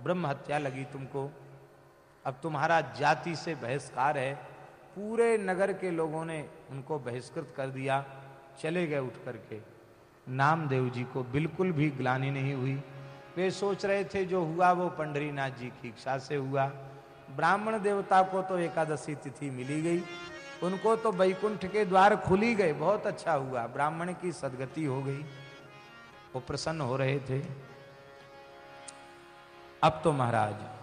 ब्रह्म हत्या लगी तुमको। अब तुम्हारा जाति से बहिष्कार है। पूरे नगर के लोगों ने उनको बहिष्कृत कर दिया। चले गए उठ करके। नामदेव जी को बिल्कुल भी ग्लानी नहीं हुई। वे सोच रहे थे, जो हुआ वो पंडरीनाथ जी की इच्छा से हुआ। ब्राह्मण देवता को तो एकादशी तिथि मिली गई। उनको तो बैकुंठ के द्वार खुली गए। बहुत अच्छा हुआ। ब्राह्मण की सदगति हो गई। वो प्रसन्न हो रहे थे। अब तो महाराज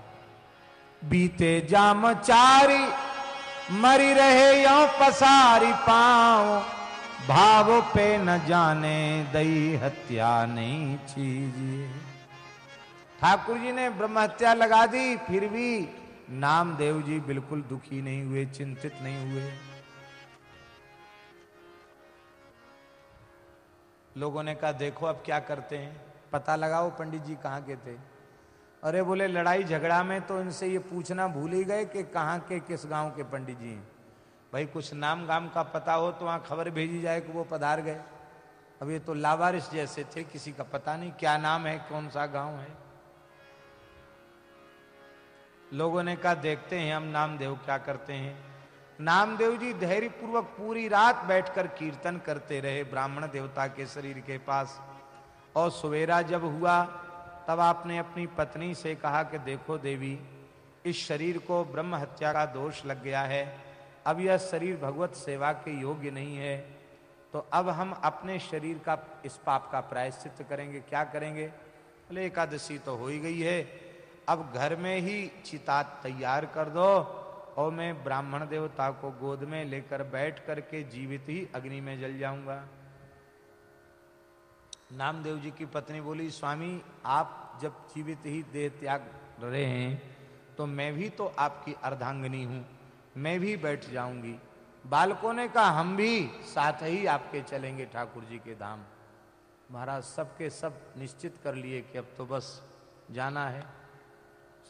बीते जाम चारी, मरी रहे यो पसारी पाओ भाव पे न जाने दई हत्या नहीं चीजिए। ठाकुर जी ने ब्रह्म हत्या लगा दी, फिर भी नामदेव जी बिल्कुल दुखी नहीं हुए, चिंतित नहीं हुए। लोगों ने कहा, देखो अब क्या करते हैं। पता लगाओ पंडित जी कहाँ के थे? अरे बोले, लड़ाई झगड़ा में तो इनसे ये पूछना भूल ही गए कि कहाँ के किस गाँव के पंडित जी हैं? भाई, कुछ नाम गाम का पता हो तो वहाँ खबर भेजी जाए कि वो पधार गए। अब ये तो लावारिस जैसे थे, किसी का पता नहीं क्या नाम है, कौन सा गाँव है। लोगों ने कहा, देखते हैं हम नामदेव क्या करते हैं। नामदेव जी धैर्य पूर्वक पूरी रात बैठकर कीर्तन करते रहे ब्राह्मण देवता के शरीर के पास। और सवेरा जब हुआ तब आपने अपनी पत्नी से कहा कि देखो देवी, इस शरीर को ब्रह्म हत्या का दोष लग गया है। अब यह शरीर भगवत सेवा के योग्य नहीं है। तो अब हम अपने शरीर का, इस पाप का प्रायश्चित करेंगे। क्या करेंगे? बोले, एकादशी तो हो ही गई है। अब घर में ही चिता तैयार कर दो। और मैं ब्राह्मण देवता को गोद में लेकर बैठ करके जीवित ही अग्नि में जल जाऊँगा। नामदेव जी की पत्नी बोली, स्वामी, आप जब जीवित ही देह त्याग रहे हैं तो मैं भी तो आपकी अर्धांगनी हूँ। मैं भी बैठ जाऊँगी। बालकों ने कहा, हम भी साथ ही आपके चलेंगे ठाकुर जी के धाम। महाराज, सबके सब निश्चित कर लिए कि अब तो बस जाना है।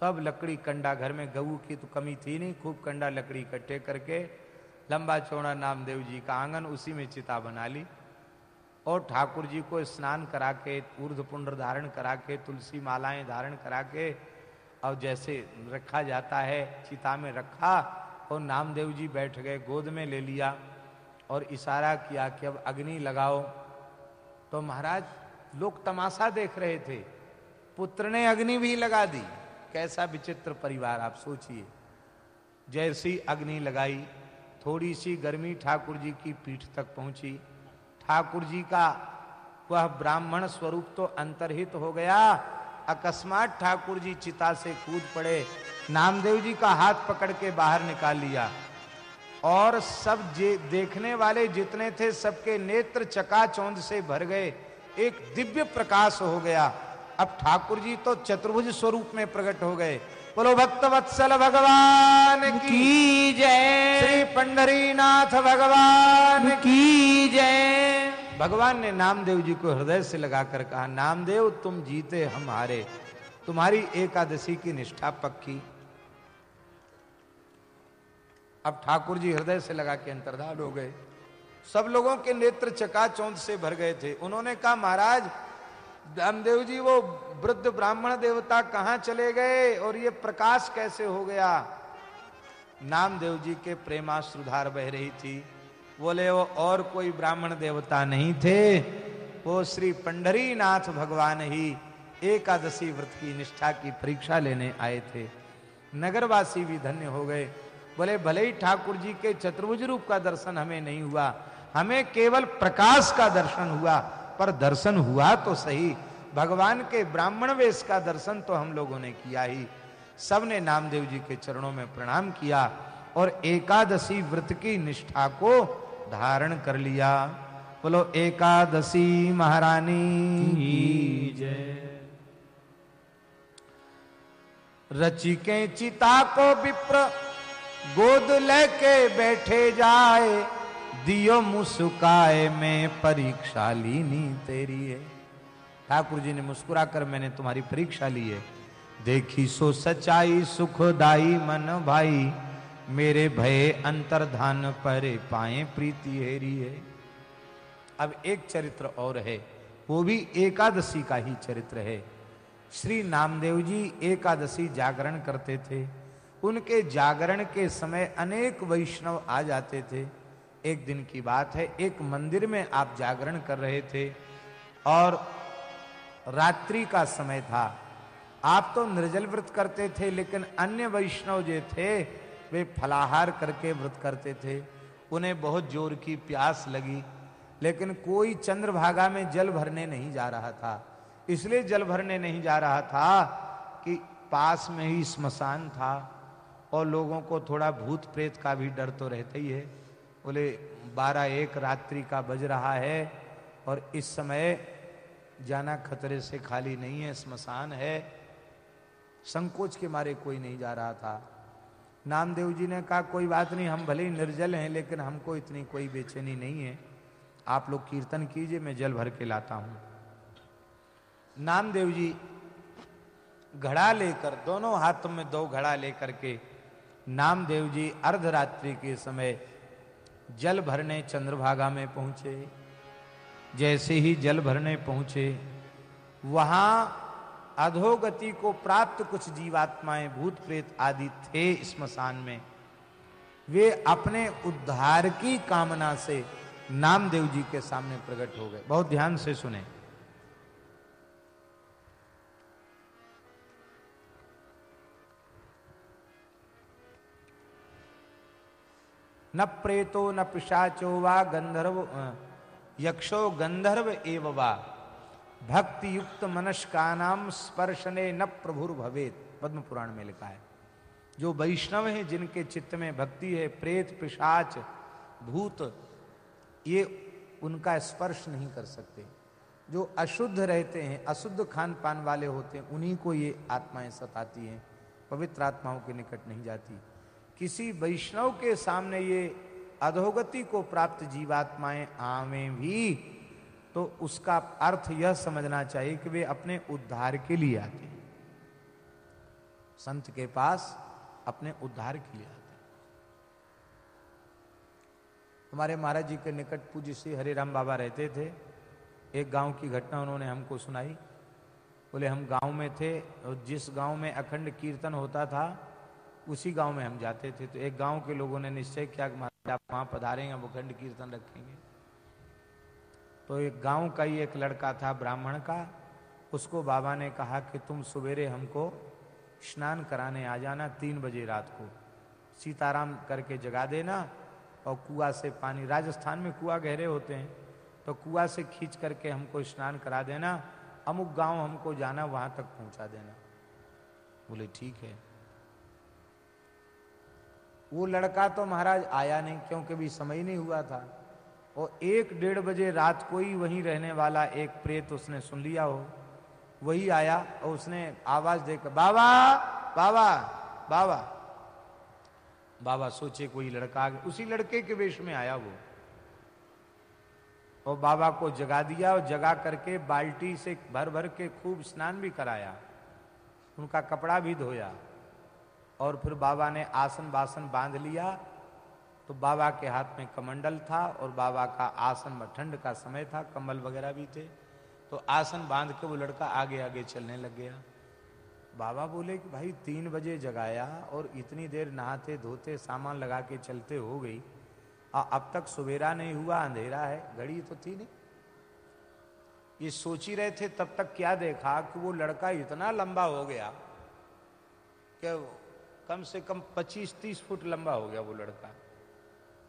सब लकड़ी कंडा घर में, गऊ की तो कमी थी नहीं, खूब कंडा लकड़ी इकट्ठे करके लंबा चौड़ा नामदेव जी का आँगन उसी में चिता बना ली। और ठाकुर जी को स्नान करा के ऊर्ध पुंड धारण करा के तुलसी मालाएँ धारण करा के और जैसे रखा जाता है, चिता में रखा, और नामदेव जी बैठ गए, गोद में ले लिया, और इशारा किया कि अब अग्नि लगाओ। तो महाराज, लोग तमाशा देख रहे थे। पुत्र ने अग्नि भी लगा दी। कैसा विचित्र परिवार, आप सोचिए। जैसी अग्नि लगाई, थोड़ी सी गर्मी ठाकुर जी की पीठ तक पहुँची। ठाकुर जी का वह ब्राह्मण स्वरूप तो अंतरहित हो गया। अकस्मात ठाकुर जी चिता से कूद पड़े। नामदेव जी का हाथ पकड़ के बाहर निकाल लिया। और सब जे देखने वाले जितने थे, सबके नेत्र चकाचौंध से भर गए। एक दिव्य प्रकाश हो गया। अब ठाकुर जी तो चतुर्भुज स्वरूप में प्रकट हो गए। बोलो भक्त वत्सल भगवान की जय। श्री पंडरी नाथ भगवान की जय। भगवान ने नामदेव जी को हृदय से लगाकर कहा नामदेव तुम जीते हम हारे तुम्हारी एकादशी की निष्ठा पक्की। अब ठाकुर जी हृदय से लगा के अंतर्धान हो गए। सब लोगों के नेत्र चकाचौंध से भर गए थे। उन्होंने कहा महाराज रामदेव जी, वो वृद्ध ब्राह्मण देवता कहाँ चले गए और ये प्रकाश कैसे हो गया? नामदेव जी के प्रेमाश्रुधार बह रही थी। बोले, वो और कोई ब्राह्मण देवता नहीं थे। वो श्री पंडरी नाथ भगवान ही एकादशी व्रत की निष्ठा की परीक्षा लेने आए थे। नगरवासी भी धन्य हो गए। बोले, भले ही ठाकुर जी के चतुर्भुज रूप का दर्शन हमें नहीं हुआ, हमें केवल प्रकाश का दर्शन हुआ। पर दर्शन हुआ तो सही। भगवान के ब्राह्मण वेश का दर्शन तो हम लोगों ने किया ही। सबने नामदेव जी के चरणों में प्रणाम किया और एकादशी व्रत की निष्ठा को धारण कर लिया। बोलो, एकादशी महारानी। जय रचि के चिता को विप्र, गोद लेके बैठे जाए। दियो मुस्काए में परीक्षा लीनी तेरी है। ठाकुर जी ने मुस्कुरा कर मैंने तुम्हारी परीक्षा ली है। देखी सो सच्चाई सुखदाई मन भाई, मेरे भय अंतर्धान परे पाए प्रीति हेरी है। अब एक चरित्र और है, वो भी एकादशी का ही चरित्र है। श्री नामदेव जी एकादशी जागरण करते थे। उनके जागरण के समय अनेक वैष्णव आ जाते थे। एक दिन की बात है, एक मंदिर में आप जागरण कर रहे थे और रात्रि का समय था। आप तो निर्जल व्रत करते थे, लेकिन अन्य वैष्णव जो थे, वे फलाहार करके व्रत करते थे। उन्हें बहुत ज़ोर की प्यास लगी, लेकिन कोई चंद्रभागा में जल भरने नहीं जा रहा था। इसलिए जल भरने नहीं जा रहा था कि पास में ही स्मशान था और लोगों को थोड़ा भूत प्रेत का भी डर तो रहता ही है। बोले, बारह एक रात्रि का बज रहा है और इस समय जाना खतरे से खाली नहीं है, स्मशान है। संकोच के मारे कोई नहीं जा रहा था। नामदेव जी ने कहा, कोई बात नहीं, हम भले ही निर्जल हैं, लेकिन हमको इतनी कोई बेचैनी नहीं है। आप लोग कीर्तन कीजिए, मैं जल भर के लाता हूँ। नामदेव जी घड़ा लेकर, दोनों हाथों में दो घड़ा लेकर के, नामदेव जी अर्धरात्रि के समय जल भरने चंद्रभागा में पहुँचे। जैसे ही जल भरने पहुँचे, वहाँ अधोगति को प्राप्त कुछ जीवात्माएँ भूत प्रेत आदि थे स्मशान में। वे अपने उद्धार की कामना से नामदेव जी के सामने प्रकट हो गए। बहुत ध्यान से सुने। न प्रेतो न पिशाचो वा गंधर्व यक्षो गंधर्व एव वा। भक्ति युक्त मनस्का नाम स्पर्शने न प्रभुर भवेत पद्म पुराण में लिखा है। जो वैष्णव हैं, जिनके चित्त में भक्ति है, प्रेत, पिशाच, भूत, ये उनका स्पर्श नहीं कर सकते। जो अशुद्ध रहते हैं, अशुद्ध खान पान वाले होते हैं, उन्हीं को ये आत्माएँ सताती हैं, पवित्र आत्माओं के निकट नहीं जाती। किसी वैष्णव के सामने ये अधोगति को प्राप्त जीवात्माएँ आवे भी तो उसका अर्थ यह समझना चाहिए कि वे अपने उद्धार के लिए आते हैं। संत के पास अपने उद्धार के लिए आते हैं। हमारे महाराज जी के निकट पूज्य श्री हरिराम बाबा रहते थे। एक गाँव की घटना उन्होंने हमको सुनाई। बोले, हम गाँव में थे और जिस गाँव में अखंड कीर्तन होता था उसी गाँव में हम जाते थे तो एक गाँव के लोगों ने निश्चय किया कि महाराज आप वहाँ पधारेंगे वो खंड कीर्तन रखेंगे। तो एक गाँव का ही एक लड़का था, ब्राह्मण का, उसको बाबा ने कहा कि तुम सवेरे हमको स्नान कराने आ जाना तीन बजे रात को। सीताराम करके जगा देना और कुआ से पानी, राजस्थान में कुआ गहरे होते हैं तो कुआ से खींच करके हमको स्नान करा देना, अमुक गाँव हमको जाना, वहाँ तक पहुँचा देना। बोले, ठीक है। वो लड़का तो महाराज आया नहीं, क्योंकि भी समय नहीं हुआ था। और एक डेढ़ बजे रात को ही वहीं रहने वाला एक प्रेत उसने सुन लिया हो। वही आया और उसने आवाज़ देकर, बाबा बाबा बाबा। बाबा सोचे कोई लड़का आ गया। उसी लड़के के वेश में आया वो। और बाबा को जगा दिया और जगा करके बाल्टी से भर भर के खूब स्नान भी कराया। उनका कपड़ा भी धोया। और फिर बाबा ने आसन बासन बाँध लिया। तो बाबा के हाथ में कमंडल था और बाबा का आसन में ठंड का समय था कम्बल वगैरह भी थे। तो आसन बाँध के वो लड़का आगे आगे चलने लग गया। बाबा बोले कि भाई, तीन बजे जगाया और इतनी देर नहाते धोते सामान लगा के चलते हो गई। और अब तक सवेरा नहीं हुआ, अंधेरा है, घड़ी तो थी नहीं। ये सोच ही रहे थे, तब तक क्या देखा कि वो लड़का इतना लंबा हो गया कि कम से कम 25-30 फुट लंबा हो गया वो लड़का।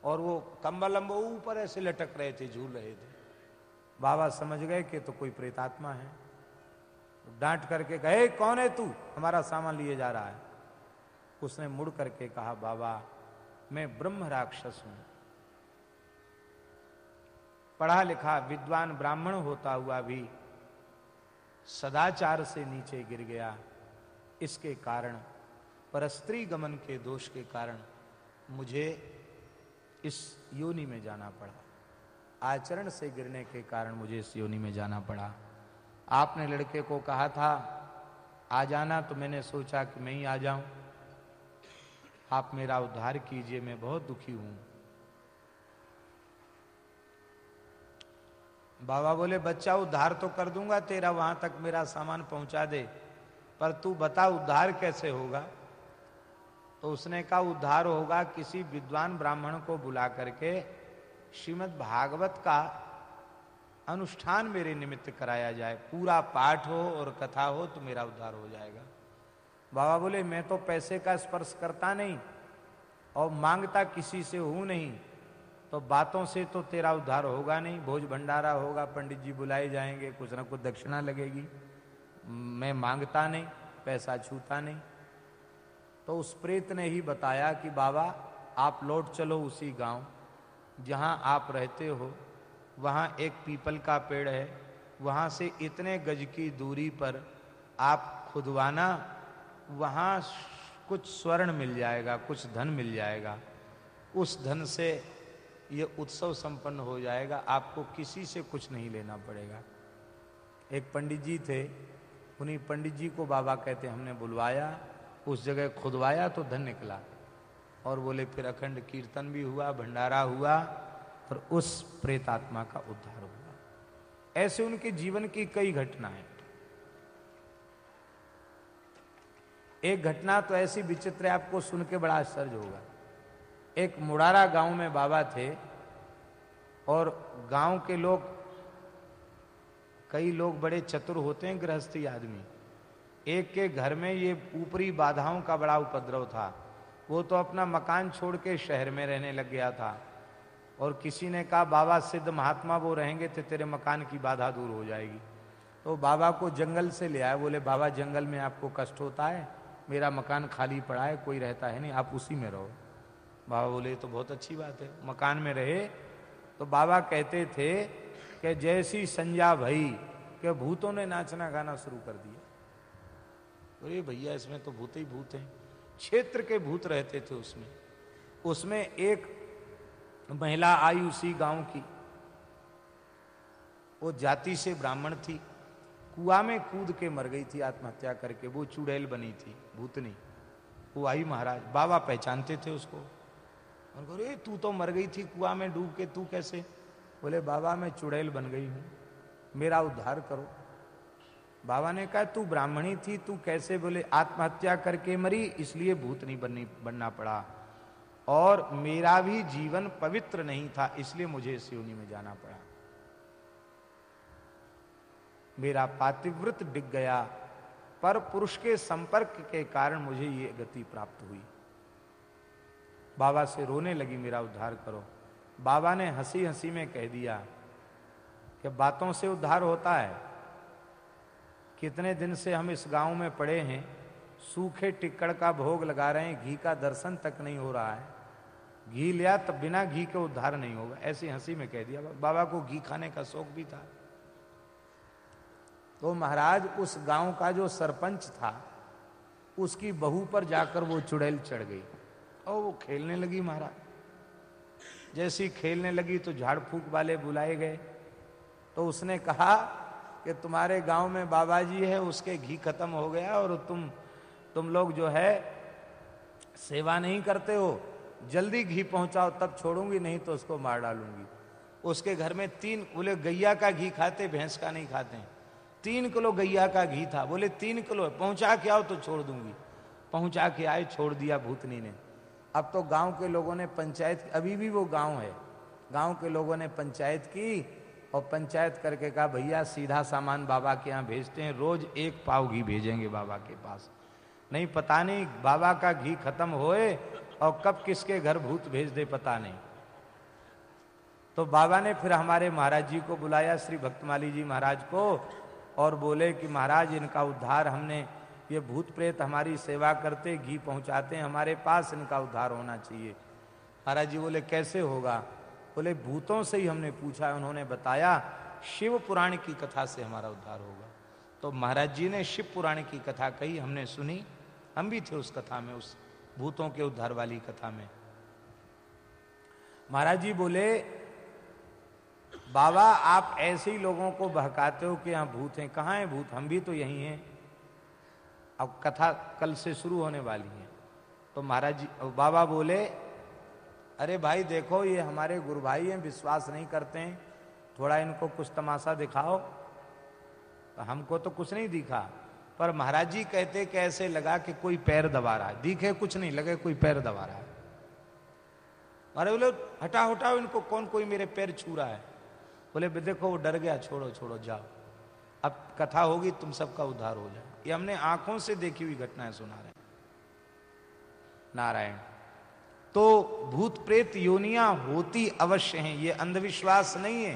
और वो कम्बा लंबा ऊपर ऐसे लटक रहे थे, झूल रहे थे। बाबा समझ गए कि तो कोई प्रेतात्मा है। डांट करके कहे कौन है तू? हमारा सामान लिए जा रहा है। उसने मुड़ करके कहा, बाबा, मैं ब्रह्म राक्षस हूँ। पढ़ा लिखा विद्वान ब्राह्मण होता हुआ भी सदाचार से नीचे गिर गया। इसके कारण परस्त्री गमन के दोष के कारण मुझे इस योनि में जाना पड़ा। आचरण से गिरने के कारण मुझे इस योनि में जाना पड़ा। आपने लड़के को कहा था, आ जाना। तो मैंने सोचा कि मैं ही आ जाऊँ। आप मेरा उद्धार कीजिए, मैं बहुत दुखी हूँ। बाबा बोले, बच्चा, उद्धार तो कर दूँगा, तेरा वहाँ तक मेरा सामान पहुँचा दे, पर तू बता, उद्धार कैसे होगा? तो उसने कहा, उद्धार होगा किसी विद्वान ब्राह्मण को बुला करके श्रीमद् भागवत का अनुष्ठान मेरे निमित्त कराया जाए। पूरा पाठ हो और कथा हो तो मेरा उद्धार हो जाएगा। बाबा बोले, मैं तो पैसे का स्पर्श करता नहीं और माँगता किसी से हूँ नहीं तो बातों से तो तेरा उद्धार होगा नहीं। भोज भंडारा होगा, पंडित जी बुलाए जाएँगे, कुछ ना कुछ दक्षिणा लगेगी। मैं माँगता नहीं, पैसा छूता नहीं। तो उस प्रेत ने ही बताया कि बाबा, आप लौट चलो उसी गाँव, जहाँ आप रहते हो। वहाँ एक पीपल का पेड़ है। वहाँ से इतने गज की दूरी पर आप खुदवाना, वहाँ कुछ स्वर्ण मिल जाएगा, कुछ धन मिल जाएगा। उस धन से ये उत्सव संपन्न हो जाएगा। आपको किसी से कुछ नहीं लेना पड़ेगा। एक पंडित जी थे। उन्हीं पंडित जी को बाबा कहते हमने बुलवाया। उस जगह खुदवाया तो धन निकला। और बोले, फिर अखंड कीर्तन भी हुआ, भंडारा हुआ और उस प्रेतात्मा का उद्धार हुआ। ऐसे उनके जीवन की कई घटनाएँ। एक घटना तो ऐसी विचित्र है, आपको सुन के बड़ा आश्चर्य होगा। एक मुड़ारा गाँव में बाबा थे, और गाँव के लोग, कई लोग बड़े चतुर होते हैं, गृहस्थी आदमी। एक के घर में ये ऊपरी बाधाओं का बड़ा उपद्रव था। वो तो अपना मकान छोड़ के शहर में रहने लग गया था। और किसी ने कहा, बाबा, सिद्ध महात्मा वो रहेंगे तो तेरे मकान की बाधा दूर हो जाएगी। तो बाबा को जंगल से ले आए। बोले, बाबा, जंगल में आपको कष्ट होता है, मेरा मकान खाली पड़ा है, कोई रहता है नहीं, आप उसी में रहो। बाबा बोले तो बहुत अच्छी बात है, मकान में रहे। तो बाबा कहते थे कि जैसी संजा भई, कि भूतों ने नाचना गाना शुरू कर दिया। अरे भैया, इसमें तो भूत ही भूत हैं। क्षेत्र के भूत रहते थे उसमें। उसमें एक महिला आई उसी गाँव की। वो जाति से ब्राह्मण थी। कुआ में कूद के मर गई थी, आत्महत्या करके। वो चुड़ैल बनी थी, भूतनी। वो आई महाराज। बाबा पहचानते थे उसको। और अरे तू तो मर गई थी कुआ में डूब के, तू कैसे? बोले, बाबा, मैं चुड़ैल बन गई हूँ। मेरा उद्धार करो। बाबा ने कहा, तू ब्राह्मणी थी, तू कैसे बोले, आत्महत्या करके मरी, इसलिए भूत नहीं बननी, बनना पड़ा। और मेरा भी जीवन पवित्र नहीं था, इसलिए मुझे इस योनि में जाना पड़ा। मेरा पातिव्रत डिग गया, पर पुरुष के संपर्क के कारण मुझे ये गति प्राप्त हुई। बाबा से रोने लगी, मेरा उद्धार करो। बाबा ने हँसी हँसी में कह दिया कि बातों से उद्धार होता है? कितने दिन से हम इस गाँव में पड़े हैं, सूखे टिक्कड़ का भोग लगा रहे हैं, घी का दर्शन तक नहीं हो रहा है। घी लिया तब बिना घी के उद्धार नहीं होगा। ऐसी हँसी में कह दिया, बाबा को घी खाने का शौक भी था। तो महाराज, उस गाँव का जो सरपंच था, उसकी बहू पर जाकर वो चुड़ैल चढ़ गई और वो खेलने लगी महाराज। जैसी खेलने लगी तो झाड़ फूक वाले बुलाए गए। तो उसने कहा कि तुम्हारे गाँव में बाबा जी है, उसके घी खत्म हो गया और तुम तुम लोग जो है सेवा नहीं करते हो। जल्दी घी पहुंचाओ, तब छोड़ूँगी, नहीं तो उसको मार डालूँगी। उसके घर में तीन, बोले, गैया का घी खाते, भैंस का नहीं खाते। तीन किलो गैया का घी था, बोले, तीन किलो, पहुँचा के आओ तो छोड़ दूँगी। पहुँचा के आए, छोड़ दिया भूतनी ने। अब तो गाँव के लोगों ने पंचायत, अभी भी वो गाँव है। गाँव के लोगों ने पंचायत की और पंचायत करके कहा, भैया, सीधा सामान बाबा के यहाँ भेजते हैं, रोज एक पाव घी भेजेंगे बाबा के पास। नहीं, पता नहीं, बाबा का घी खत्म होए और कब किसके घर भूत भेज दे, पता नहीं। तो बाबा ने फिर हमारे महाराज जी को बुलाया, श्री भक्तमाली जी महाराज को, और बोले कि, महाराज, इनका उद्धार हमने, ये भूत प्रेत हमारी सेवा करते, घी पहुंचाते हमारे पास इनका उद्धार होना चाहिए। महाराज जी बोले, कैसे होगा? बोले भूतों से ही हमने पूछा, उन्होंने बताया, शिव पुराण की कथा से हमारा उद्धार होगा। तो महाराज जी ने शिव पुराण की कथा कही, हमने सुनी, हम भी थे उस कथा में, उस भूतों के उद्धार वाली कथा में। महाराज जी बोले, बाबा, आप ऐसे ही लोगों को बहकाते हो कि यहाँ भूत हैं। कहाँ हैं भूत? हम भी तो यही हैं। अब कथा कल से शुरू होने वाली है। तो महाराज जी, बाबा बोले अरे भाई देखो, ये हमारे गुरु भाई हैं, विश्वास नहीं करते हैं। थोड़ा इनको कुछ तमाशा दिखाओ। तो हमको तो कुछ नहीं दिखा। पर महाराज जी कहते कि ऐसे लगा कि कोई पैर दबा रहा है। दिखे कुछ नहीं, लगे कोई पैर दबा रहा है। अरे बोले हटा हटाओ, इनको कौन कोई मेरे पैर छू रहा है? बोले देखो, वो डर गया, छोड़ो छोड़ो, जाओ। अब कथा होगी, तुम सबका उद्धार हो जाए। ये हमने आँखों से देखी हुई घटनाएँ सुना रहे नारायण। तो भूत प्रेत योनियाँ होती अवश्य हैं, ये अंधविश्वास नहीं है।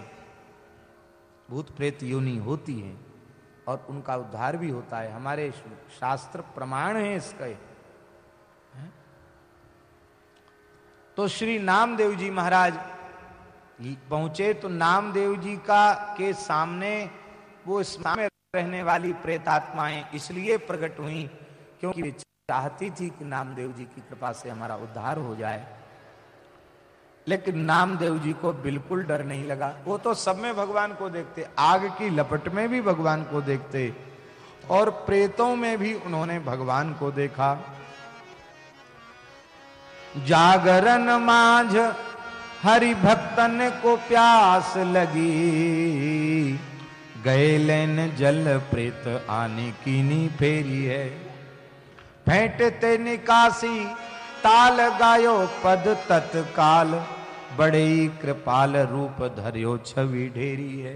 भूत प्रेत योनि होती है और उनका उद्धार भी होता है। हमारे शास्त्र प्रमाण है इसके। तो श्री नामदेव जी महाराज पहुँचे तो नामदेव जी का, के सामने वो में रहने वाली प्रेतात्माएँ इसलिए प्रकट हुई क्योंकि चाहती थी कि नामदेव जी की कृपा से हमारा उद्धार हो जाए, लेकिन नामदेव जी को बिल्कुल डर नहीं लगा। वो तो सब में भगवान को देखते, आग की लपट में भी भगवान को देखते, और प्रेतों में भी उन्होंने भगवान को देखा। जागरण माझ हरि भक्तन को प्यास लगी, गए लेन जल प्रेत आने की नी फेरी है। फेंटते निकासी, ताल गायो पद तत्काल। बड़े कृपाल रूप धरियो छवि ढेरी है।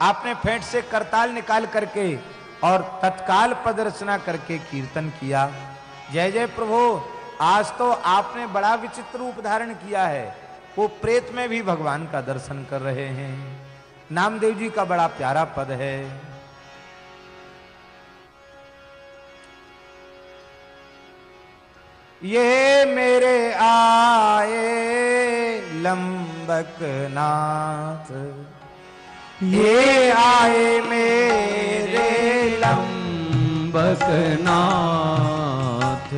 आपने फेंट से करताल निकाल करके और तत्काल पद रचना करके कीर्तन किया। जय जय प्रभु, आज तो आपने बड़ा विचित्र रूप धारण किया है। वो प्रेत में भी भगवान का दर्शन कर रहे हैं। नामदेव जी का बड़ा प्यारा पद है। ये मेरे आए लंबक नाथ। ये आए मेरे लंबक नाथ।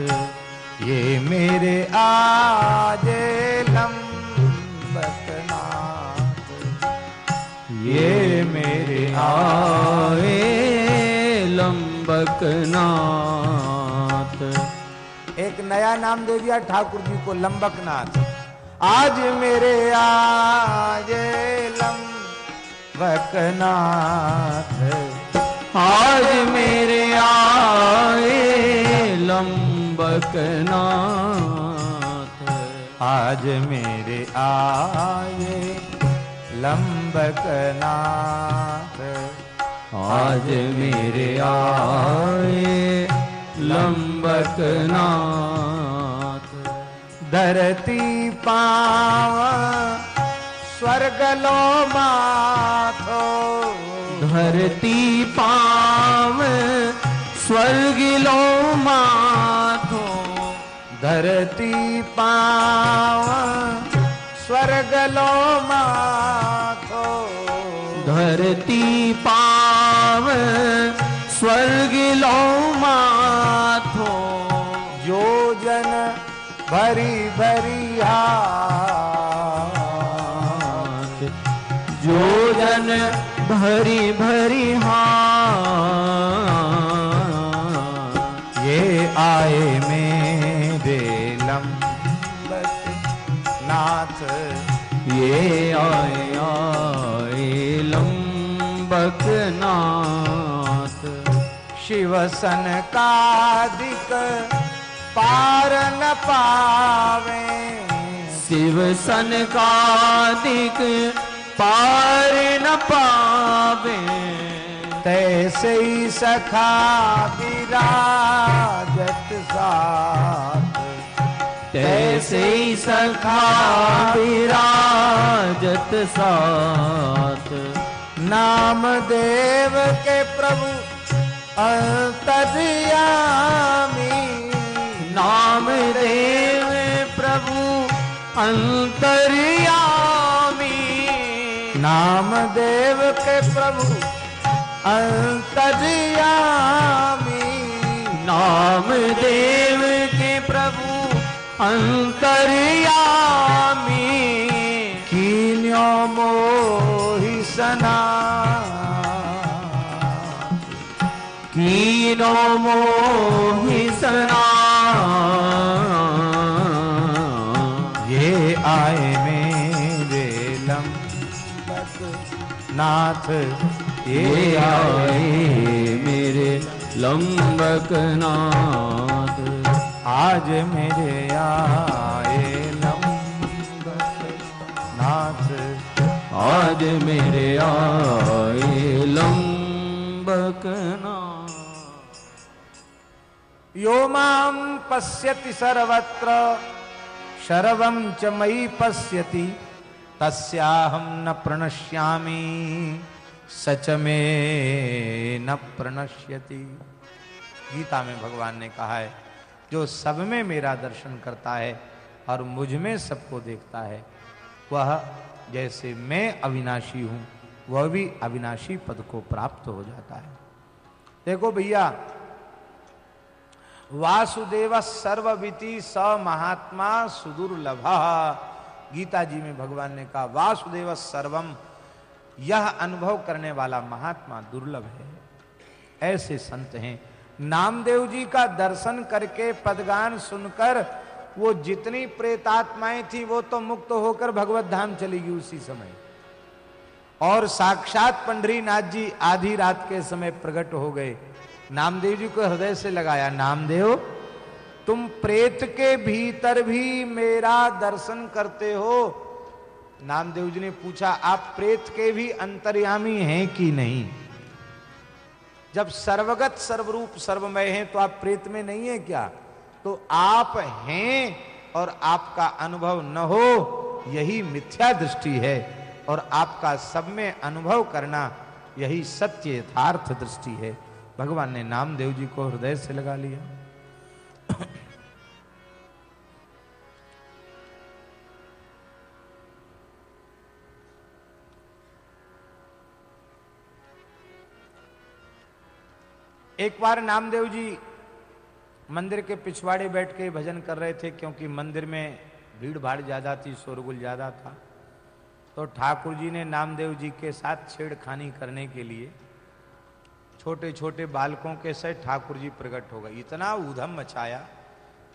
ये मेरे आज लंबक नाथ। ये मेरे आए लंबक नाथ। एक नया नाम दे दिया ठाकुर जी को लंबक नाथ आज मेरे आज लंबक नाथ आज मेरे आए लंबक नाथ आज मेरे आए लंबक नाथ आज मेरे आए लंबक नाथ। धरती पाव, स्वर्ग लो माथो। धरती पाव, स्वर्ग लो माथो। धरती पाव, स्वर्ग लो माथो। धरती पाव, स्वर्ग लो माथो भरी भरी हाथ। जो जन भरी भरी हाथ। ये आए मेरे लंबक नाथ ये आए आए लंबक नाथ। शिव सन कादिक पार न पावे। शिव सन कादिक पार न पावे। तैसे ही सखा विराजत साथ। तैसे ही सखा विराजत साथ। नाम देव के प्रभु अंतर्यामी कामदेव प्रभु अंतरियामी। नामदेव के प्रभु अंतर्यामी। नामदेव के प्रभु अंतरियामी। कीन्यो मोहि सना। कीनो मोहि सना। नाथ ये आए मेरे लंबक नाथ। आज मेरे आए लंबक नाथ आज मेरे आए लंबक नाथ। यो माँ पश्यति सर्वत्र शर्वं च मयि पश्यति। तस्याहं न प्रणश्यामि सच में न प्रणश्यति। गीता में भगवान ने कहा है, जो सब में मेरा दर्शन करता है और मुझमें सबको देखता है, वह जैसे मैं अविनाशी हूँ, वह भी अविनाशी पद को प्राप्त हो जाता है। देखो भैया, वासुदेव सर्वविति स महात्मा सुदुर्लभ। गीता जी में भगवान ने कहा, वासुदेव सर्वम, यह अनुभव करने वाला महात्मा दुर्लभ है। ऐसे संत हैं। नामदेव जी का दर्शन करके पदगान सुनकर, वो जितनी प्रेतात्माएँ थी, वो तो मुक्त होकर भगवत धाम चली गई उसी समय। और साक्षात पंडरीनाथ जी आधी रात के समय प्रकट हो गए। नामदेव जी को हृदय से लगाया, नामदेव तुम प्रेत के भीतर भी मेरा दर्शन करते हो? नामदेव जी ने पूछा, आप प्रेत के भी अंतर्यामी हैं कि नहीं? जब सर्वगत, सर्वरूप, सर्वमय हैं तो आप प्रेत में नहीं है क्या? तो आप हैं और आपका अनुभव न हो, यही मिथ्या दृष्टि है। और आपका सब में अनुभव करना, यही सत्य यथार्थ दृष्टि है। भगवान ने नामदेव जी को हृदय से लगा लिया। एक बार नामदेव जी मंदिर के पिछवाड़े बैठ के भजन कर रहे थे, क्योंकि मंदिर में भीड़ भाड़ ज़्यादा थी, शोरगुल ज़्यादा था। तो ठाकुर जी ने नामदेव जी के साथ छेड़खानी करने के लिए छोटे छोटे बालकों के से ठाकुर जी प्रकट हो गए। इतना ऊधम मचाया,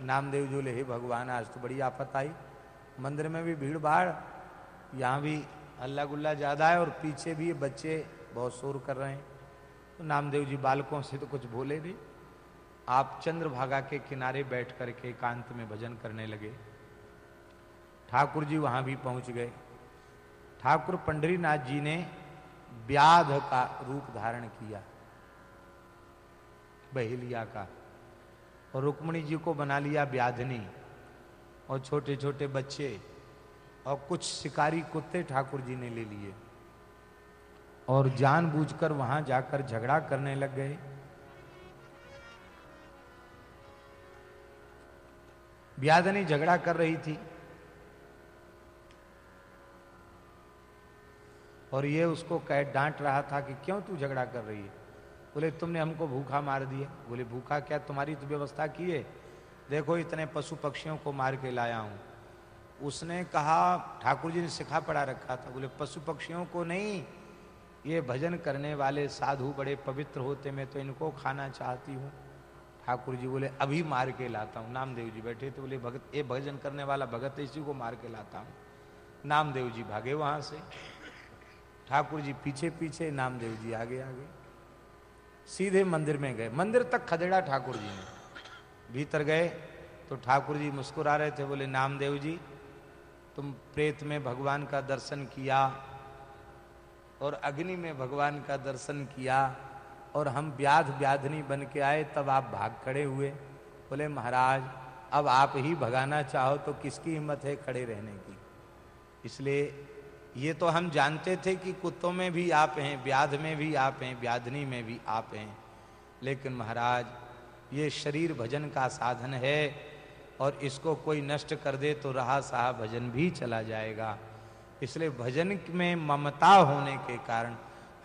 नामदेव जो ले हे भगवान, आज तो बड़ी आफत आई। मंदिर में भी भीड़ भाड़, यहाँ भी अल्लाह गुल्ला ज़्यादा है और पीछे भी बच्चे बहुत शोर कर रहे हैं। तो नामदेव जी बालकों से तो कुछ बोले नहीं आप चंद्रभागा के किनारे बैठ करके एकांत में भजन करने लगे। ठाकुर जी वहाँ भी पहुँच गए। ठाकुर पंडरीनाथ जी ने व्याध का रूप धारण किया, बहेलिया का। और रुक्मणी जी को बना लिया व्याधनी और छोटे छोटे बच्चे और कुछ शिकारी कुत्ते ठाकुर जी ने ले लिए। और जानबूझकर वहाँ जाकर झगड़ा करने लग गए। व्याधनी झगड़ा कर रही थी और ये उसको कह डांट रहा था कि क्यों तू झगड़ा कर रही है? बोले, तुमने हमको भूखा मार दिया। बोले, भूखा क्या? तुम्हारी तो व्यवस्था की है? देखो, इतने पशु पक्षियों को मार के लाया हूँ। उसने कहा, ठाकुर जी ने सिखा पड़ा रखा था। बोले, पशु पक्षियों को नहीं ये भजन करने वाले साधु बड़े पवित्र होते, मैं तो इनको खाना चाहती हूँ। ठाकुर जी बोले, अभी मार के लाता हूँ। नामदेव जी बैठे तो बोले, भगत, ये भजन करने वाला भगत इसी को मार के लाता हूँ। नामदेव जी भागे वहाँ से। ठाकुर जी पीछे पीछे, नामदेव जी आगे आगे। सीधे मंदिर में गए। मंदिर तक खदेड़ा ठाकुर जी ने। भीतर गए तो ठाकुर जी मुस्कुरा रहे थे, बोले, नामदेव जी, तुम प्रेत में भगवान का दर्शन किया और अग्नि में भगवान का दर्शन किया और हम व्याध व्याधनी बन के आए, तब आप भाग खड़े हुए। बोले, महाराज, अब आप ही भगाना चाहो तो किसकी हिम्मत है खड़े रहने की? इसलिए ये तो हम जानते थे कि कुत्तों में भी आप हैं व्याध में भी आप हैं व्याधनी में भी आप हैं। लेकिन महाराज, ये शरीर भजन का साधन है और इसको कोई नष्ट कर दे तो रहा सहा भजन भी चला जाएगा। इसलिए भजन में ममता होने के कारण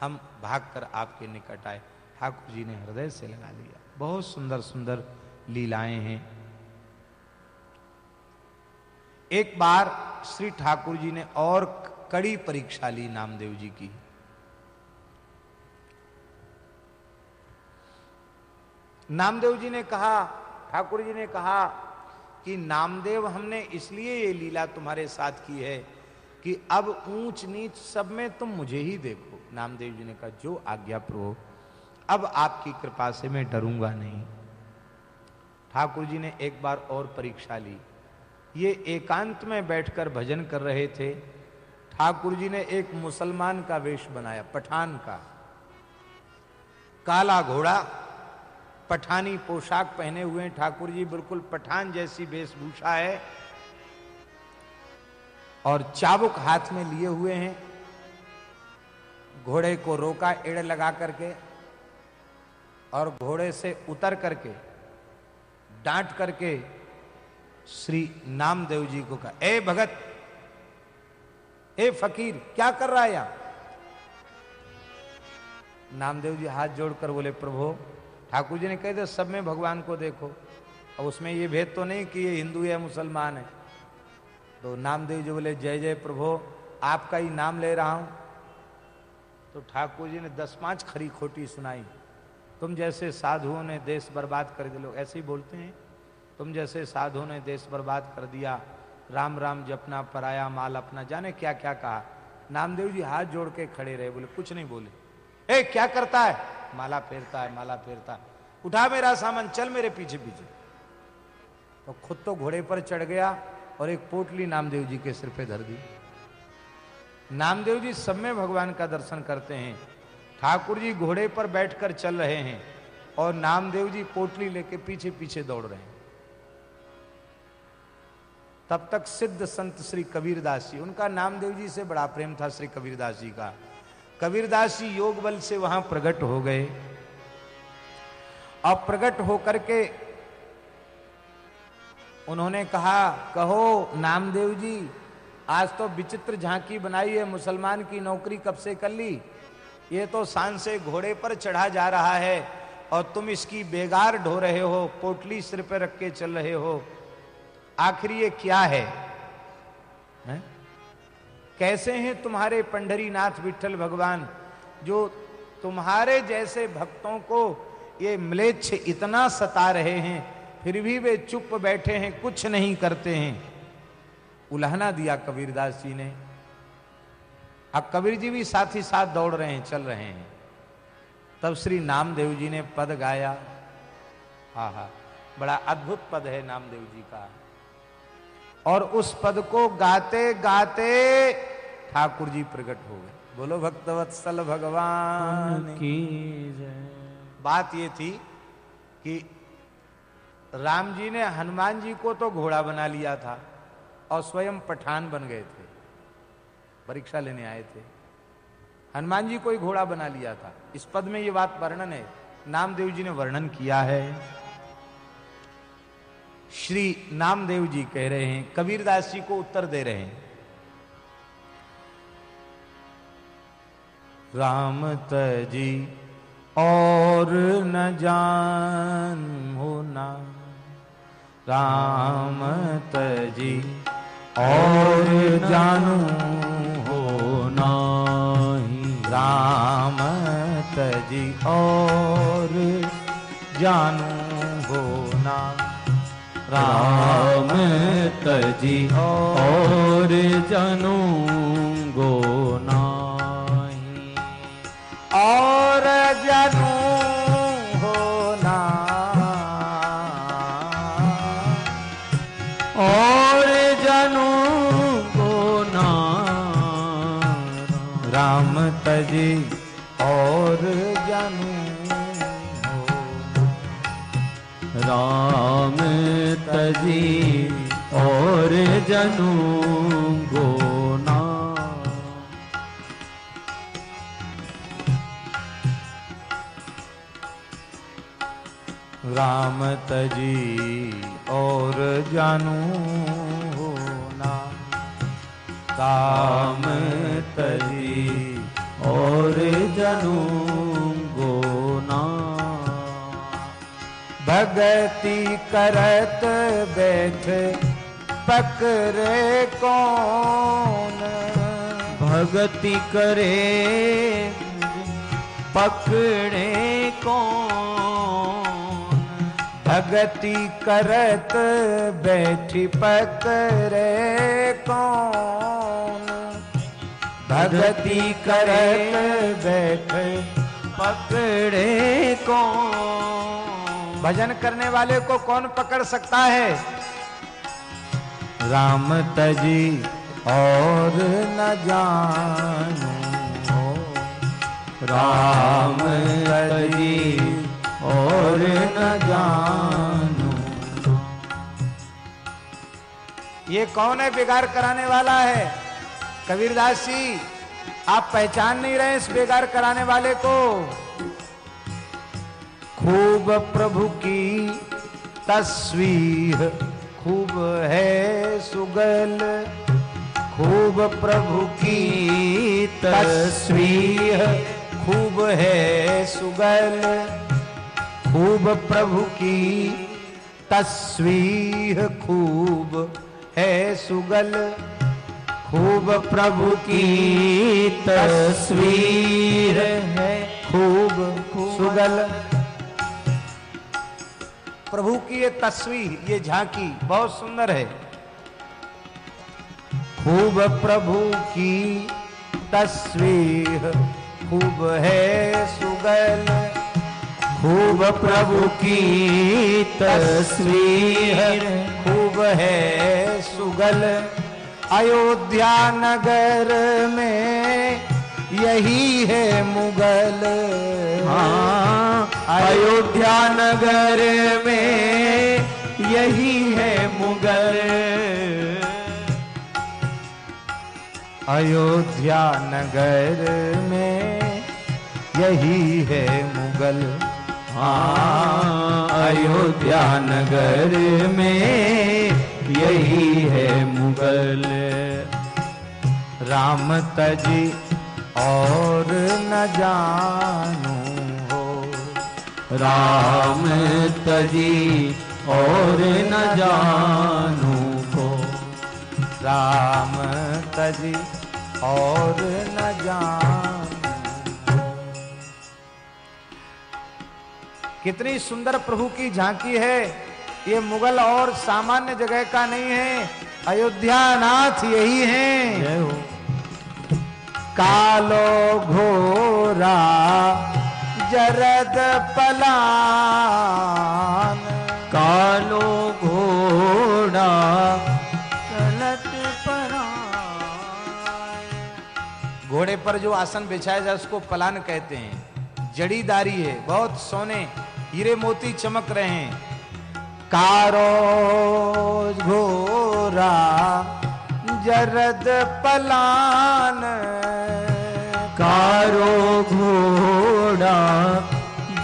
हम भागकर आपके निकट आए। ठाकुर जी ने हृदय से लगा लिया। बहुत सुंदर सुंदर लीलाएँ हैं। एक बार श्री ठाकुर जी ने और कड़ी परीक्षा ली नामदेव जी की। नामदेव जी ने कहा, ठाकुर जी ने कहा कि नामदेव हमने इसलिए ये लीला तुम्हारे साथ की है कि अब ऊंच नीच सब में तुम मुझे ही देखो। नामदेव जी ने कहा, जो आज्ञा प्रो अब आपकी कृपा से मैं डरूँगा नहीं। ठाकुर जी ने एक बार और परीक्षा ली। ये एकांत में बैठकर भजन कर रहे थे। ठाकुर जी ने एक मुसलमान का वेश बनाया, पठान का। काला घोड़ा, पठानी पोशाक पहने हुए ठाकुर जी, बिल्कुल पठान जैसी वेशभूषा है। और चाबुक हाथ में लिए हुए हैं। घोड़े को रोका, एड़ लगा करके और घोड़े से उतर करके, डांट करके श्री नामदेव जी को कहा, ए भगत, ए फकीर, क्या कर रहा है यहाँ? नामदेव जी हाथ जोड़कर बोले, प्रभु, ठाकुर जी ने कह दिया, सब में भगवान को देखो। अब उसमें ये भेद तो नहीं कि ये हिंदू है मुसलमान है। तो नामदेव जी बोले, जय जय प्रभो, आपका ही नाम ले रहा हूँ। तो ठाकुर जी ने दस पाँच खरी खोटी सुनाई। तुम जैसे साधुओं ने देश बर्बाद कर दिया। लोग ऐसे ही बोलते हैं, तुम जैसे साधुओं ने देश बर्बाद कर दिया, राम राम जपना पराया, माल अपना। जाने क्या क्या कहा। नामदेव जी हाथ जोड़ के खड़े रहे, बोले, कुछ नहीं बोले। ए, क्या करता है? माला फेरता है, माला फेरता है। उठा मेरा सामान, चल मेरे पीछे पीछे। तो खुद तो घोड़े पर चढ़ गया। और एक पोटली नामदेव जी के सिर पे धर दी। नामदेव जी सब में भगवान का दर्शन करते हैं। ठाकुर जी घोड़े पर बैठकर चल रहे हैं और नामदेव जी पोटली लेके पीछे पीछे दौड़ रहे हैं। तब तक सिद्ध संत श्री कबीरदास जी, उनका नामदेव जी से बड़ा प्रेम था श्री कबीरदास जी का। कबीरदास जी योग बल से वहाँ प्रकट हो गए। और प्रकट होकर के उन्होंने कहा कहो नामदेव जी आज तो विचित्र झांकी बनाई है मुसलमान की नौकरी कब से कर ली? ये तो शान से घोड़े पर चढ़ा जा रहा है और तुम इसकी बेगार ढो रहे हो पोटली सिर पर रख के चल रहे हो। आखिर ये क्या है, है? कैसे हैं तुम्हारे पंडरी नाथ विठल भगवान जो तुम्हारे जैसे भक्तों को ये म्लेच्छ इतना सता रहे हैं? फिर भी वे चुप बैठे हैं कुछ नहीं करते हैं। उल्हना दिया कबीरदास जी ने। अब कबीर जी भी साथ ही साथ दौड़ रहे हैं चल रहे हैं। तब श्री नामदेव जी ने पद गाया। हा हा बड़ा अद्भुत पद है नामदेव जी का। और उस पद को गाते गाते ठाकुर जी प्रकट हो गए। बोलो भक्तवत्सल भगवान। की जय। बात ये थी कि राम जी ने हनुमान जी को तो घोड़ा बना लिया था और स्वयं पठान बन गए थे, परीक्षा लेने आए थे। हनुमान जी को ही घोड़ा बना लिया था। इस पद में ये बात वर्णन है। नामदेव जी ने वर्णन किया है। श्री नामदेव जी कह रहे हैं कबीरदास जी को उत्तर दे रहे हैं। राम तजी और न जान हो होना राम तजी और जानू हो नाही राम तजी और जानू हो ना राम तजी और जनू गो नाही तजी और जानू राम तजी और जनू गो ना। राम तजी और जानू होना काम तजी और जनू गो ना। भगति करत बैठ, पकड़े कौन? भगति करे, पकड़े कौन? भगति करत बैठी पकरे कौन? भगति करत बैठे पकड़े कौन? भजन करने वाले को कौन पकड़ सकता है? राम तजी और न जानू। राम तजी और न जानू। ये कौन है बिगाड़ कराने वाला है? कबीरदास जी, आप पहचान नहीं रहे इस बेगार कराने वाले को। खूब प्रभु की तस्वीर, खूब है सुगल। खूब प्रभु की तस्वीर, खूब है सुगल। खूब प्रभु की तस्वीर, खूब है सुगल। खूब प्रभु की तस्वीर है। खूब सुगल। प्रभु की ये तस्वीर ये झांकी बहुत सुंदर है। खूब प्रभु की तस्वीर खूब है सुगल। खूब प्रभु की तस्वीर खूब है सुगल। अयोध्या नगर में यही है मुगल। हाँ अयोध्या नगर में यही है मुगल। अयोध्या नगर में यही है मुगल। हाँ अयोध्या नगर में यही है मुगल। राम तजी और न जानू हो। राम तजी और न जानू हो। राम तजी और न जानू कितनी सुंदर प्रभु की झांकी है। ये मुगल और सामान्य जगह का नहीं है। अयोध्या नाथ यही है। कालो घोरा जरद पलान। कालो घोड़ा चलत घोड़े पर जो आसन बिछाया जाए उसको पलान कहते हैं। जड़ीदारी है बहुत सोने हीरे मोती चमक रहे हैं। कारो घोरा जरद पलान। कारो घोड़ा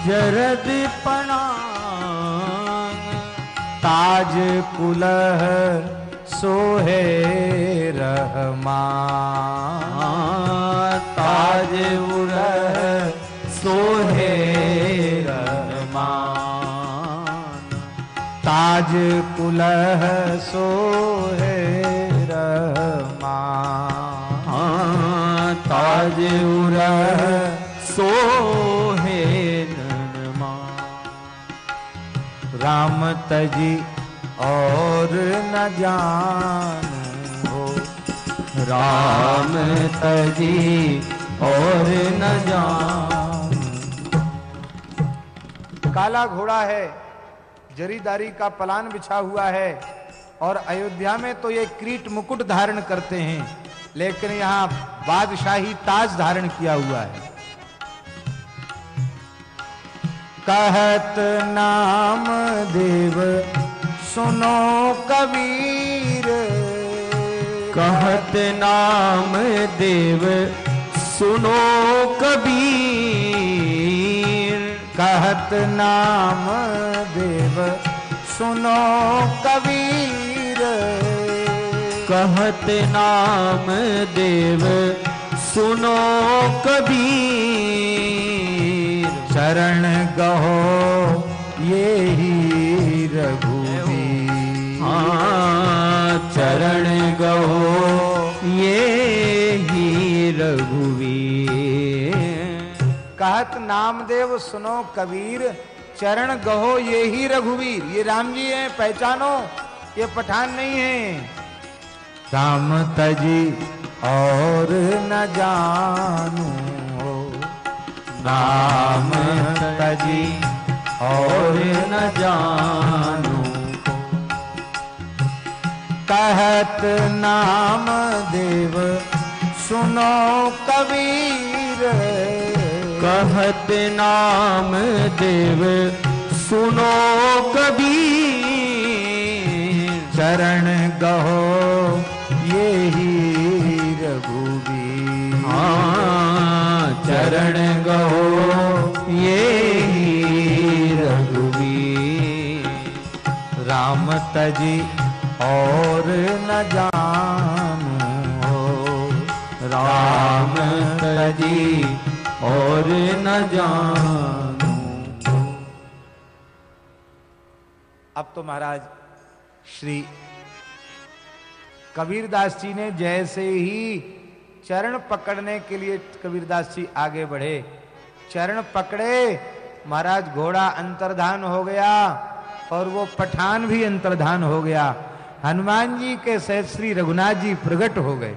जरद पना ताज कुलह सोहे रहमान। ताज ताज कुलह सोहे रहमान हाँ ताज उरह सोहे राम तजी और न जान हो। राम तजी और न जान। काला घोड़ा है। जरीदारी का पलान बिछा हुआ है और अयोध्या में तो ये क्रीट मुकुट धारण करते हैं, लेकिन यहाँ बादशाही ताज धारण किया हुआ है। कहत नाम देव, सुनो कबीर। कहत नाम देव, सुनो कबीर। कहत नाम देव, सुनो कबीर। कहत नाम देव, सुनो कबीर। शरण गहो ये ही रघुवीर। हाँ चरण गहो कहत नामदेव सुनो कबीर चरण गहो ये ही रघुवीर। ये राम जी हैं पहचानो ये पठान नहीं है। राम तजी और न जानू हो। नाम तजी और न जानू कहत नाम देव सुनो कबीर। कहत नाम देव, सुनो कबीर चरण गहो ये ही चरण गहो ये ही राम तजी और न जानू हो, राम तजी और न जानू। अब तो महाराज, श्री कबीरदास जी ने जैसे ही चरण पकड़ने के लिए कबीरदास जी आगे बढ़े, चरण पकड़े, महाराज घोड़ा अंतर्धान हो गया और वो पठान भी अंतर्धान हो गया। हनुमान जी के सहित श्री रघुनाथ जी प्रकट हो गए।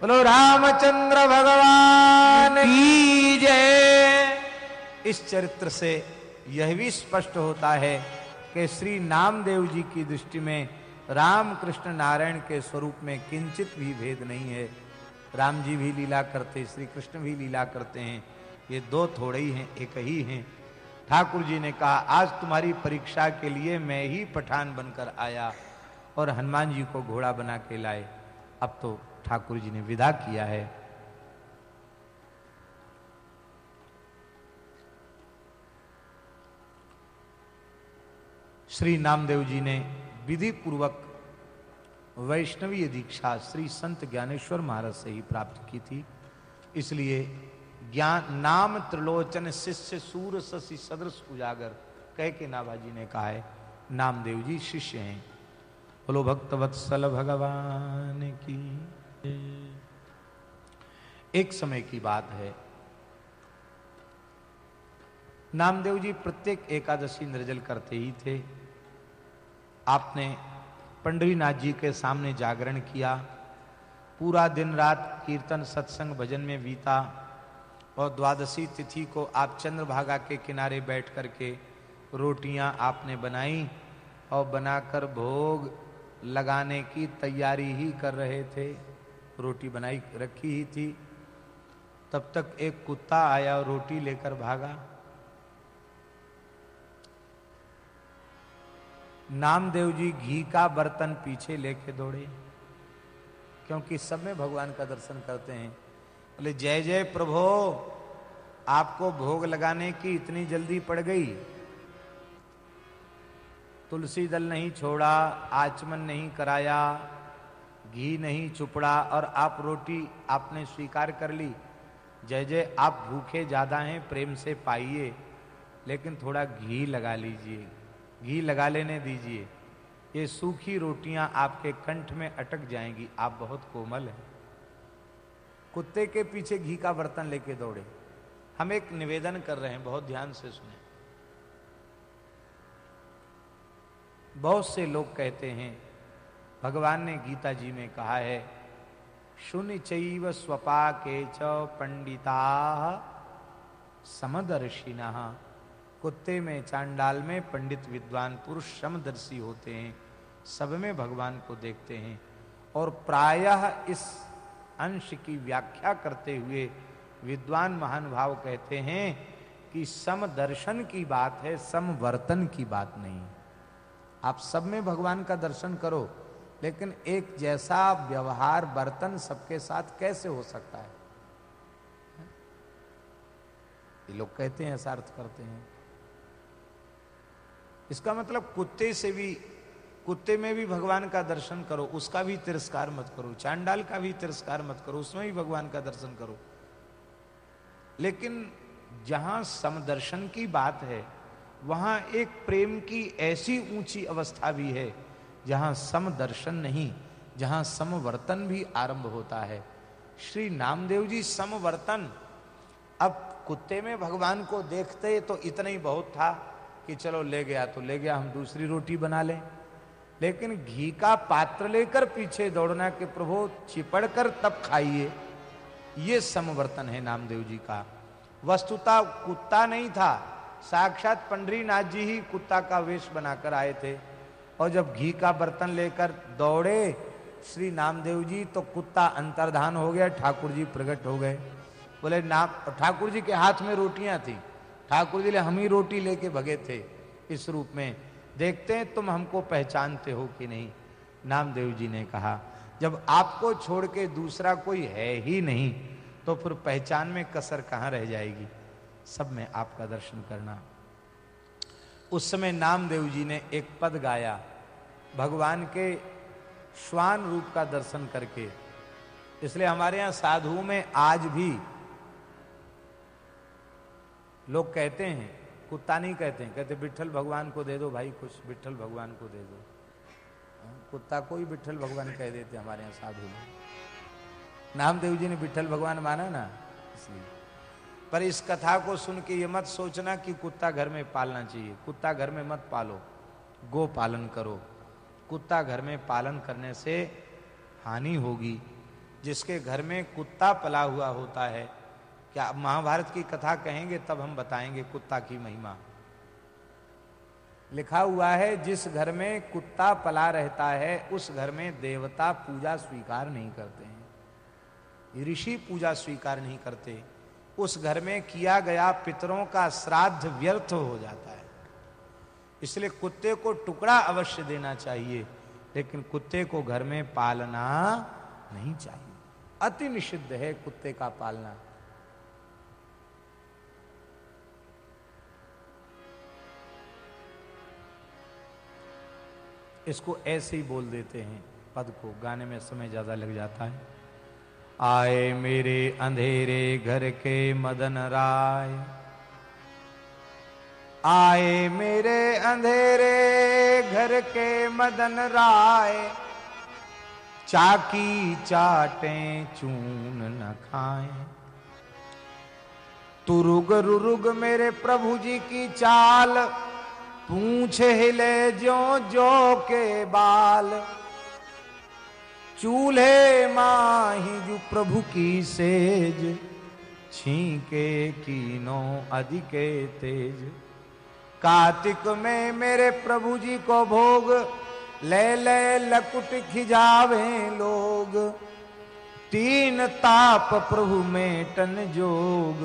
बोलो, रामचंद्र भगवान की जय। इस चरित्र से यह भी स्पष्ट होता है कि श्री नामदेव जी की दृष्टि में राम कृष्ण नारायण के स्वरूप में किंचित भी भेद नहीं है। राम जी भी लीला करते, श्री कृष्ण भी लीला करते हैं। ये दो थोड़े ही हैं, एक ही हैं। ठाकुर जी ने कहा, आज तुम्हारी परीक्षा के लिए मैं ही पठान बनकर आया और हनुमान जी को घोड़ा बना के लाए। अब तो ठाकुर जी ने विदा किया है। श्री नामदेव जी ने विधि पूर्वक वैष्णवीय दीक्षा श्री संत ज्ञानेश्वर महाराज से ही प्राप्त की थी। इसलिए ज्ञान, नाम त्रिलोचन शिष्य सूर शशि सदृश उजागर कह के नाभाजी ने कहा है, नामदेव जी शिष्य हैं। बोलो, भक्तवत्सल भगवान की एक समय की बात है। नामदेव जी प्रत्येक एकादशी निर्जल करते ही थे। आपने पंडरीनाथ जी के सामने जागरण किया। पूरा दिन रात कीर्तन सत्संग भजन में बीता और द्वादशी तिथि को आप चंद्रभागा के किनारे बैठ करके रोटियाँ आपने बनाई और बनाकर भोग लगाने की तैयारी ही कर रहे थे। रोटी बनाई रखी ही थी। तब तक एक कुत्ता आया और रोटी लेकर भागा। नामदेव जी घी का बर्तन पीछे लेके दौड़े, क्योंकि सब में भगवान का दर्शन करते हैं। बोले, जय जय प्रभो, आपको भोग लगाने की इतनी जल्दी पड़ गई। तुलसी दल नहीं छोड़ा, आचमन नहीं कराया घी नहीं, चुपड़ा और आप रोटी आपने स्वीकार कर ली। जय जय, आप भूखे ज़्यादा हैं, प्रेम से पाइए, लेकिन थोड़ा घी लगा लीजिए। घी लगा लेने दीजिए। ये सूखी रोटियाँ आपके कंठ में अटक जाएँगी। आप बहुत कोमल हैं। कुत्ते के पीछे घी का बर्तन लेके दौड़े। हम एक निवेदन कर रहे हैं, बहुत ध्यान से सुने। बहुत से लोग कहते हैं भगवान ने गीता जी में कहा है चैव स्वपा के च पंडिता समदर्शिना। कुत्ते में, चांडाल में पंडित विद्वान पुरुष समदर्शी होते हैं, सब में भगवान को देखते हैं और प्रायः इस अंश की व्याख्या करते हुए विद्वान महान भाव कहते हैं कि समदर्शन की बात है, समवर्तन की बात नहीं। आप सब में भगवान का दर्शन करो। लेकिन एक जैसा व्यवहार बर्तन सबके साथ कैसे हो सकता है? ये लोग कहते हैं, ऐसा अर्थ करते हैं। इसका मतलब कुत्ते से भी, कुत्ते में भी भगवान का दर्शन करो, उसका भी तिरस्कार मत करो, चांडाल का भी तिरस्कार मत करो, उसमें भी भगवान का दर्शन करो। लेकिन जहाँ समदर्शन की बात है, वहाँ एक प्रेम की ऐसी ऊँची अवस्था भी है जहाँ समदर्शन नहीं, जहाँ समवर्तन भी आरंभ होता है। श्री नामदेव जी, समवर्तन। अब कुत्ते में भगवान को देखते तो इतना ही बहुत था कि चलो ले गया तो ले गया, हम दूसरी रोटी बना लें। लेकिन घी का पात्र लेकर पीछे दौड़ना के प्रभु चिपड़ कर तब खाइए, ये समवर्तन है नामदेव जी का। वस्तुता कुत्ता नहीं था, साक्षात पंडरीनाथ जी ही कुत्ता का वेश बनाकर आए थे। और जब घी का बर्तन लेकर दौड़े श्री नामदेव जी तो कुत्ता अंतर्धान हो गया, ठाकुर जी प्रकट हो गए। बोले नाम ठाकुर जी के हाथ में रोटियाँ थी। ठाकुर जी ने हम ही रोटी लेके भगे थे इस रूप में। देखते हैं तुम हमको पहचानते हो कि नहीं? नामदेव जी ने कहा, जब आपको छोड़ के दूसरा कोई है ही नहीं तो फिर पहचान में कसर कहाँ रह जाएगी? सब में आपका दर्शन करना उस समय नामदेव जी ने एक पद गाया भगवान के श्वान रूप का दर्शन करके। इसलिए हमारे यहाँ साधुओं में आज भी लोग कहते हैं कुत्ता नहीं कहते हैं कहते विठल भगवान को दे दो भाई कुछ विठल भगवान को दे दो। हाँ, कुत्ता कोई विठल भगवान कह देते हमारे यहाँ साधु लोग नामदेव जी ने विठल भगवान माना ना इसलिए। पर इस कथा को सुन के ये मत सोचना कि कुत्ता घर में पालना चाहिए। कुत्ता घर में मत पालो। गो पालन करो। कुत्ता घर में पालन करने से हानि होगी। जिसके घर में कुत्ता पला हुआ होता है, क्या महाभारत की कथा कहेंगे तब हम बताएँगे कुत्ता की महिमा। लिखा हुआ है, जिस घर में कुत्ता पला रहता है, उस घर में देवता पूजा स्वीकार नहीं करते हैं। ऋषि पूजा स्वीकार नहीं करते। उस घर में किया गया पितरों का श्राद्ध व्यर्थ हो जाता है। इसलिए कुत्ते को टुकड़ा अवश्य देना चाहिए, लेकिन कुत्ते को घर में पालना नहीं चाहिए। अति निषिद्ध है कुत्ते का पालना। इसको ऐसे ही बोल देते हैं, पद को गाने में समय ज़्यादा लग जाता है। आए मेरे अंधेरे घर के मदन राय। आए मेरे अंधेरे घर के मदन राय। चाकी चाटे चून न खाए। तुरुग रुरुग मेरे प्रभु जी की चाल, पूछ हिले जो जो के बाल। चूल्हे माही जो प्रभु की सेज, छीके कीनो अधिके तेज। कार्तिक में मेरे प्रभु जी को भोग, ले ले लकुट खिजावे लोग। तीन ताप प्रभु में टन जोग,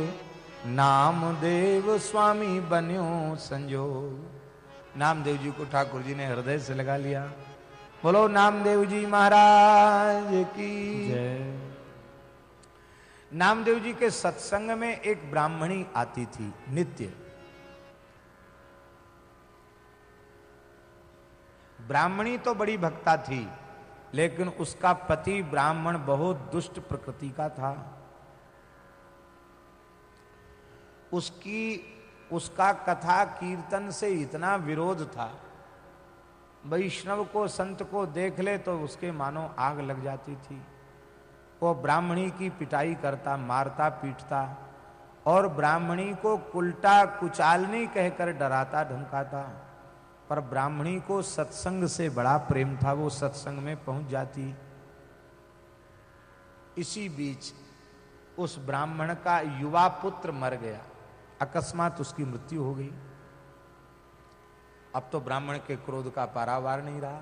नाम देव स्वामी बन्यो संजोग। नामदेव जी को ठाकुर जी ने हृदय से लगा लिया। बोलो नामदेव जी महाराज की। नामदेव जी के सत्संग में एक ब्राह्मणी आती थी नित्य। ब्राह्मणी तो बड़ी भक्ता थी लेकिन उसका पति ब्राह्मण बहुत दुष्ट प्रकृति का था। उसकी उसका कथा कीर्तन से इतना विरोध था। वैष्णव को, संत को देख ले तो उसके मानो आग लग जाती थी। वो ब्राह्मणी की पिटाई करता, मारता, पीटता और ब्राह्मणी को कुलटा कुचालनी कहकर डराता, धमकाता। पर ब्राह्मणी को सत्संग से बड़ा प्रेम था, वो सत्संग में पहुँच जाती। इसी बीच उस ब्राह्मण का युवा पुत्र मर गया। अकस्मात उसकी मृत्यु हो गई। अब तो ब्राह्मण के क्रोध का पारावार नहीं रहा।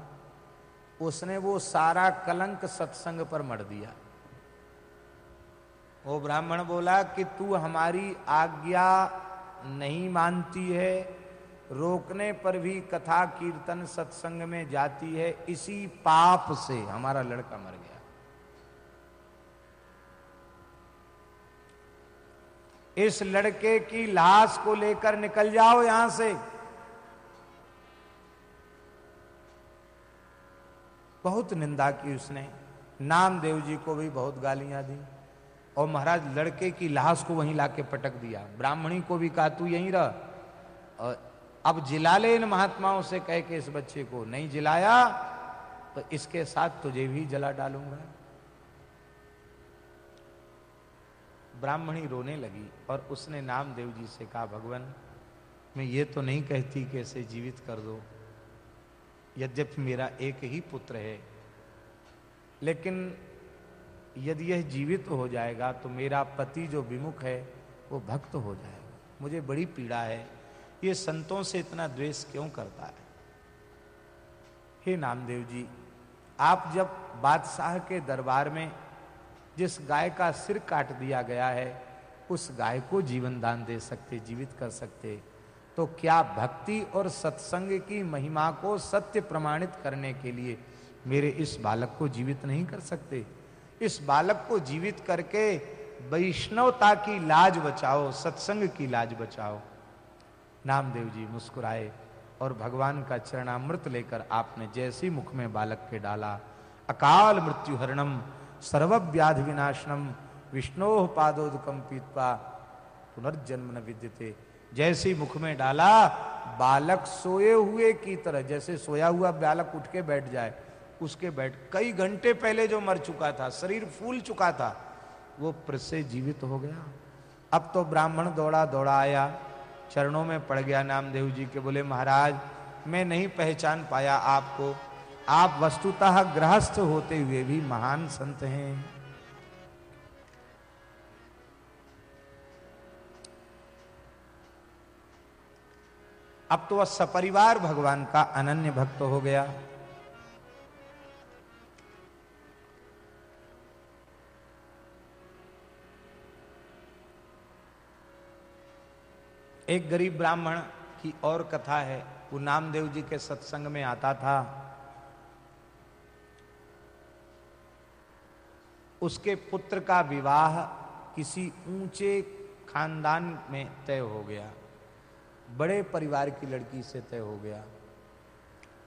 उसने वो सारा कलंक सत्संग पर मर दिया। वो ब्राह्मण बोला कि तू हमारी आज्ञा नहीं मानती है, रोकने पर भी कथा कीर्तन सत्संग में जाती है, इसी पाप से हमारा लड़का मर गया। इस लड़के की लाश को लेकर निकल जाओ यहाँ से। बहुत निंदा की उसने। नामदेव जी को भी बहुत गालियाँ दी और महाराज लड़के की लाश को वहीं लाके पटक दिया। ब्राह्मणी को भी कहा, तू यहीं रह। और अब जिला ले इन महात्माओं से कह के इस बच्चे को, नहीं जिलाया तो इसके साथ तुझे भी जला डालूँगा। ब्राह्मणी रोने लगी और उसने नामदेव जी से कहा, भगवान, मैं ये तो नहीं कहती कि इसे जीवित कर दो। यद्यपि मेरा एक ही पुत्र है, लेकिन यदि यह जीवित हो जाएगा तो मेरा पति जो विमुख है, वो भक्त हो जाएगा। मुझे बड़ी पीड़ा है। ये संतों से इतना द्वेष क्यों करता है? हे नामदेव जी, आप जब बादशाह के दरबार में जिस गाय का सिर काट दिया गया है, उस गाय को जीवन दान दे सकते, जीवित कर सकते तो क्या भक्ति और सत्संग की महिमा को सत्य प्रमाणित करने के लिए मेरे इस बालक को जीवित नहीं कर सकते? इस बालक को जीवित करके वैष्णवता की लाज बचाओ, सत्संग की लाज बचाओ। नामदेव जी मुस्कुराए और भगवान का चरणामृत लेकर आपने जैसी मुख में बालक के डाला। अकाल मृत्यु हरणम सर्वव्याधि विनाशनम विष्णो पादोदकम पीतपा पुनर्जन्म न विद्यते। जैसी मुख में डाला, बालक सोए हुए की तरह, जैसे सोया हुआ बालक उठ के बैठ जाए। उसके बैठ, कई घंटे पहले जो मर चुका था, शरीर फूल चुका था, वो से जीवित हो गया। अब तो ब्राह्मण दौड़ा दौड़ा आया, चरणों में पड़ गया नामदेव जी के बोले, महाराज, मैं नहीं पहचान पाया आपको। आप वस्तुतः गृहस्थ होते हुए भी महान संत हैं। अब तो वह सपरिवार भगवान का अनन्य भक्त हो गया। एक गरीब ब्राह्मण की और कथा है। वो नामदेव जी के सत्संग में आता था। उसके पुत्र का विवाह किसी ऊँचे खानदान में तय हो गया। बड़े परिवार की लड़की से तय हो गया।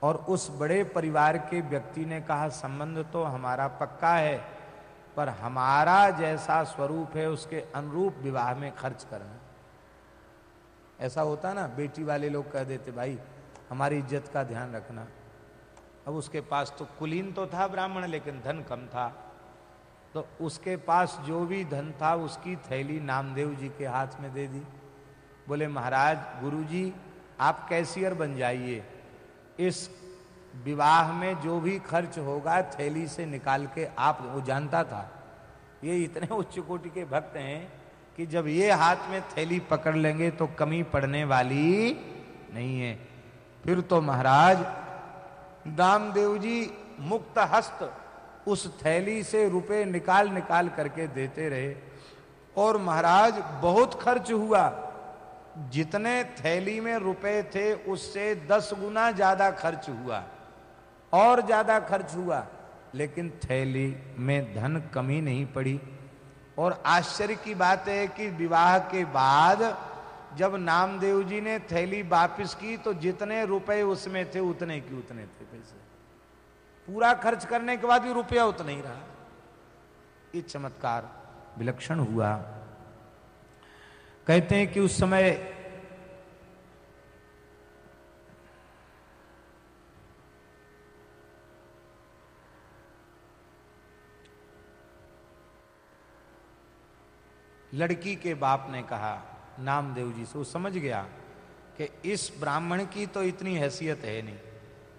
और उस बड़े परिवार के व्यक्ति ने कहा, संबंध तो हमारा पक्का है, पर हमारा जैसा स्वरूप है, उसके अनुरूप विवाह में खर्च करना। ऐसा होता ना, बेटी वाले लोग कह देते, भाई, हमारी इज़्ज़त का ध्यान रखना। अब उसके पास तो कुलीन तो था ब्राह्मण, लेकिन धन कम था। तो उसके पास जो भी धन था, उसकी थैली नामदेव जी के हाथ में दे दी। बोले, महाराज, गुरुजी, आप कैसियर बन जाइए। इस विवाह में जो भी खर्च होगा, थैली से निकाल के आप, वो जानता था। ये इतने उच्च कोटि के भक्त हैं कि जब ये हाथ में थैली पकड़ लेंगे तो कमी पड़ने वाली नहीं है। फिर तो महाराज, दामदेव जी मुक्त हस्त उस थैली से रुपए निकाल निकाल करके देते रहे। और, महाराज, बहुत खर्च हुआ। जितने थैली में रुपए थे, उससे दस गुना ज़्यादा खर्च हुआ। और ज़्यादा खर्च हुआ। लेकिन थैली में धन कमी नहीं पड़ी। और आश्चर्य की बात है कि विवाह के बाद जब नामदेव जी ने थैली वापस की तो जितने रुपए उसमें थे, उतने की उतने थे पैसे। पूरा खर्च करने के बाद भी रुपया उतना ही रहा। ये चमत्कार विलक्षण हुआ। कहते हैं कि उस समय लड़की के बाप ने कहा, नामदेव जी, से वो समझ गया कि इस ब्राह्मण की तो इतनी हैसियत है नहीं।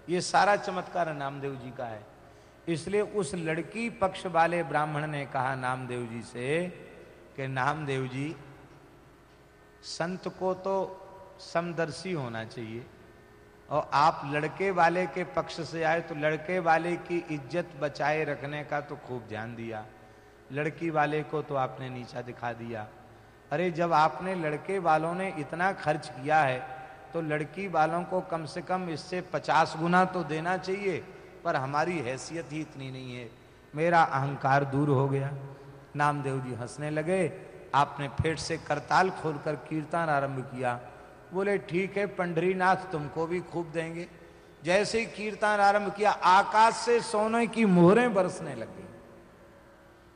ये सारा चमत्कार नामदेव जी का है। इसलिए उस लड़की पक्ष वाले ब्राह्मण ने कहा, नामदेव जी से, कि नामदेव जी संत को तो समदर्शी होना चाहिए। और आप लड़के वाले के पक्ष से आए तो लड़के वाले की इज़्ज़त बचाए रखने का तो खूब ध्यान दिया। लड़की वाले को तो आपने नीचा दिखा दिया। अरे, जब आपने लड़के वालों ने इतना खर्च किया है तो लड़की वालों को कम से कम इससे पचास गुना तो देना चाहिए, पर हमारी हैसियत ही इतनी नहीं है। मेरा अहंकार दूर हो गया। नामदेव जी हंसने लगे। आपने फिर से करताल खोलकर कीर्तन आरंभ किया। बोले, ठीक है पंडरीनाथ तुमको भी खूब देंगे। जैसे ही कीर्तन आरंभ किया, आकाश से सोने की मोहरें बरसने लगी।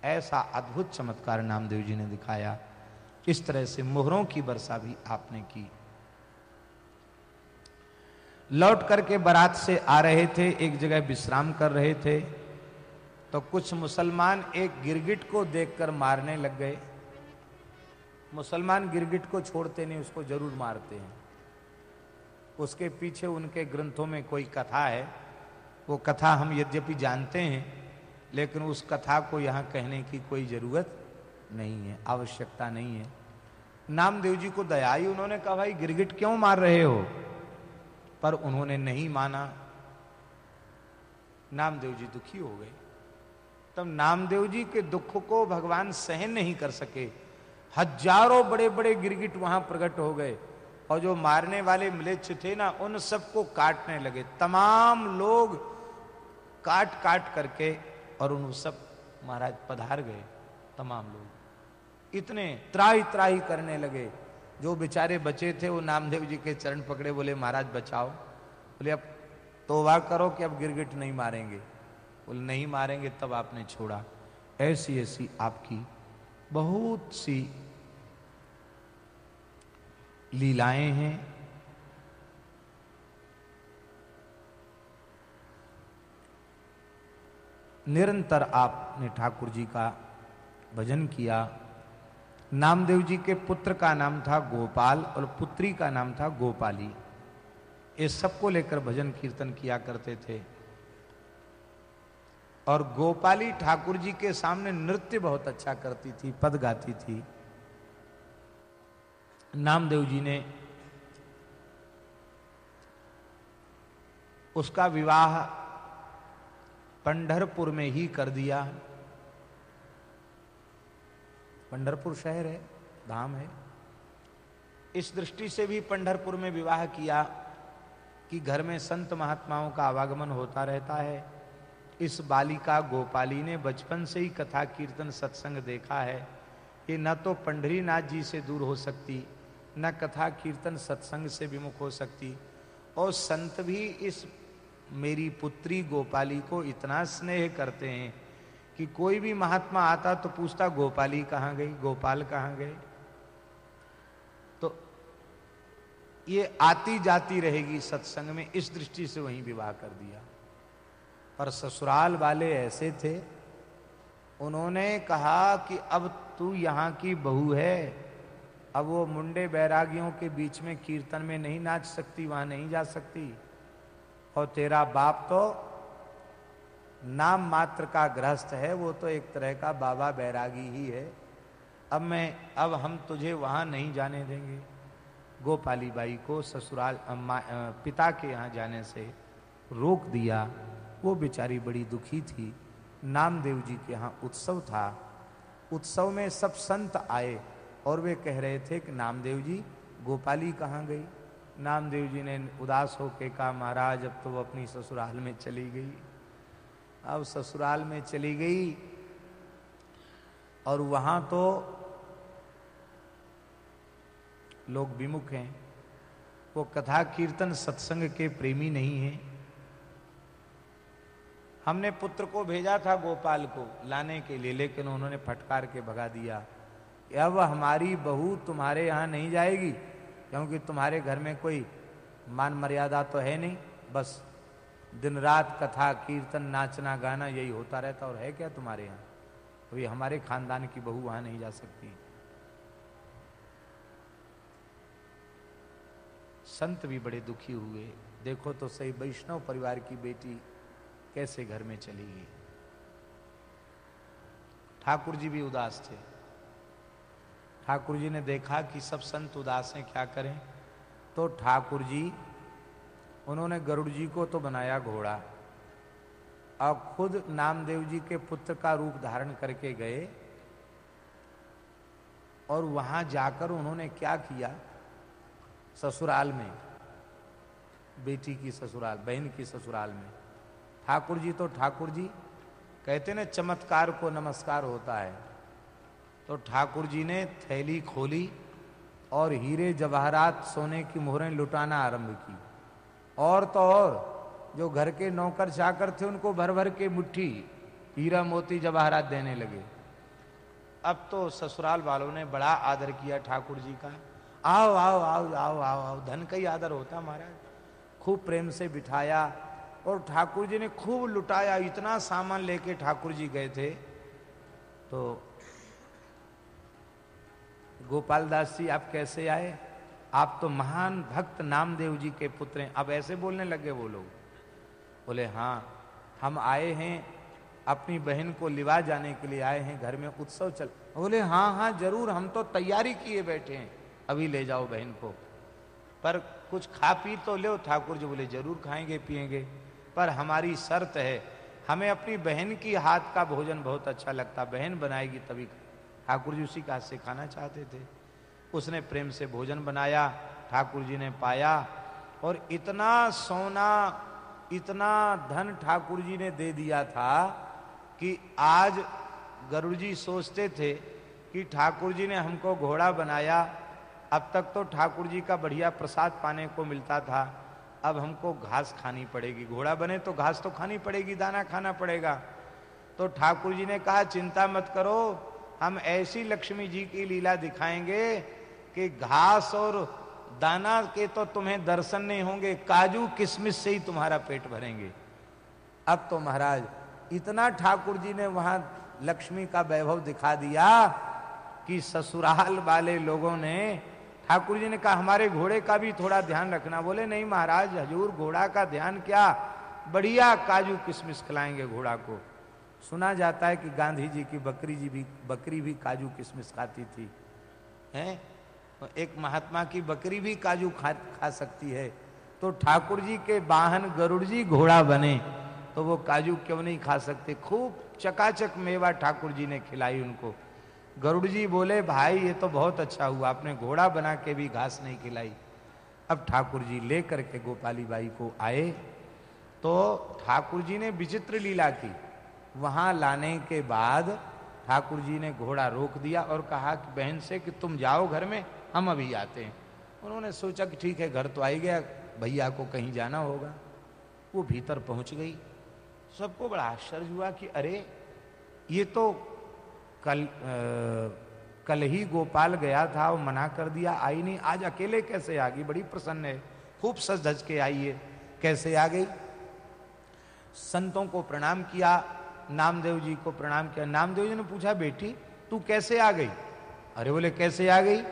ऐसा अद्भुत चमत्कार नामदेव जी ने दिखाया। इस तरह से मोहरों की वर्षा भी आपने की। लौट करके बारात से आ रहे थे, एक जगह विश्राम कर रहे थे। तो कुछ मुसलमान एक गिरगिट को देखकर मारने लग गए। मुसलमान गिरगिट को छोड़ते नहीं, उसको ज़रूर मारते हैं। उसके पीछे उनके ग्रंथों में कोई कथा है। वो कथा हम यद्यपि जानते हैं, लेकिन उस कथा को यहाँ कहने की कोई ज़रूरत नहीं है, आवश्यकता नहीं है। नामदेव जी को दया ही उन्होंने कहा, भाई, गिरगिट क्यों मार रहे हो? पर उन्होंने नहीं माना। नामदेव जी दुखी हो गए। तब नामदेव जी के दुख को भगवान सहन नहीं कर सके। हज़ारों बड़े बड़े गिरगिट वहाँ प्रकट हो गए और जो मारने वाले मिलेच्छ थे ना, उन सबको काटने लगे। तमाम लोग काट काट करके और उन सब महाराज पधार गए, तमाम लोग। इतने त्राही त्राही करने लगे। जो बेचारे बचे थे, वो नामदेव जी के चरण पकड़े, बोले, महाराज, बचाओ। बोले, अब तोबा करो कि अब गिरगिट नहीं मारेंगे। बोले, नहीं मारेंगे, तब आपने छोड़ा। ऐसी ऐसी आपकी बहुत सी लीलाएँ हैं। निरंतर आपने ठाकुर जी का भजन किया। नामदेव जी के पुत्र का नाम था गोपाल और पुत्री का नाम था गोपाली। ये सबको लेकर भजन कीर्तन किया करते थे। और गोपाली ठाकुर जी के सामने नृत्य बहुत अच्छा करती थी, पद गाती थी। नामदेव जी ने उसका विवाह पंढरपुर में ही कर दिया। पंढरपुर शहर है, धाम है। इस दृष्टि से भी पंढरपुर में विवाह किया कि घर में संत महात्माओं का आवागमन होता रहता है। इस बालिका गोपाली ने बचपन से ही कथा कीर्तन सत्संग देखा है कि न तो पंडरी नाथ जी से दूर हो सकती, न कथा कीर्तन सत्संग से विमुख हो सकती। और संत भी इस मेरी पुत्री गोपाली को इतना स्नेह करते हैं कि कोई भी महात्मा आता तो पूछता, गोपाली कहाँ गई? गोपाल कहाँ गए? तो ये आती जाती रहेगी सत्संग में, इस दृष्टि से वहीं विवाह कर दिया। पर ससुराल वाले ऐसे थे। उन्होंने कहा कि अब तू यहाँ की बहू है। अब वो मुंडे बैरागियों के बीच में कीर्तन में नहीं नाच सकती, वहाँ नहीं जा सकती। और तेरा बाप तो नाम मात्र का गृहस्थ है, वो तो एक तरह का बाबा बैरागी ही है। अब मैं, अब हम तुझे वहाँ नहीं जाने देंगे। गोपाली बाई को ससुराल पिता के यहाँ जाने से रोक दिया। वो बेचारी बड़ी दुखी थी। नामदेव जी के यहाँ उत्सव था। उत्सव में सब संत आए और वे कह रहे थे कि नामदेव जी, गोपाली कहाँ गई? नामदेव जी ने उदास होके कहा, महाराज, अब तो वो अपनी ससुराल में चली गई। अब ससुराल में चली गई और वहाँ तो लोग विमुख हैं। वो कथा कीर्तन सत्संग के प्रेमी नहीं हैं। हमने पुत्र को भेजा था गोपाल को लाने के लिए, लेकिन उन्होंने फटकार के भगा दिया। अब हमारी बहू तुम्हारे यहाँ नहीं जाएगी? क्योंकि तुम्हारे घर में कोई मान मर्यादा तो है नहीं। बस दिन रात कथा, कीर्तन, नाचना, गाना यही होता रहता और है क्या तुम्हारे यहाँ? तो हमारे खानदान की बहू वहाँ नहीं जा सकती। संत भी बड़े दुखी हुए। देखो तो सही, वैष्णव परिवार की बेटी कैसे घर में चली गई? ठाकुर जी भी उदास थे। ठाकुर जी ने देखा कि सब संत उदास हैं, क्या करें? तो ठाकुर जी उन्होंने गरुड़ जी को तो बनाया घोड़ा, और खुद नामदेव जी के पुत्र का रूप धारण करके गए, और वहाँ जाकर उन्होंने क्या किया? ससुराल में, बेटी की ससुराल, बहन की ससुराल में ठाकुर जी तो ठाकुर जी कहते ना चमत्कार को नमस्कार होता है। तो ठाकुर जी ने थैली खोली और हीरे जवाहरात सोने की मोहरें लुटाना आरंभ की। और तो और, जो घर के नौकर चाकर थे उनको भर भर के मुट्ठी, हीरा मोती जवाहरात देने लगे। अब तो ससुराल वालों ने बड़ा आदर किया ठाकुर जी का। आओ आओ आओ आओ आओ आओ, धन का ही आदर होता महाराज। खूब प्रेम से बिठाया और ठाकुर जी ने खूब लुटाया, इतना सामान लेके ठाकुर जी गए थे। तो गोपाल दास जी, आप कैसे आए? आप तो महान भक्त नामदेव जी के पुत्र हैं। अब ऐसे बोलने लगे वो लोग। बोले हाँ हम आए हैं, अपनी बहन को लिवा जाने के लिए आए हैं, घर में उत्सव चल बोले हाँ हाँ ज़रूर, हम तो तैयारी किए बैठे हैं। अभी ले जाओ बहन को। पर कुछ खा पी तो लो। ठाकुर जी बोले, ज़रूर खाएँगे, पिएँगे। पर हमारी शर्त है। हमें अपनी बहन की हाथ का भोजन बहुत अच्छा लगता। बहन बनाएगी तभी। ठाकुर जी उसी का हाथ से खाना चाहते थे। उसने प्रेम से भोजन बनाया, ठाकुर जी ने पाया और इतना सोना, इतना धन ठाकुर जी ने दे दिया था कि आज गरुड़ जी सोचते थे कि ठाकुर जी ने हमको घोड़ा बनाया। अब तक तो ठाकुर जी का बढ़िया प्रसाद पाने को मिलता था। अब हमको घास खानी पड़ेगी। घोड़ा बने तो घास तो खानी पड़ेगी, दाना खाना पड़ेगा। तो ठाकुर जी ने कहा, चिंता मत करो, हम ऐसी लक्ष्मी जी की लीला दिखाएँगे कि घास और दाना के तो तुम्हें दर्शन नहीं होंगे, काजू किशमिश से ही तुम्हारा पेट भरेंगे। अब तो महाराज, इतना ठाकुर जी ने वहाँ लक्ष्मी का वैभव दिखा दिया कि ससुराल वाले लोगों ने ठाकुर जी ने कहा, हमारे घोड़े का भी थोड़ा ध्यान रखना। बोले, नहीं महाराज, हजूर, घोड़ा का ध्यान क्या? बढ़िया काजू किशमिश खिलाएँगे घोड़ा को। सुना जाता है कि गांधी जी की बकरी जी भी, बकरी भी काजू किशमिश खाती थी। हैं? एक महात्मा की बकरी भी काजू खा खा सकती है। तो ठाकुर जी के वाहन गरुड़ जी घोड़ा बने तो वो काजू क्यों नहीं खा सकते? खूब चकाचक मेवा ठाकुर जी ने खिलाई उनको। गरुड़ जी बोले, भाई, ये तो बहुत अच्छा हुआ, आपने घोड़ा बना के भी घास नहीं खिलाई। अब ठाकुर जी लेकर के गोपाली बाई को आए तो ठाकुर जी ने विचित्र लीला की। वहाँ लाने के बाद ठाकुर जी ने घोड़ा रोक दिया और कहा कि, बहन से कि तुम जाओ घर में, हम अभी आते हैं। उन्होंने सोचा कि ठीक है, घर तो आई गया, भैया को कहीं जाना होगा। वो भीतर पहुँच गई। सबको बड़ा आश्चर्य हुआ कि, अरे, ये तो कल आ, कल ही गोपाल गया था वो मना कर दिया आई नहीं आज अकेले कैसे आ गई? बड़ी प्रसन्न है खूब सज धज के आई है। कैसे आ गई? संतों को प्रणाम किया नामदेव जी को प्रणाम किया। नामदेव जी ने पूछा बेटी तू कैसे आ गई? अरे बोले कैसे आ गई?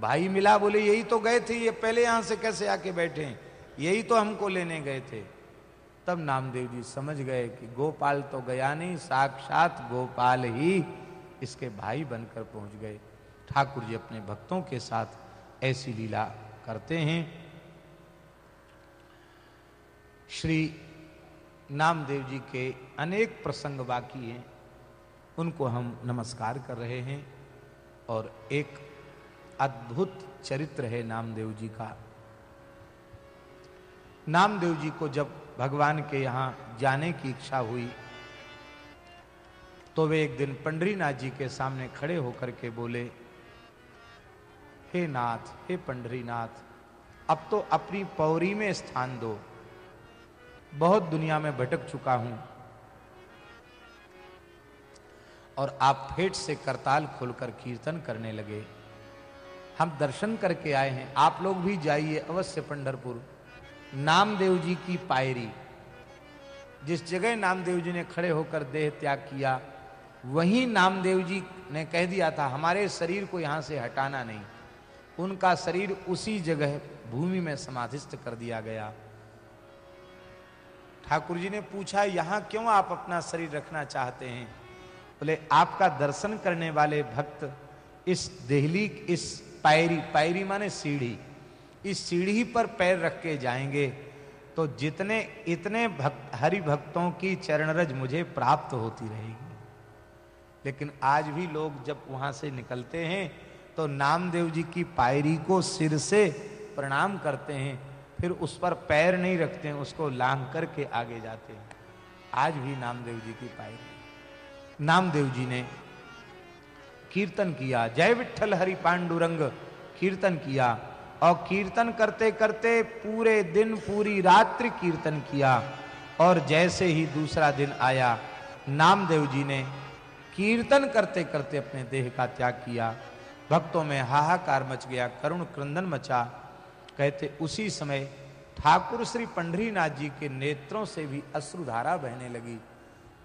भाई मिला बोले यही तो गए थे ये पहले यहाँ से कैसे आके बैठे यही तो हमको लेने गए थे। तब नामदेव जी समझ गए कि गोपाल तो गया नहीं, साक्षात गोपाल ही इसके भाई बनकर पहुँच गए। ठाकुर जी अपने भक्तों के साथ ऐसी लीला करते हैं। श्री नामदेव जी के अनेक प्रसंग बाकी हैं, उनको हम नमस्कार कर रहे हैं और एक अद्भुत चरित्र है नामदेव जी का। नामदेव जी को जब भगवान के यहाँ जाने की इच्छा हुई। तो वे एक दिन पंडरीनाथ जी के सामने खड़े होकर के बोले, हे नाथ, हे पंडरीनाथ, अब तो अपनी पौरी में स्थान दो। बहुत दुनिया में भटक चुका हूँ। और आप फेट से करताल खोलकर कीर्तन करने लगे। हम दर्शन करके आए हैं। आप लोग भी जाइए अवश्य पंडरपुर नामदेव जी की पायरी। जिस जगह नामदेव जी ने खड़े होकर देह त्याग किया, वहीं नामदेव जी ने कह दिया था, हमारे शरीर को यहाँ से हटाना नहीं। उनका शरीर उसी जगह भूमि में समाधिस्थ कर दिया गया। ठाकुर जी ने पूछा, यहाँ क्यों आप अपना शरीर रखना चाहते हैं? बोले, आपका दर्शन करने वाले भक्त इस देहली, इस पायरी पायरी माने सीढ़ी। इस सीढ़ी पर पैर रख के जाएँगे तो जितने, इतने भक्त हरि भक्तों की चरणरज मुझे प्राप्त होती रहेगी। लेकिन आज भी लोग जब वहाँ से निकलते हैं तो नामदेव जी की पायरी को सिर से प्रणाम करते हैं, फिर उस पर पैर नहीं रखते हैं उसको लांग करके आगे जाते हैं। आज भी नामदेव जी की पायरी। नामदेव जी ने कीर्तन किया, जय विठल हरि पांडुरंग, कीर्तन किया। और कीर्तन करते करते पूरे दिन, पूरी रात्रि कीर्तन किया और जैसे ही दूसरा दिन आया, नामदेव जी ने कीर्तन करते करते अपने देह का त्याग किया। भक्तों में हाहाकार मच गया, करुण क्रंदन मचा। कहते, उसी समय ठाकुर श्री पंडरीनाथ जी के नेत्रों से भी अश्रुधारा बहने लगी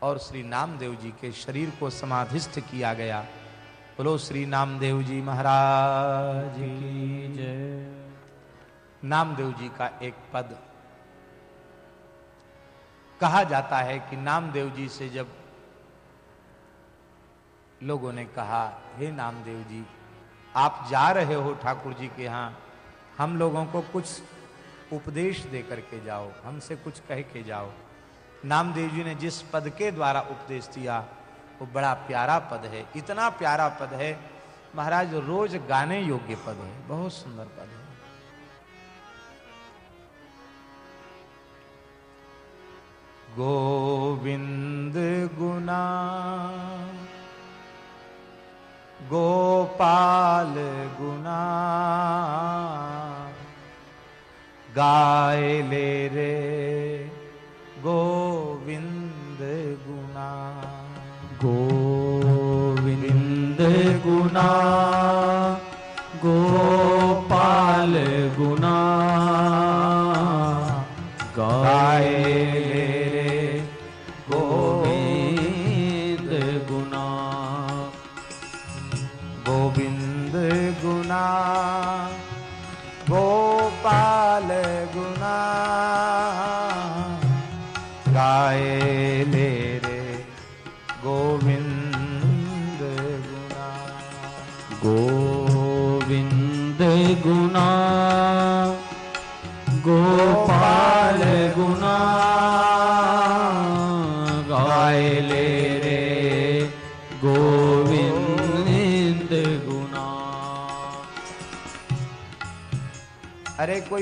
और श्री नामदेव जी के शरीर को समाधिस्थ किया गया। बोलो, श्री नामदेव जी महाराज की जय। नामदेव जी का एक पद। कहा जाता है कि नामदेव जी से जब लोगों ने कहा, हे नामदेव जी, आप जा रहे हो ठाकुर जी के यहाँ, हम लोगों को कुछ उपदेश दे करके जाओ, हमसे कुछ कह के जाओ। नामदेव जी ने जिस पद के द्वारा उपदेश दिया वो बड़ा प्यारा पद है, इतना प्यारा पद है। महाराज, रोज गाने योग्य पद है, बहुत सुंदर पद है। गोविंद गुना, गोपाल गुना गाय ले रे गोविंद गोविंद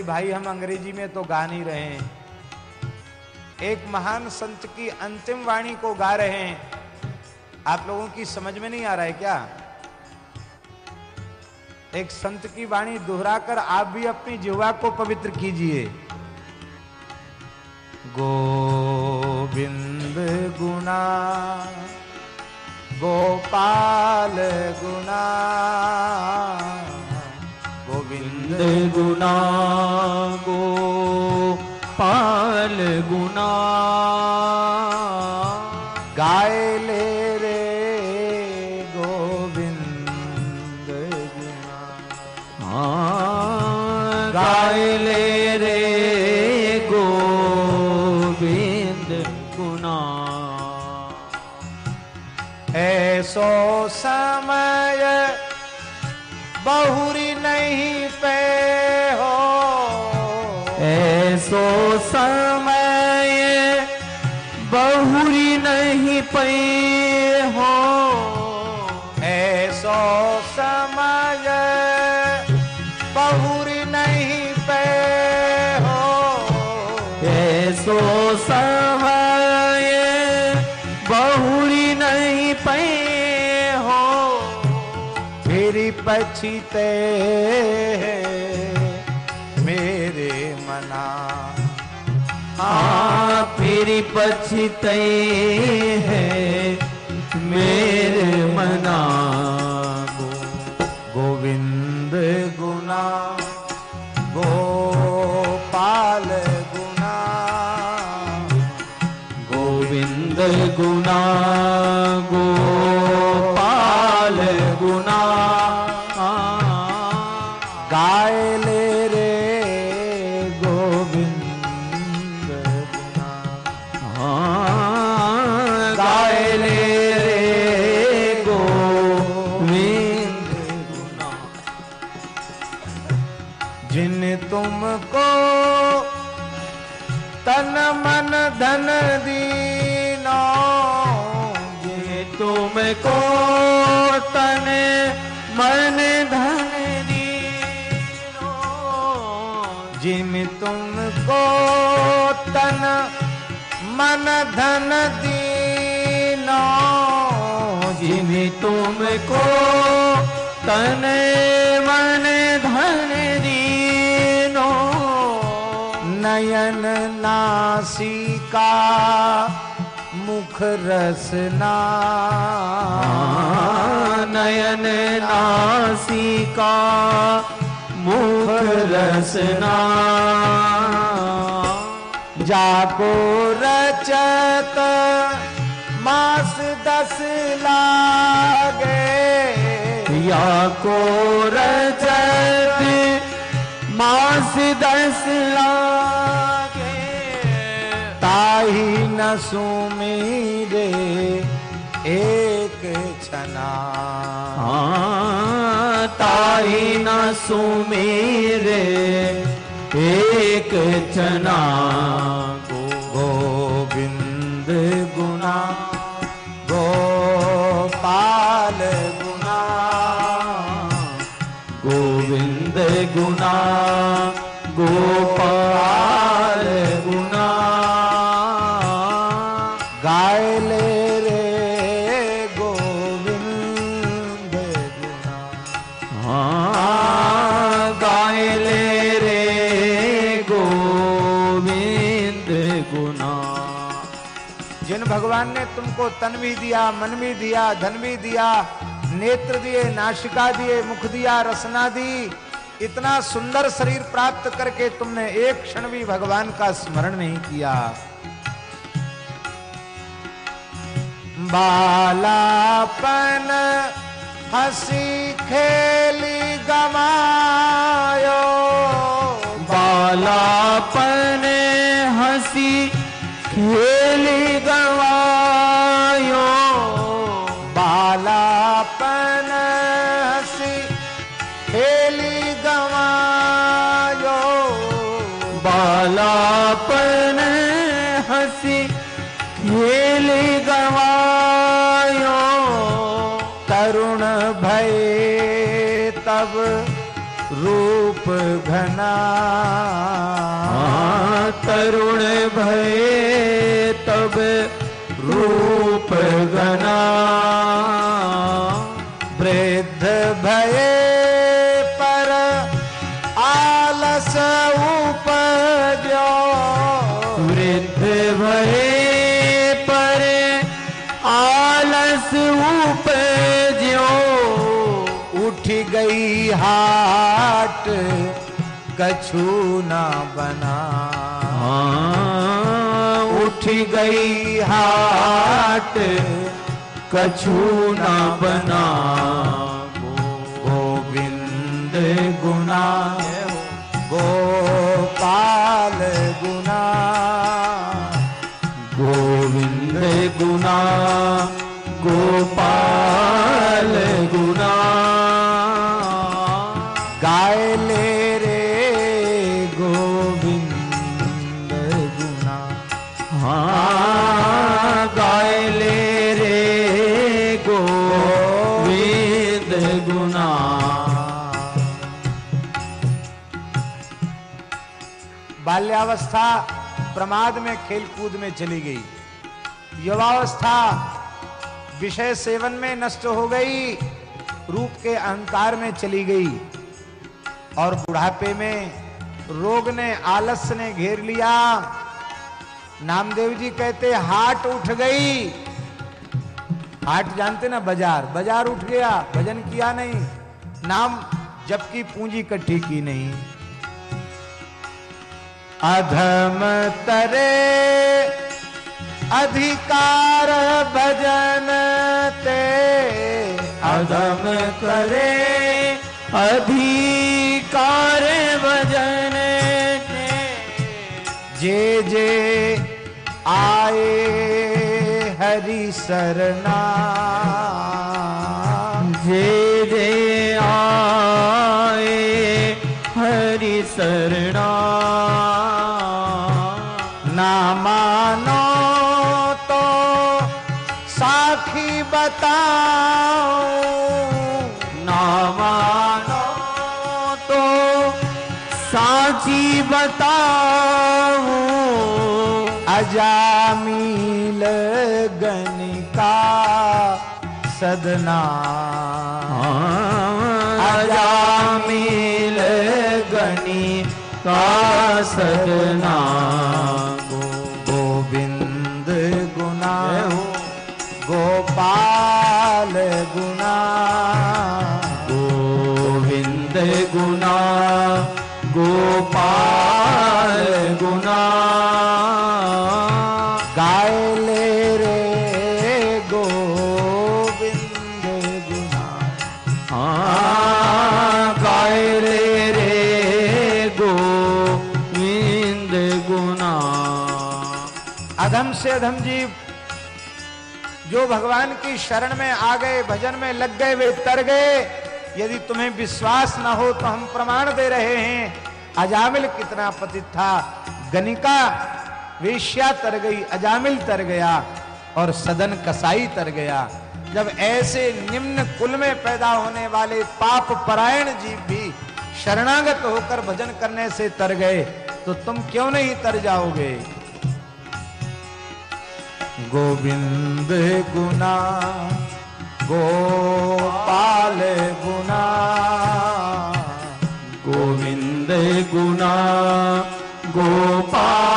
भाई, हम अंग्रेज़ी में तो गा नहीं रहे हैं। एक महान संत की अंतिम वाणी को गा रहे हैं। आप लोगों की समझ में नहीं आ रहा है क्या? एक संत की वाणी दोहराकर आप भी अपनी जिह्वा को पवित्र कीजिए। गोविंद गुणा, गोपाल गुना गोविंद गुना गो पाल गुना पछते मेरे मना। आ फिर पछते हैं। धन दीनो जिन तुमको तन मन धन दीनो। नयन नासिका, मुख रसना। नयन नासिका, मुख रसना। जाको रचत मास दस लागे। या को रजत मास दस लागे। ताही न सुमीरे एक छना। हाँ, ताई न सुमेरे एक चना गोविंद गुना गोपाल गुना गोविंद गुना। तुमको तन भी दिया, मन भी दिया, धन भी दिया, नेत्र दिए, नाशिका दिए, मुख दिया, रसना दी। इतना सुंदर शरीर प्राप्त करके तुमने एक क्षण भी भगवान का स्मरण नहीं किया। बालापन हँसी खेली गमायो। बालापन हँसी खेली गवायो हाँ, तरुण भय तब रूप गना। वृद्ध भय पर आलस उपजो वृद्ध भय पर आलस उपजो उठ गई हाट कछु न बना। हाँ, उठ गई हाट कछु ना बना। गोविंद गुना गोपाल गुना। गोविंद गुना गोपाल बाल्यावस्था प्रमाद में, खेलकूद में चली गई। युवावस्था विषय सेवन में नष्ट हो गई, रूप के अहंकार में चली गई और बुढ़ापे में रोग ने आलस्य ने घेर लिया। नामदेव जी कहते, हाट उठ गई। हाट जानते ना, बाज़ार? बाज़ार उठ गया, भजन किया नहीं। नाम जबकि पूंजी इकट्ठी की नहीं। अधम तरे अधिकार भजन ते। अधम करे अधिकार भजन ते। जे जे आए हरि सरना। जे जे आए हरि शरणा बताओ अजामिल का सदना। अजामिल गणी का सदना। भगवान की शरण में आ गए, भजन में लग गए, वे तर गए। यदि तुम्हें विश्वास न हो तो हम प्रमाण दे रहे हैं। अजामिल कितना पतित था। गनिका वेश्या तर गई, अजामिल तर गया और सदन कसाई तर गया। जब ऐसे निम्न कुल में पैदा होने वाले पाप परायण जीव भी शरणागत होकर भजन करने से तर गए तो तुम क्यों नहीं तर जाओगे? गोविंद गुना गोपाल गुना गोविंद गुना गोपाल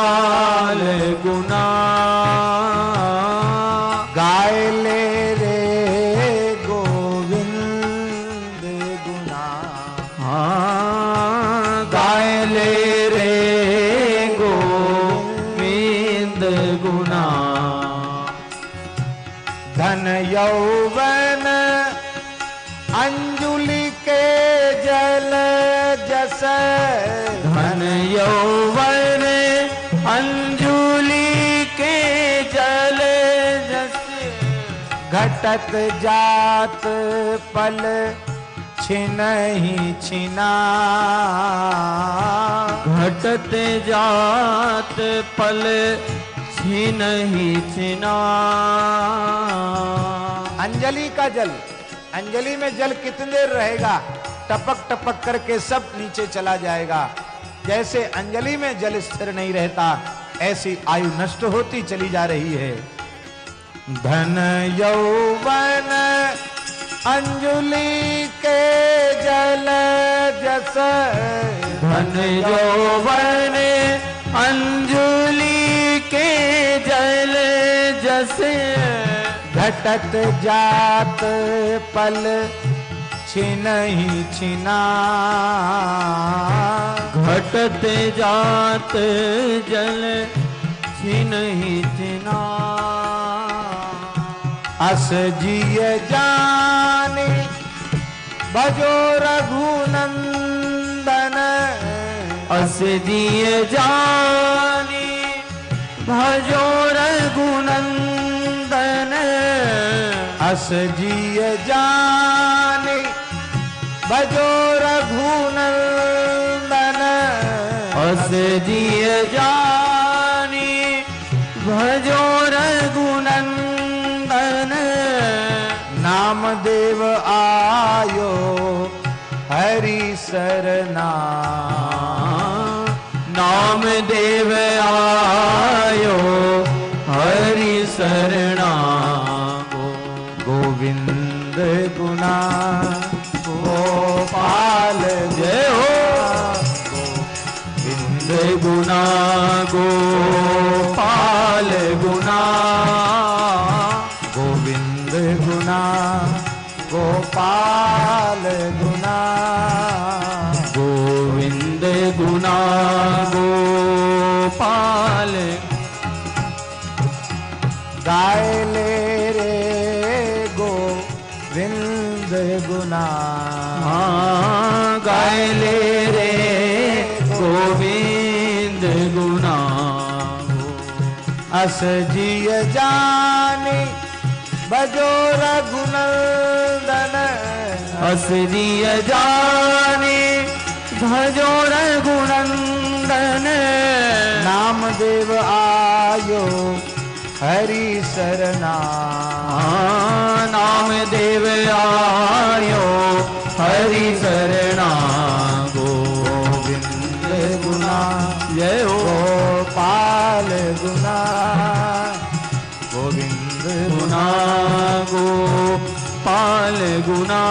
घटत जात पल छिन ही छिना। घटत जात पल छिन ही छिना। अंजलि का जल, अंजलि में जल कितनी देर रहेगा? टपक टपक करके सब नीचे चला जाएगा। जैसे अंजलि में जल स्थिर नहीं रहता, ऐसी आयु नष्ट होती चली जा रही है। धन यौवन अंजुलि के जल जस। धन यौवन अंजुलि के जल जसे। घटत जात पल छिन छिना। घटत जात जल छिन छिना। अस जिय जानी, भजो रघुनंदन। अस दिय जानी, भजो रघुनंदन। अस जिय जानी, भजो रघुनंदन। अस दिय जानी नाम देव आयो, हरि सरना। नाम देव आयो, हरि शरणा गोविंद गुना, गोपाल जय हो। गोविंद गुना गोपाल गोपाल गुना। गोविंद गुना गोपाल। गाय ले रे गोविंद गुना। हाँ गाय ले रे गोविंद गुना। अस जिय जानी बजो रघुनंदन असरिय जाने। भजो रघुनंदन नाम देव आयो हरि सरना हाँ, नाम देव आयो हरि शरणा गोविंद गुना जय गोपाल गुना गोविंद गुना गोपाल गुना।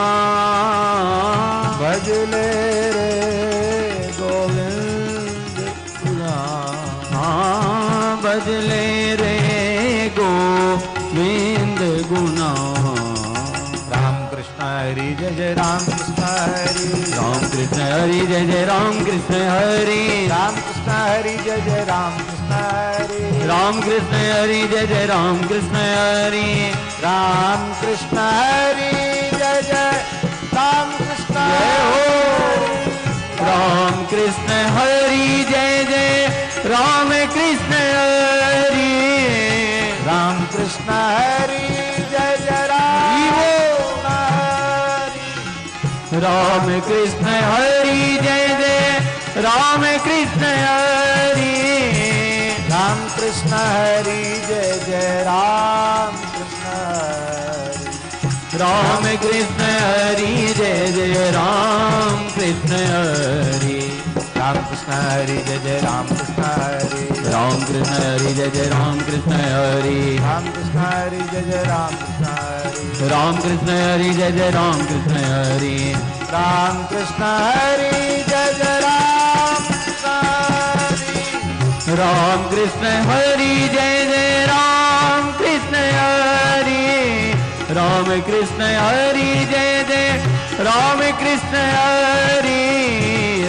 जय जय राम कृष्ण हरि राम कृष्ण हरि जय जय राम कृष्ण हरि राम कृष्ण हरि जय जय राम कृष्ण हरि राम कृष्ण हरि जय जय राम कृष्ण हरि राम कृष्ण हरि जय जय राम कृष्ण हो राम कृष्ण हरि जय जय राम कृष्ण हरि राम कृष्ण हरि राम कृष्ण हरि जय जय राम कृष्ण हरि राम कृष्ण हरि जय जय राम कृष्ण राम कृष्ण हरि जय जय राम कृष्ण हरि राम कृष्ण हरि जय जय राम कृष्ण हरि राम कृष्ण हरि जय जय राम कृष्ण हरि राम कृष्ण हरि जय जय राम कृष्ण हरि राम कृष्ण हरि जय जय राम कृष्ण हरि राम कृष्ण हरि, जय जय राम राम कृष्ण हरि, जय जय राम कृष्ण हरि। राम कृष्ण हरि, जय जय राम कृष्ण हरि।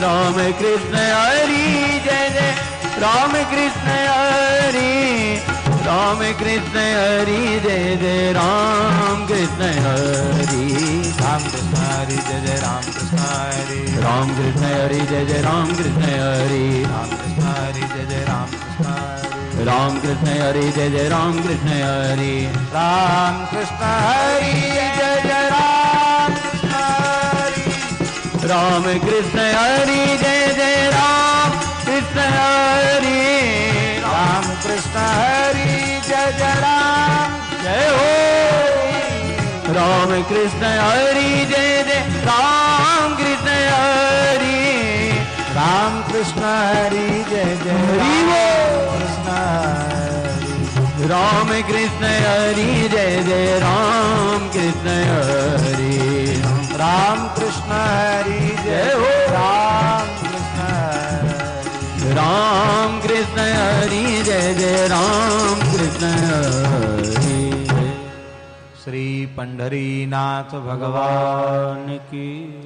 राम कृष्ण हरि, जय जय राम कृष्ण हरि। राम कृष्ण हरि जय जय राम कृष्ण हरि राम कृष्ण हरि जय जय राम कृष्ण हरि राम कृष्ण हरि जय जय राम कृष्ण हरि राम कृष्ण हरि जय जय राम कृष्ण हरि राम कृष्ण हरि जय जय राम कृष्ण हरि राम कृष्ण हरि जय जय राम कृष्ण हरि राम कृष्ण हरि जय जय राम कृष्ण हरि राम कृष्ण हरि जय हो। राम कृष्ण हरि जय जय। राम कृष्ण हरि राम कृष्ण हरि जय जय। हरि बोल। कृष्ण राम कृष्ण हरि जय जय। राम कृष्ण हरि। राम कृष्ण हरि जय हो। राम राम कृष्ण हरि, जय जय राम कृष्ण हरि। श्री पंढरीनाथ भगवान भगवान की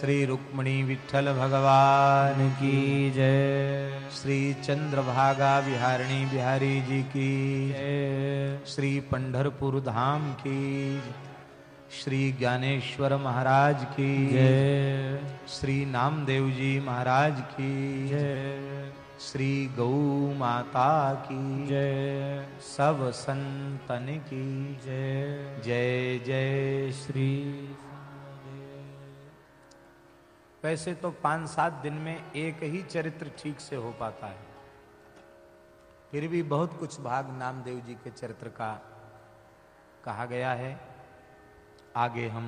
श्री रुक्मणी विठल भगवान की जय। श्री चंद्रभागा बिहारिणी बिहारी जी की जय। श्री पंढरपुर धाम की श्री ज्ञानेश्वर महाराज की। जय। श्री नामदेव जी महाराज की। जय। श्री गौ माता की। जय। सब संतन की। जय। जय जय श्री। वैसे तो पाँच सात दिन में एक ही चरित्र ठीक से हो पाता है। फिर भी बहुत कुछ भाग नामदेव जी के चरित्र का कहा गया है। आगे हम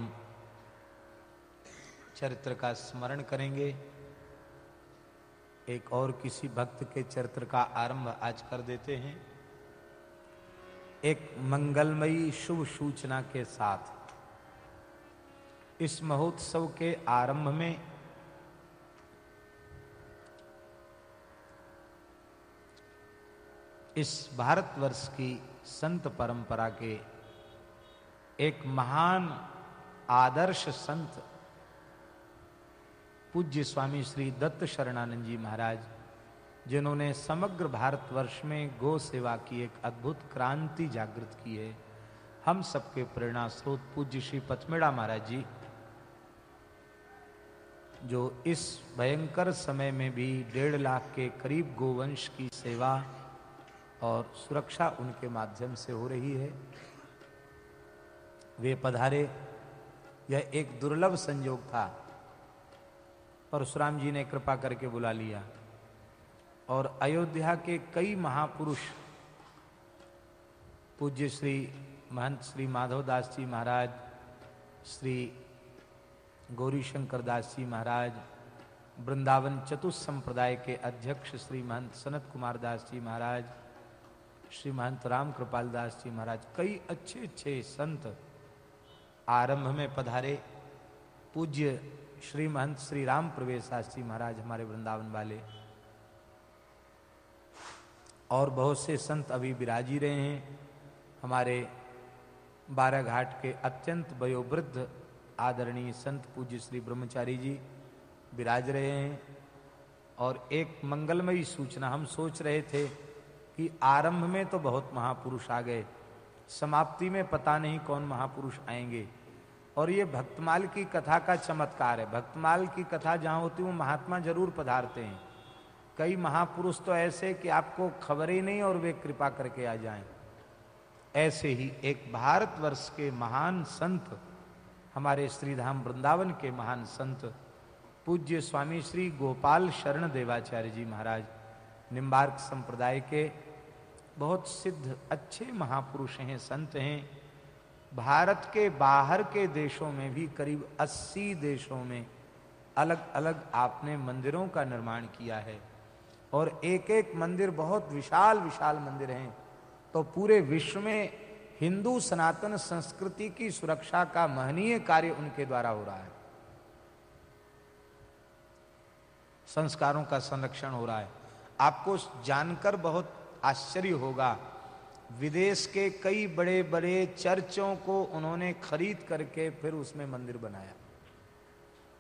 चरित्र का स्मरण करेंगे। एक और किसी भक्त के चरित्र का आरंभ आज कर देते हैं। एक मंगलमयी शुभ सूचना के साथ इस महोत्सव के आरंभ में इस भारतवर्ष की संत परंपरा के एक महान आदर्श संत, पूज्य स्वामी श्री दत्त शरणानंद जी महाराज, जिन्होंने समग्र भारतवर्ष में गो सेवा की एक अद्भुत क्रांति जागृत की है। हम सबके प्रेरणा स्रोत पूज्य श्री पचमेड़ा महाराज जी, जो इस भयंकर समय में भी डेढ़ लाख के करीब गोवंश की सेवा और सुरक्षा उनके माध्यम से हो रही है। वे पधारे। यह एक दुर्लभ संयोग था। परशुराम जी ने कृपा करके बुला लिया। और अयोध्या के कई महापुरुष पूज्य श्री महंत श्री माधव दास जी महाराज, श्री गौरीशंकर दास जी महाराज, वृंदावन चतुष संप्रदाय के अध्यक्ष श्री महंत सनत कुमार दास जी महाराज, श्री महंत राम कृपाल दास जी महाराज, कई अच्छे अच्छे संत आरंभ में पधारे पूज्य श्री महंत श्री राम प्रवेश शास्त्री महाराज, हमारे वृंदावन वाले। और बहुत से संत अभी विराज रहे हैं। हमारे बारह घाट के अत्यंत वयोवृद्ध आदरणीय संत पूज्य श्री ब्रह्मचारी जी विराज रहे हैं। और एक मंगलमयी सूचना, हम सोच रहे थे कि आरंभ में तो बहुत महापुरुष आ गए, समाप्ति में पता नहीं कौन महापुरुष आएँगे। और ये भक्तमाल की कथा का चमत्कार है। भक्तमाल की कथा जहाँ होती है, वो महात्मा ज़रूर पधारते हैं। कई महापुरुष तो ऐसे कि आपको खबर ही नहीं और वे कृपा करके आ जाएँ। ऐसे ही एक भारतवर्ष के महान संत, हमारे श्रीधाम वृंदावन के महान संत, पूज्य स्वामी श्री गोपाल शरण देवाचार्य जी महाराज, निम्बार्क संप्रदाय के बहुत सिद्ध अच्छे महापुरुष हैं, संत हैं। भारत के बाहर के देशों में भी करीब 80 देशों में अलग अलग आपने मंदिरों का निर्माण किया है। और एक एक मंदिर बहुत विशाल विशाल मंदिर हैं। तो पूरे विश्व में हिंदू सनातन संस्कृति की सुरक्षा का महनीय कार्य उनके द्वारा हो रहा है। संस्कारों का संरक्षण हो रहा है। आपको जानकर बहुत आश्चर्य होगा विदेश के कई बड़े बड़े चर्चों को उन्होंने खरीद करके फिर उसमें मंदिर बनाया।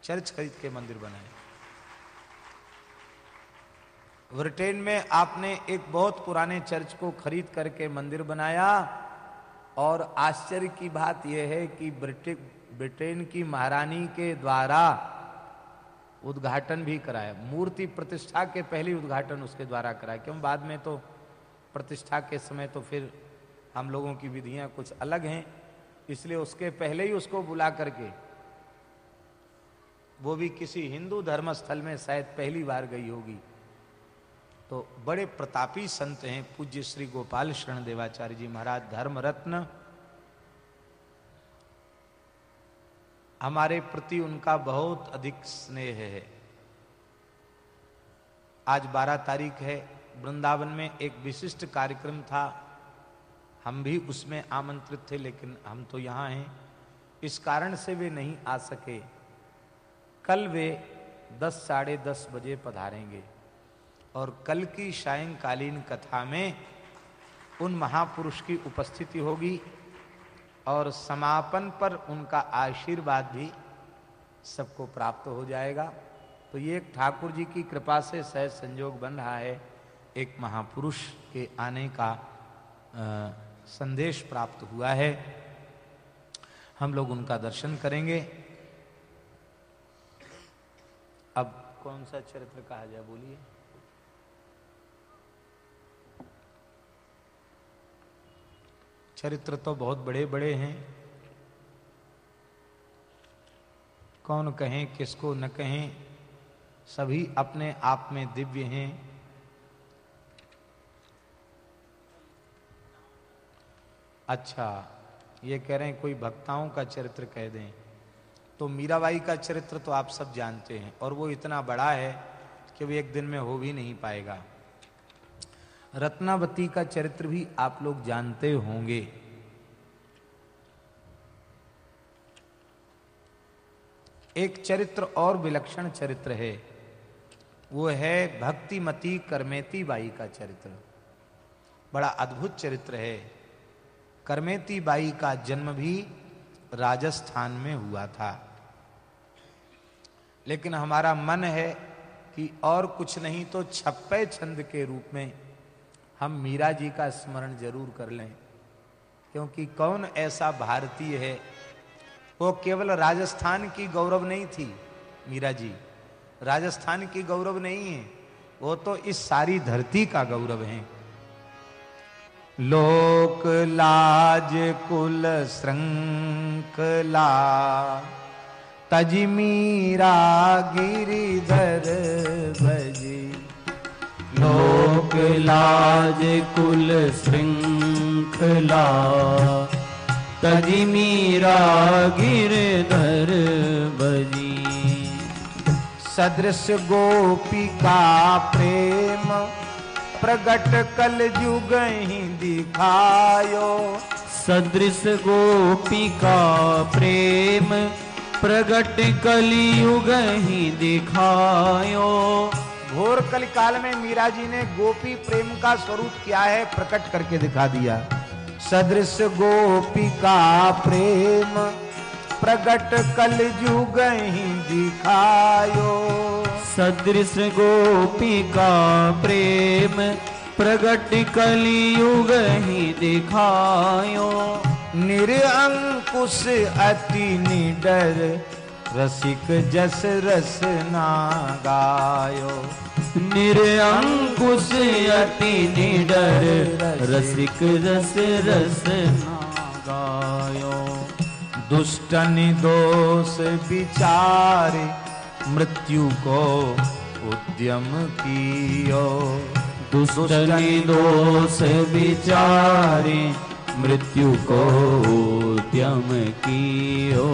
चर्च खरीद के मंदिर बनाए। ब्रिटेन में आपने एक बहुत पुराने चर्च को खरीद करके मंदिर बनाया और आश्चर्य की बात यह है कि ब्रिटेन की महारानी के द्वारा उद्घाटन भी कराया। मूर्ति प्रतिष्ठा के पहले उद्घाटन उसके द्वारा कराया। क्यों? बाद में तो प्रतिष्ठा के समय तो फिर हम लोगों की विधियाँ कुछ अलग हैं, इसलिए उसके पहले ही उसको बुला करके, वो भी किसी हिंदू धर्मस्थल में शायद पहली बार गई होगी। तो बड़े प्रतापी संत हैं पूज्य श्री गोपाल शरण देवाचार्य जी महाराज धर्म रत्न हमारे प्रति उनका बहुत अधिक स्नेह है। आज 12 तारीख है वृंदावन में एक विशिष्ट कार्यक्रम था। हम भी उसमें आमंत्रित थे, लेकिन हम तो यहाँ हैं। इस कारण से वे नहीं आ सके। कल वे दस, साढ़े दस बजे पधारेंगे। और कल की सायंकालीन कथा में उन महापुरुष की उपस्थिति होगी और समापन पर उनका आशीर्वाद भी सबको प्राप्त हो जाएगा। तो ये ठाकुर जी की कृपा से सहज संयोग बन रहा है। एक महापुरुष के आने का आ, संदेश प्राप्त हुआ है। हम लोग उनका दर्शन करेंगे। अब कौन सा चरित्र कहा जाए बोलिए। चरित्र तो बहुत बड़े बड़े हैं। कौन कहें किसको न कहें सभी अपने आप में दिव्य हैं। अच्छा ये कह रहे हैं, कोई भक्ताओं का चरित्र कह दें। तो मीराबाई का चरित्र तो आप सब जानते हैं, और वो इतना बड़ा है कि वो एक दिन में हो भी नहीं पाएगा। रत्नावती का चरित्र भी आप लोग जानते होंगे। एक चरित्र और विलक्षण चरित्र है, वो है भक्तिमती करमेती बाई का चरित्र। बड़ा अद्भुत चरित्र है। करमेती बाई का जन्म भी राजस्थान में हुआ था। लेकिन हमारा मन है कि और कुछ नहीं तो छप्पे छंद के रूप में हम मीरा जी का स्मरण ज़रूर कर लें, क्योंकि कौन ऐसा भारतीय है? वो केवल राजस्थान की गौरव नहीं थी, मीरा जी। राजस्थान की गौरव नहीं है, वो तो इस सारी धरती का गौरव है। लोक लाज कुल श्रृंखला तजमीरा गिरिधर भजी। लोक लाज कुल श्रृंखला तजमीरा गिरधर भजी। सदृश गोपिका प्रेम प्रगट कल युग ही दिखायो। सदृश गोपी का प्रेम प्रगट कलियुग ही दिखायो। घोर कल काल में मीरा जी ने गोपी प्रेम का स्वरूप क्या है प्रकट करके दिखा दिया। सदृश गोपी का प्रेम प्रगट कल युग ही दिखायो। सदृश गोपिका प्रेम प्रगट कलियुग ही दिखायो। निरंकुश अति निडर रसिक जस रस ना गायो। निरंकुश अति निडर रसिक जस रस ना गायो। दुष्ट दोष विचारे मृत्यु को उद्यम कियो। दुष्ट दोष विचारे मृत्यु को उद्यम कियो।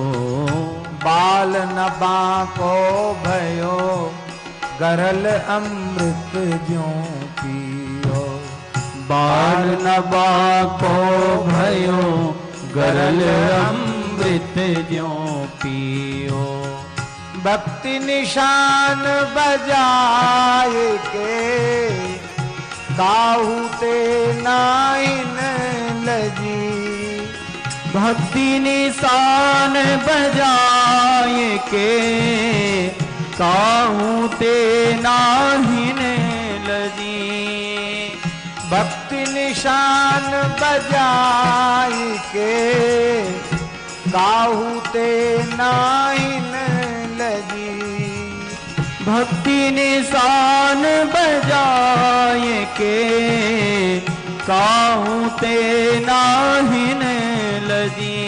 बाल न बाको भयो, गरल अमृत ज्यो पियो। बाल न बाको भयो, गरल अमृत ज्यो पियो। भक्ति निशान बजाए के काहू ते नाइन लजी भक्ति निशान बजाए के काहू ते नाहिन लजी भक्ति निशान बजाई के काहू ते नाइन लजी भक्ति निशान बजाए के। काहू ते नाहिन लजी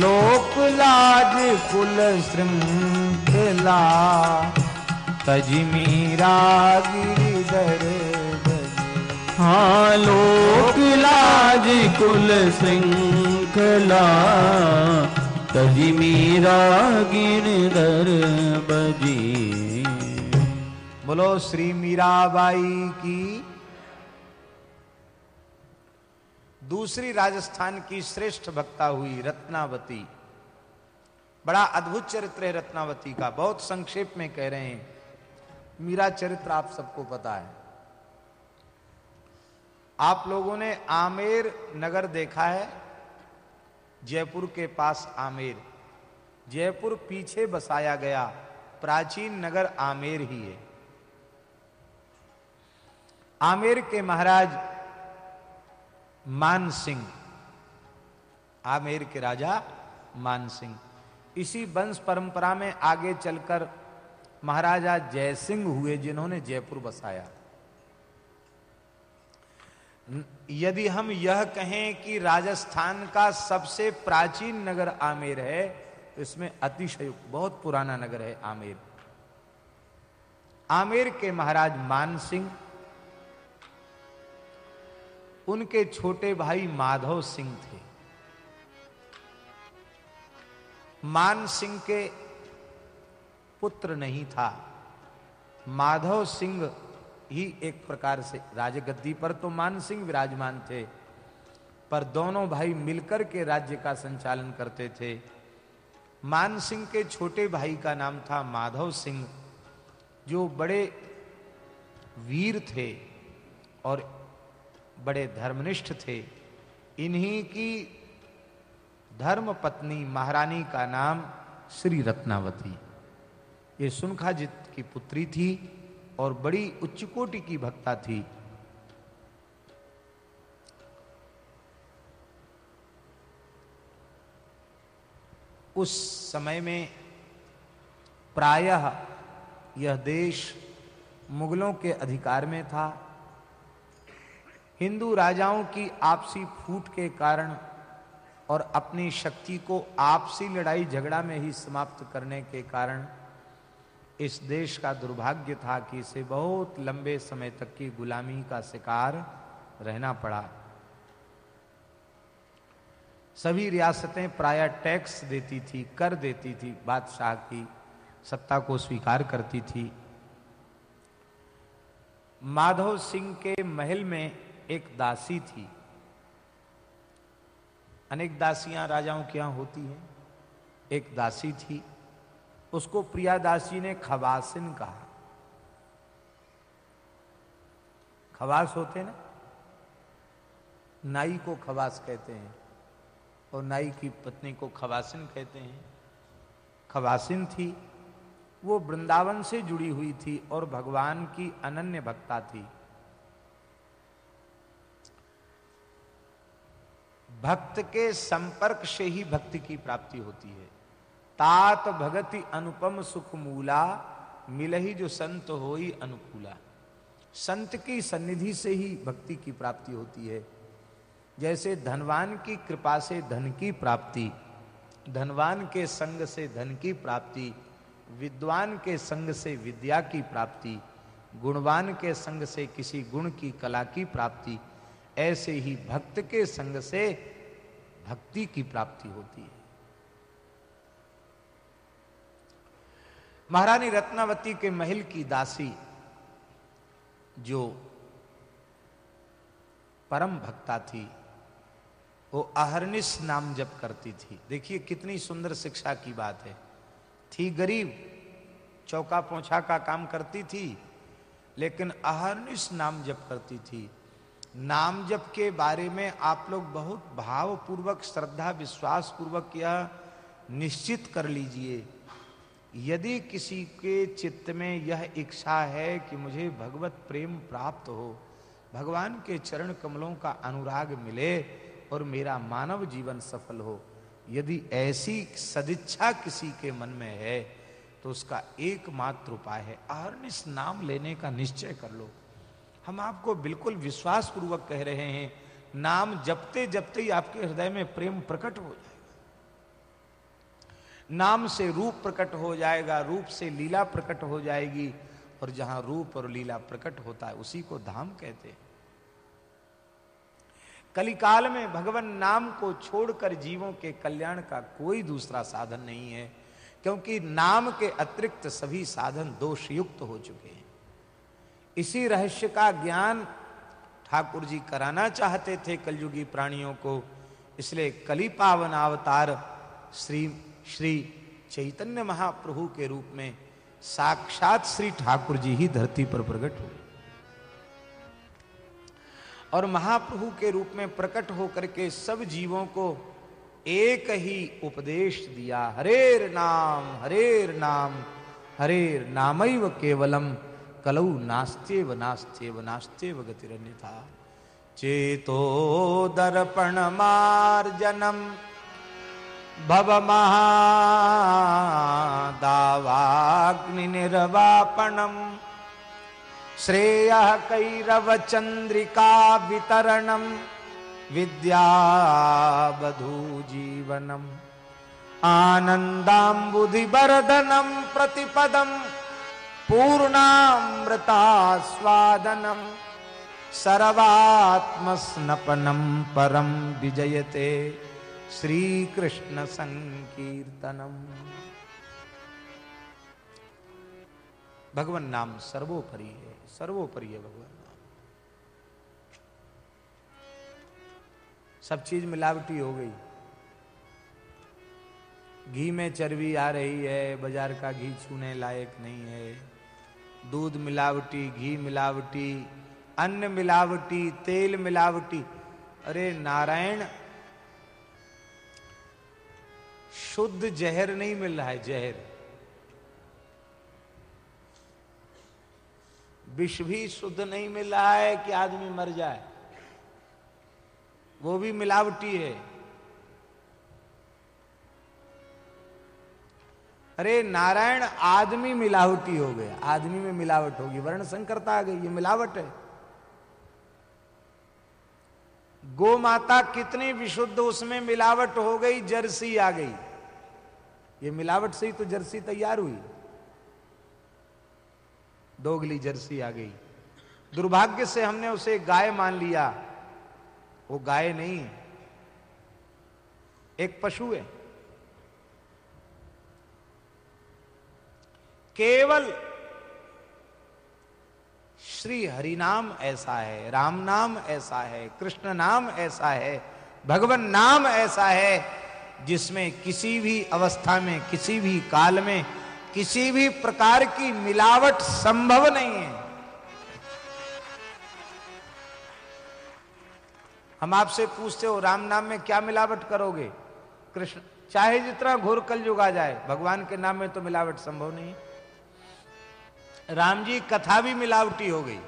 लोक लाज कुल श्रृंखला। तजमीरा बजे। हाँ लोक लाज कुल श्रृंखला, तजी मीरा गिरधर बजी। बोलो, श्री मीराबाई की दूसरी राजस्थान की श्रेष्ठ भक्ता हुई रत्नावती। बड़ा अद्भुत चरित्र है रत्नावती का, बहुत संक्षेप में कह रहे हैं। मीरा चरित्र आप सबको पता है। आप लोगों ने आमेर नगर देखा है? जयपुर के पास आमेर। जयपुर पीछे बसाया गया प्राचीन नगर आमेर ही है। आमेर के महाराज मान सिंह आमेर के राजा मान सिंह इसी वंश परंपरा में आगे चलकर महाराजा जयसिंह हुए जिन्होंने जयपुर बसाया न- यदि हम यह कहें कि राजस्थान का सबसे प्राचीन नगर आमेर है तो इसमें अतिशयुक्त बहुत पुराना नगर है आमेर। आमेर के महाराज मान सिंह, उनके छोटे भाई माधव सिंह थे। मान सिंह के पुत्र नहीं था। माधव सिंह ही एक प्रकार से राजगद्दी पर तो मान सिंह विराजमान थे, पर दोनों भाई मिलकर के राज्य का संचालन करते थे। मान सिंह के छोटे भाई का नाम था माधव सिंह, जो बड़े वीर थे और बड़े धर्मनिष्ठ थे। इन्हीं की धर्म पत्नी महारानी का नाम श्री रत्नावती। ये सुनखाजित की पुत्री थी। और बड़ी उच्च कोटि की भक्ता थी। उस समय में प्रायः यह देश मुगलों के अधिकार में था। हिंदू राजाओं की आपसी फूट के कारण और अपनी शक्ति को आपसी लड़ाई झगड़ा में ही समाप्त करने के कारण इस देश का दुर्भाग्य था कि इसे बहुत लंबे समय तक की गुलामी का शिकार रहना पड़ा। सभी रियासतें प्राय टैक्स देती थी, कर देती थी, बादशाह की सत्ता को स्वीकार करती थी। माधव सिंह के महल में एक दासी थी। अनेक दासियाँ राजाओं के यहाँ होती हैं। एक दासी थी। उसको प्रिया दासी ने खवासिन कहा। खवास होते ना? नाई को खवास कहते हैं और नाई की पत्नी को खवासिन कहते हैं। खवासिन थी, वो वृंदावन से जुड़ी हुई थी और भगवान की अनन्य भक्ता थी। भक्त के संपर्क से ही भक्ति की प्राप्ति होती है। तात भगति अनुपम सुख मूला, मिलही जो संत होई अनुकूला। संत की सन्निधि से ही भक्ति की प्राप्ति होती है। जैसे धनवान की कृपा से धन की प्राप्ति, धनवान के संग से धन की प्राप्ति, विद्वान के संग से विद्या की प्राप्ति, गुणवान के संग से किसी गुण की कला की प्राप्ति, ऐसे ही भक्त के संग से भक्ति की प्राप्ति होती है। महारानी रत्नावती के महल की दासी जो परम भक्ता थी, वो अहरनिश नाम जप करती थी। देखिए कितनी सुंदर शिक्षा की बात है। थी गरीब, चौका पोछा का काम करती थी, लेकिन अहरनिश नाम जप करती थी। नाम जप के बारे में आप लोग बहुत भावपूर्वक, श्रद्धा विश्वास पूर्वक यह निश्चित कर लीजिए यदि किसी के चित्त में यह इच्छा है कि मुझे भगवत प्रेम प्राप्त हो, भगवान के चरण कमलों का अनुराग मिले और मेरा मानव जीवन सफल हो, यदि ऐसी सदिच्छा किसी के मन में है तो उसका एकमात्र उपाय है, अहरनिश नाम लेने का निश्चय कर लो। हम आपको बिल्कुल विश्वास पूर्वक कह रहे हैं, नाम जपते जपते ही आपके हृदय में प्रेम प्रकट हो जाएगा नाम से रूप प्रकट हो जाएगा, रूप से लीला प्रकट हो जाएगी, और जहाँ रूप और लीला प्रकट होता है, उसी को धाम कहते हैं। कलिकाल में भगवान नाम को छोड़कर जीवों के कल्याण का कोई दूसरा साधन नहीं है, क्योंकि नाम के अतिरिक्त सभी साधन दोषयुक्त हो चुके हैं। इसी रहस्य का ज्ञान ठाकुर जी कराना चाहते थे कलयुगी प्राणियों को, इसलिए कली पावन अवतार श्री श्री चैतन्य महाप्रभु के रूप में साक्षात श्री ठाकुर जी ही धरती पर प्रकट हुए। और महाप्रभु के रूप में प्रकट होकर के सब जीवों को एक ही उपदेश दिया, हरेर नाम हरेर नाम, हरेर नामैव केवलम कलऊ कलौ नास्त्येव नास्त्येव नास्त्येव गतिरन्यथा। चेतो दर्पण मार्जनम भव महादावाग्नि निर्वापणम श्रेय कैरव चंद्रिका वितरणम। विद्यावधू जीवनम आनंदाम्बुधिवर्धनम प्रतिपदम। पूर्णामृतास्वादनम। सर्वात्मस्नपनम परम विजयते। श्री कृष्ण संकीर्तनम। भगवान नाम सर्वोपरि है सर्वोपरि है भगवान नाम। सब चीज़ मिलावटी हो गई। घी में चर्बी आ रही है, बाज़ार का घी छूने लायक नहीं है। दूध मिलावटी, घी मिलावटी, अन्न मिलावटी, तेल मिलावटी। अरे नारायण शुद्ध जहर नहीं मिल रहा है, जहर। विष भी शुद्ध नहीं मिल रहा है कि आदमी मर जाए। वो भी मिलावटी है। अरे, नारायण आदमी मिलावटी हो गया। आदमी में मिलावट होगी। वर्ण संकरता आ गई, ये मिलावट है। गो माता कितनी विशुद्ध, उसमें मिलावट हो गई, जर्सी आ गई। ये मिलावट से ही तो जर्सी तैयार हुई। दोगली जर्सी आ गई। दुर्भाग्य से हमने उसे गाय मान लिया। वो गाय नहीं, एक पशु है। केवल श्री हरिनाम ऐसा है, राम नाम ऐसा है, कृष्ण नाम ऐसा है, भगवान नाम ऐसा है जिसमें किसी भी अवस्था में, किसी भी काल में, किसी भी प्रकार की मिलावट संभव नहीं है। हम आपसे पूछते हो, राम नाम में क्या मिलावट करोगे? कृष्ण, चाहे जितना घोर कल आ जाए, भगवान के नाम में तो मिलावट संभव नहीं है। राम जी, कथा भी मिलावटी हो गई।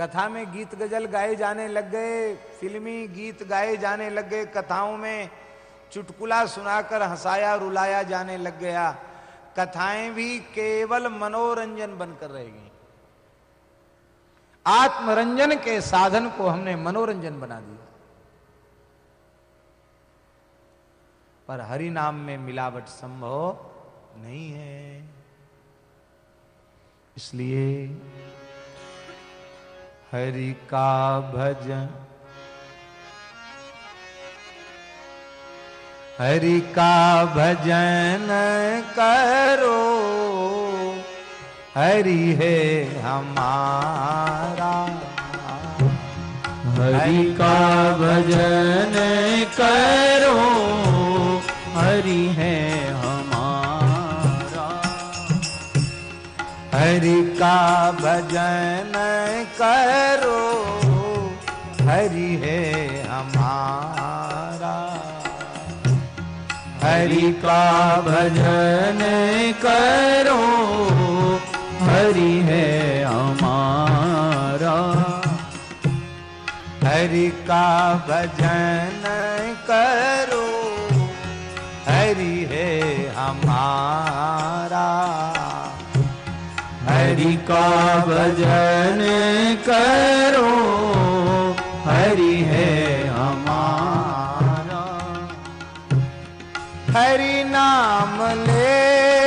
कथा में गीत गज़ल गाए जाने लग गए, फिल्मी गीत गाए जाने लग गए, कथाओं में चुटकुला सुनाकर हंसाया, रुलाया जाने लग गया। कथाएँ भी केवल मनोरंजन बनकर रहेगी। आत्मरंजन के साधन को हमने मनोरंजन बना दिया। पर हरि नाम में मिलावट संभव नहीं है। इसलिए हरि का भजन हरि का भजन करो। हरि है हमारा। हरि का भजन करो। हरि है हरि का भजन करो, हरि है हमारा। हरि का भजन करो, हरि है हमारा। हरि का भजन करो, हरि है हमारा। का भजन करो हरि है हमारा। हरि नाम लेने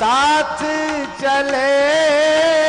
साथ चलेगा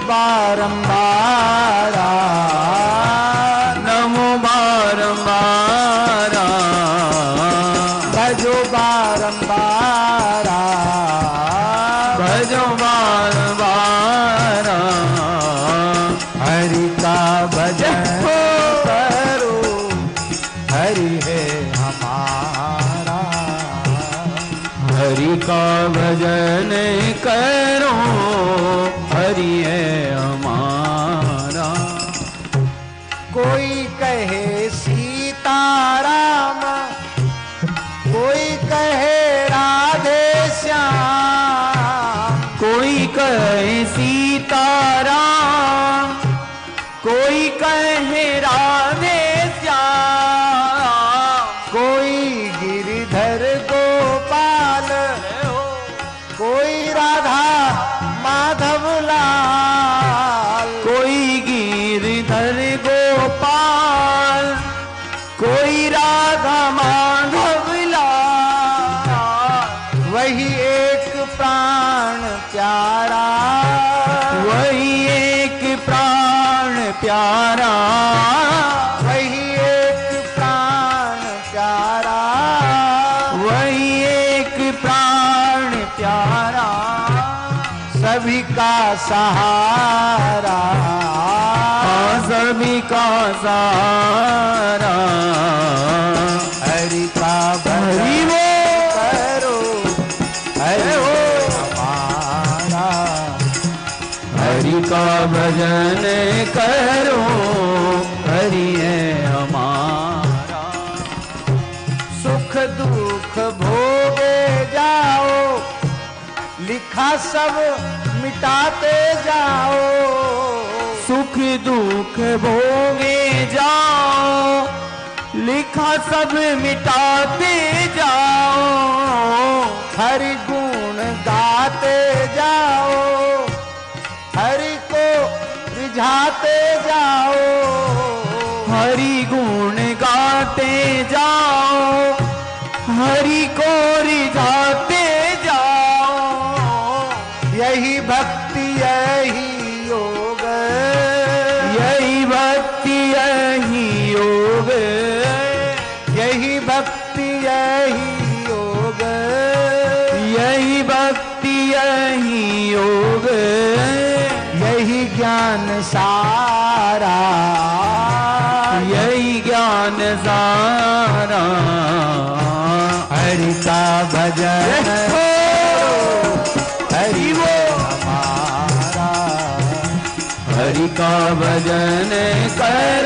barum सहारा। आजमी का सहारा हरि का भरी वो। करो। हरि हो। हमारा। हरि का भजन करो। हरि है हमारा। सुख दुख भोगे जाओ। लिखा सब मिटाते जाओ। सुख दुख भोगे जाओ। लिखा सब मिटाते जाओ। हरि गुण गाते जाओ। हरि को रिझाते जाओ। हरि गुण गाते जाओ। हरि को रिझाते ज्ञान सारा यही ज्ञान सारा। हरि का भजन हरि वो हमारा हरि का भजन कर।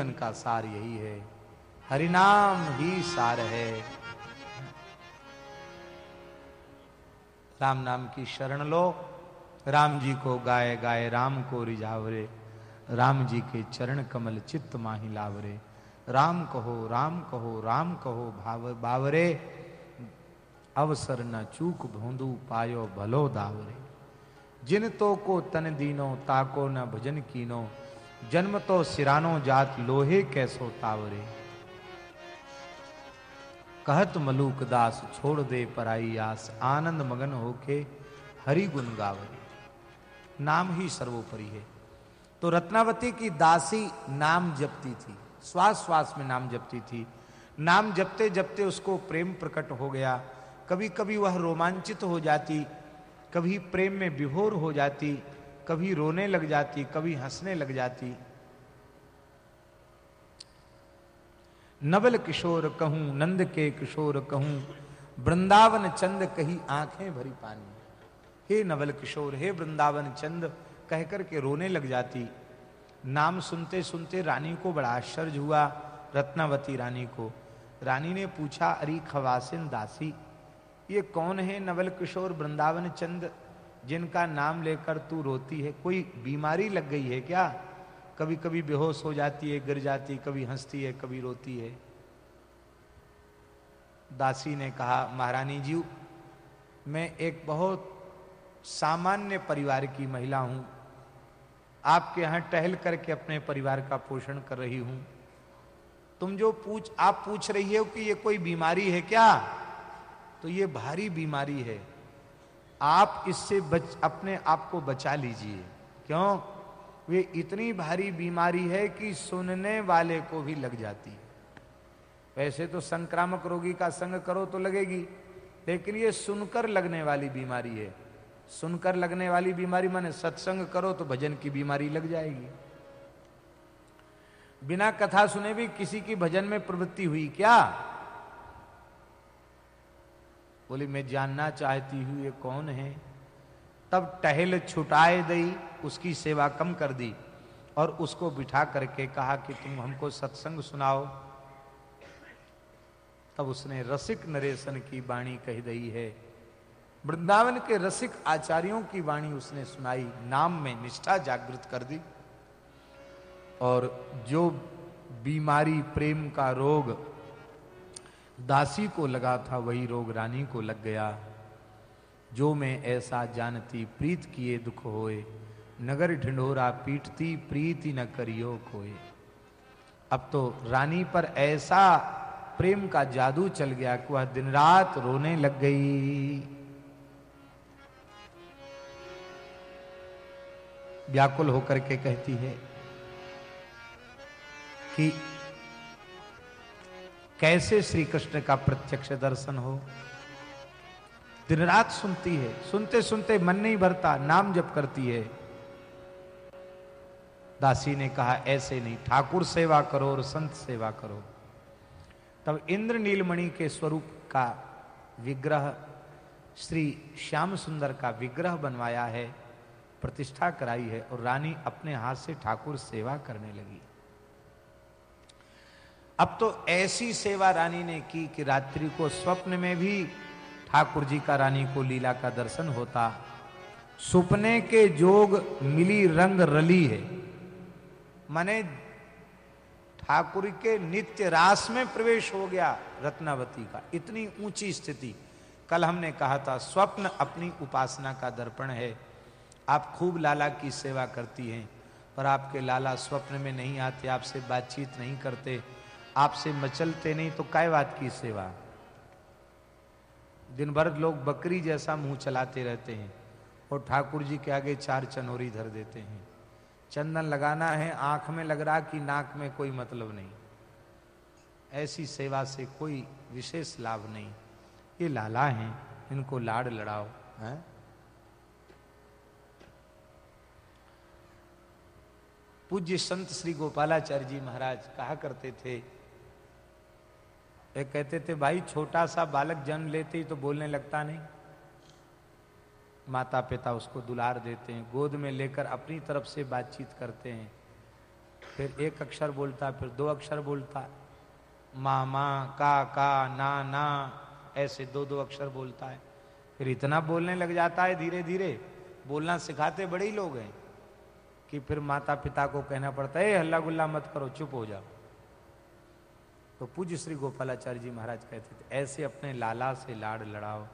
जीवन का सार यही है। हरिनाम ही सार है। राम नाम की शरण लो। राम जी को गाए गाए राम को रिझावरे राम जी के चरण कमल चित्त माही लावरे। राम कहो राम कहो राम कहो भाव, बावरे। अवसर न चूक भोंदू पायो भलो दावरे। जिन तो को तन दीनो, ताको न भजन कीनो। जन्म तो सिरानो जात लोहे कैसो तावरे। कहत मलूक दास छोड़ दे पराई आस, आनंद मगन होके हरि गुण गावरे। नाम ही सर्वोपरि है। तो रत्नावती की दासी नाम जपती थी श्वास श्वास में नाम जपती थी। नाम जपते जपते उसको प्रेम प्रकट हो गया। कभी कभी वह रोमांचित हो जाती, कभी प्रेम में विभोर हो जाती कभी रोने लग जाती, कभी हंसने लग जाती। नवल किशोर कहूँ, नंद के किशोर कहूँ, वृंदावन चंद कही आँखें भरी पानी। हे नवल किशोर, हे वृंदावन चंद, कहकर के रोने लग जाती। नाम सुनते सुनते रानी को बड़ा आश्चर्य हुआ, रत्नावती रानी को। रानी ने पूछा, अरी खवासिन दासी, ये कौन है नवल किशोर वृंदावन चंद? जिनका नाम लेकर तू रोती है, कोई बीमारी लग गई है क्या? कभी कभी बेहोश हो जाती है, गिर जाती है, कभी हंसती है, कभी रोती है। दासी ने कहा, महारानी जी, मैं एक बहुत सामान्य परिवार की महिला हूँ। आपके यहाँ टहल करके अपने परिवार का पोषण कर रही हूँ। तुम जो पूछ, आप पूछ रही हो कि ये कोई बीमारी है क्या? तो ये भारी बीमारी है। आप इससे बच, अपने आप को बचा लीजिए। क्यों? वे इतनी भारी बीमारी है कि सुनने वाले को भी लग जाती। वैसे तो संक्रामक रोगी का संग करो तो लगेगी, लेकिन ये सुनकर लगने वाली बीमारी है। सुनकर लगने वाली बीमारी माने सत्संग करो तो भजन की बीमारी लग जाएगी। बिना कथा सुने भी किसी की भजन में प्रवृत्ति हुई क्या? बोली, मैं जानना चाहती हूँ ये कौन है? तब टहल छुटाए दई उसकी सेवा कम कर दी और उसको बिठा करके कहा कि, तुम हमको सत्संग सुनाओ। तब उसने रसिक नरेशन की वाणी कह दी है। वृंदावन के रसिक आचार्यों की वाणी उसने सुनाई, नाम में निष्ठा जागृत कर दी और जो बीमारी, प्रेम का रोग दासी को लगा था, वही रोग रानी को लग गया। जो मैं ऐसा जानती, प्रीत किए दुख होए। नगर ढिंढोरा पीटती, प्रीति न करियो कोई अब तो रानी पर ऐसा प्रेम का जादू चल गया कि वह दिन रात रोने लग गई। व्याकुल होकर के कहती है कि कैसे श्री कृष्ण का प्रत्यक्ष दर्शन हो? दिन रात सुनती है सुनते सुनते मन नहीं भरता, नाम जप करती है। दासी ने कहा, ऐसे नहीं, ठाकुर सेवा करो और संत सेवा करो। तब इंद्र नीलमणि के स्वरूप का विग्रह, श्री श्याम सुंदर का विग्रह बनवाया है, प्रतिष्ठा कराई है और रानी अपने हाथ से ठाकुर सेवा करने लगी। अब तो ऐसी सेवा रानी ने की कि रात्रि को स्वप्न में भी ठाकुर जी का रानी को लीला का दर्शन होता। सुपने के जोग मिली रंग रली है। माने ठाकुर के नित्य रास में प्रवेश हो गया रत्नावती का। इतनी ऊँची स्थिति। कल हमने कहा था, स्वप्न अपनी उपासना का दर्पण है। आप खूब लाला की सेवा करती हैं, पर आपके लाला स्वप्न में नहीं आते, आपसे बातचीत नहीं करते। आपसे मचलते नहीं तो काय बात की सेवा? दिन भर लोग बकरी जैसा मुँह चलाते रहते हैं और ठाकुर जी के आगे चार चनोरी धर देते हैं। चंदन लगाना है, आँख में लग रहा कि नाक में कोई मतलब नहीं। ऐसी सेवा से कोई विशेष लाभ नहीं। ये लाला हैं, इनको लाड़ लड़ाओ, है? पूज्य संत श्री गोपालाचार्य जी महाराज कहा करते थे एक कहते थे, भाई छोटा सा बालक जन्म लेते ही तो बोलने लगता नहीं। माता पिता उसको दुलार देते हैं, गोद में लेकर अपनी तरफ़ से बातचीत करते हैं। फिर एक अक्षर बोलता, फिर दो अक्षर बोलता माँ माँ का का ना ना ऐसे दो दो अक्षर बोलता है। फिर इतना बोलने लग जाता है धीरे धीरे बोलना सिखाते बड़े ही लोग हैं कि फिर माता पिता को कहना पड़ता है हल्ला गुल्ला मत करो, चुप हो जाओ। तो पूज्य श्री गोपालाचार्य जी महाराज कहते थे, ऐसे अपने लाला से लाड़ लड़ाओ,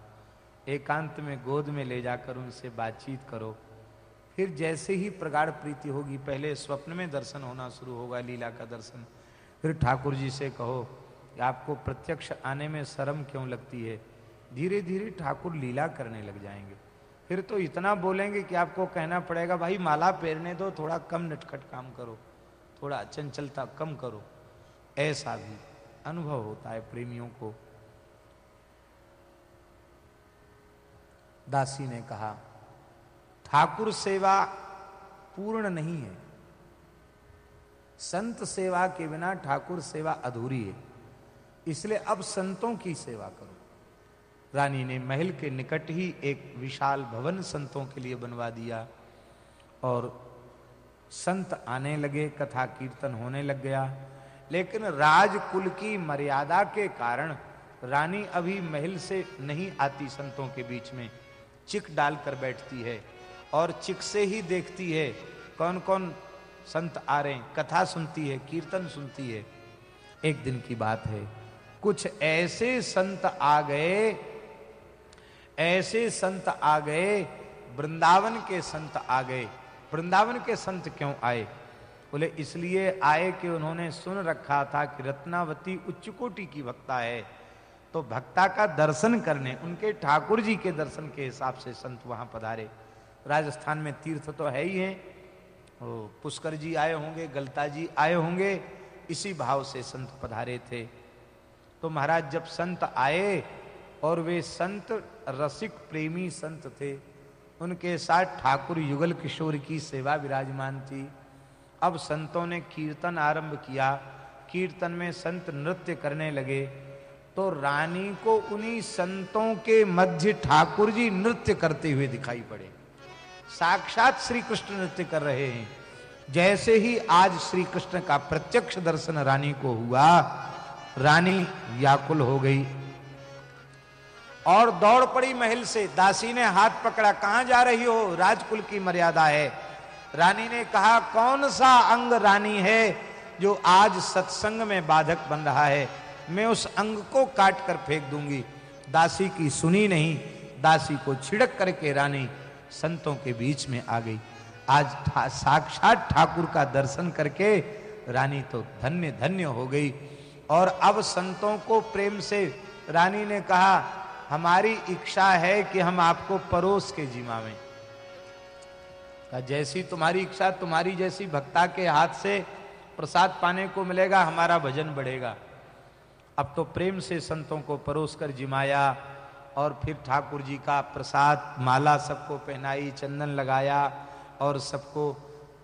एकांत में गोद में ले जाकर उनसे बातचीत करो। फिर जैसे ही प्रगाढ़ प्रीति होगी, पहले स्वप्न में दर्शन होना शुरू होगा, लीला का दर्शन। फिर ठाकुर जी से कहो कि आपको प्रत्यक्ष आने में शर्म क्यों लगती है? धीरे धीरे ठाकुर लीला करने लग जाएँगे। फिर तो इतना बोलेंगे कि आपको कहना पड़ेगा, भाई, माला पहनने दो, थोड़ा कम नटखट काम करो, थोड़ा चंचलता कम करो। ऐसा भी। अनुभव होता है प्रेमियों को। दासी ने कहा, ठाकुर सेवा पूर्ण नहीं है। संत सेवा के बिना ठाकुर सेवा अधूरी है। इसलिए अब संतों की सेवा करो। रानी ने महल के निकट ही एक विशाल भवन संतों के लिए बनवा दिया और संत आने लगे, कथा कीर्तन होने लग गया। लेकिन राजकुल की मर्यादा के कारण रानी अभी महल से नहीं आती संतों के बीच में। चिक डालकर बैठती है और चिक से ही देखती है कौन कौन संत आ रहे हैं। कथा सुनती है, कीर्तन सुनती है। एक दिन की बात है, कुछ ऐसे संत आ गए, ऐसे संत आ गए, वृंदावन के संत आ गए। वृंदावन के संत क्यों आए? बोले, इसलिए आए कि उन्होंने सुन रखा था कि रत्नावती उच्च कोटि की भक्ता है। तो भक्ता का दर्शन करने, उनके ठाकुर जी के दर्शन के हिसाब से संत वहाँ पधारे। राजस्थान में तीर्थ तो है ही है। पुष्कर जी आए होंगे, गलता जी आए होंगे, इसी भाव से संत पधारे थे। तो महाराज, जब संत आए और वे संत, रसिक, प्रेमी संत थे, उनके साथ ठाकुर युगल किशोर की सेवा विराजमान थी। अब संतों ने कीर्तन आरंभ किया। कीर्तन में संत नृत्य करने लगे। तो रानी को उन्हीं संतों के मध्य ठाकुर जी नृत्य करते हुए दिखाई पड़े। साक्षात श्री कृष्ण नृत्य कर रहे हैं। जैसे ही आज श्री कृष्ण का प्रत्यक्ष दर्शन रानी को हुआ, रानी व्याकुल हो गई। और दौड़ पड़ी महल से। दासी ने हाथ पकड़ा, कहाँ जा रही हो? राजकुल की मर्यादा है। रानी ने कहा कौन सा अंग रानी है जो आज सत्संग में बाधक बन रहा है? मैं उस अंग को काट कर फेंक दूँगी। दासी की सुनी नहीं दासी को छिड़क करके रानी संतों के बीच में आ गई। आज ठा, साक्षात ठाकुर का दर्शन करके रानी तो धन्य धन्य हो गई। और अब संतों को प्रेम से रानी ने कहा हमारी इच्छा है कि हम आपको परोस के जिमावे जैसी तुम्हारी इच्छा, तुम्हारी जैसी भक्ता के हाथ से प्रसाद पाने को मिलेगा, हमारा भजन बढ़ेगा। अब तो प्रेम से संतों को परोस कर जिमाया, और फिर ठाकुर जी का प्रसाद, माला सबको पहनाई, चंदन लगाया, और सबको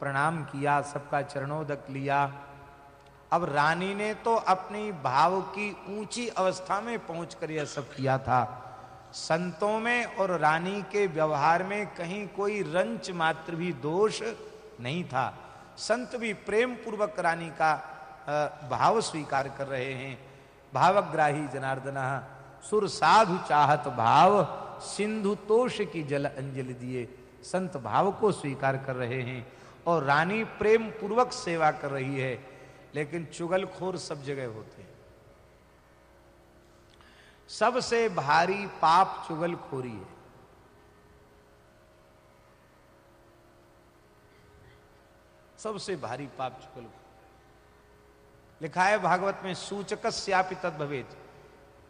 प्रणाम किया, सबका चरणोदक लिया। अब रानी ने तो अपनी भाव की ऊँची अवस्था में पहुंचकर यह सब किया था। संतों में और रानी के व्यवहार में कहीं कोई रंच मात्र भी दोष नहीं था। संत भी प्रेम पूर्वक रानी का भाव स्वीकार कर रहे हैं। भावग्राही जनार्दन, सुर साधु चाहत भाव, सिंधु तोष की जल अंजलि दिए संत भाव को स्वीकार कर रहे हैं और रानी प्रेम पूर्वक सेवा कर रही है। लेकिन चुगलखोर सब जगह होते हैं। सबसे भारी पाप चुगलखोरी है। सबसे भारी पाप चुगल लिखा है भागवत में सूचक श्यापी तद्भवेद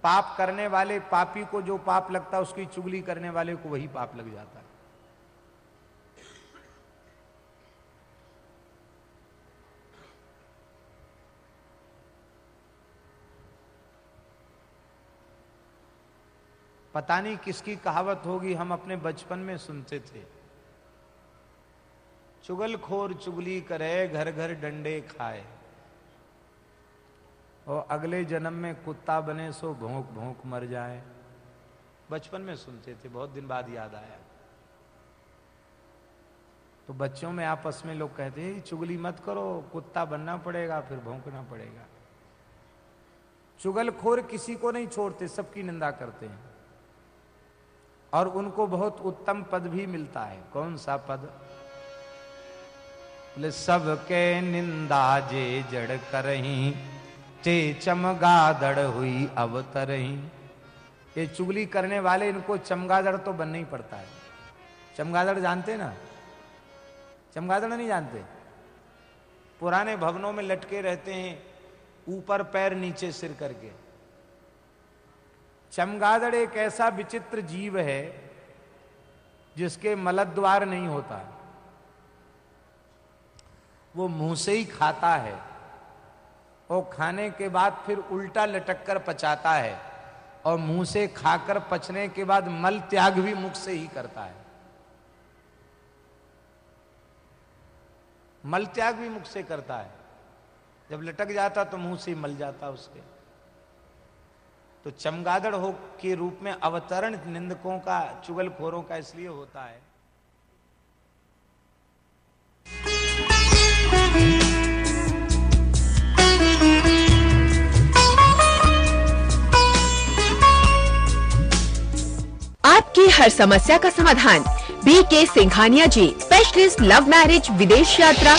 पाप करने वाले पापी को जो पाप लगता है, उसकी चुगली करने वाले को वही पाप लग जाता है। पता नहीं किसकी कहावत होगी, हम अपने बचपन में सुनते थे। चुगलखोर चुगली करे घर घर डंडे खाए। और अगले जन्म में कुत्ता बने, सो भोंक भोंक मर जाए। बचपन में सुनते थे, बहुत दिन बाद याद आया। तो बच्चों में आपस में लोग कहते हैं चुगली मत करो, कुत्ता बनना पड़ेगा, फिर भोंकना पड़ेगा। चुगलखोर किसी को नहीं छोड़ते, सबकी निंदा करते हैं। और उनको बहुत उत्तम पद भी मिलता है। कौन सा पद? सबके निंदा जे जड़ करही चे चमगादड़ हुई अवतरही। ये चुगली करने वाले, इनको चमगादड़ तो बनना ही पड़ता है। चमगादड़ जानते ना? चमगादड़ नहीं जानते? पुराने भवनों में लटके रहते हैं, ऊपर पैर नीचे सिर करके। चमगादड़ एक ऐसा विचित्र जीव है जिसके मलद्वार नहीं होता। वो मुँह से ही खाता है और खाने के बाद फिर उल्टा लटक कर पचाता है और मुँह से खाकर पचने के बाद मल त्याग भी मुख से ही करता है। मल त्याग भी मुख से करता है। जब लटक जाता तो मुँह से ही मल जाता उसके। तो चमगादड़ हो के रूप में अवतरण निंदकों का, चुगलखोरों का इसलिए होता है। आपकी हर समस्या का समाधान B K Singhania ji specialist love marriage विदेश यात्रा।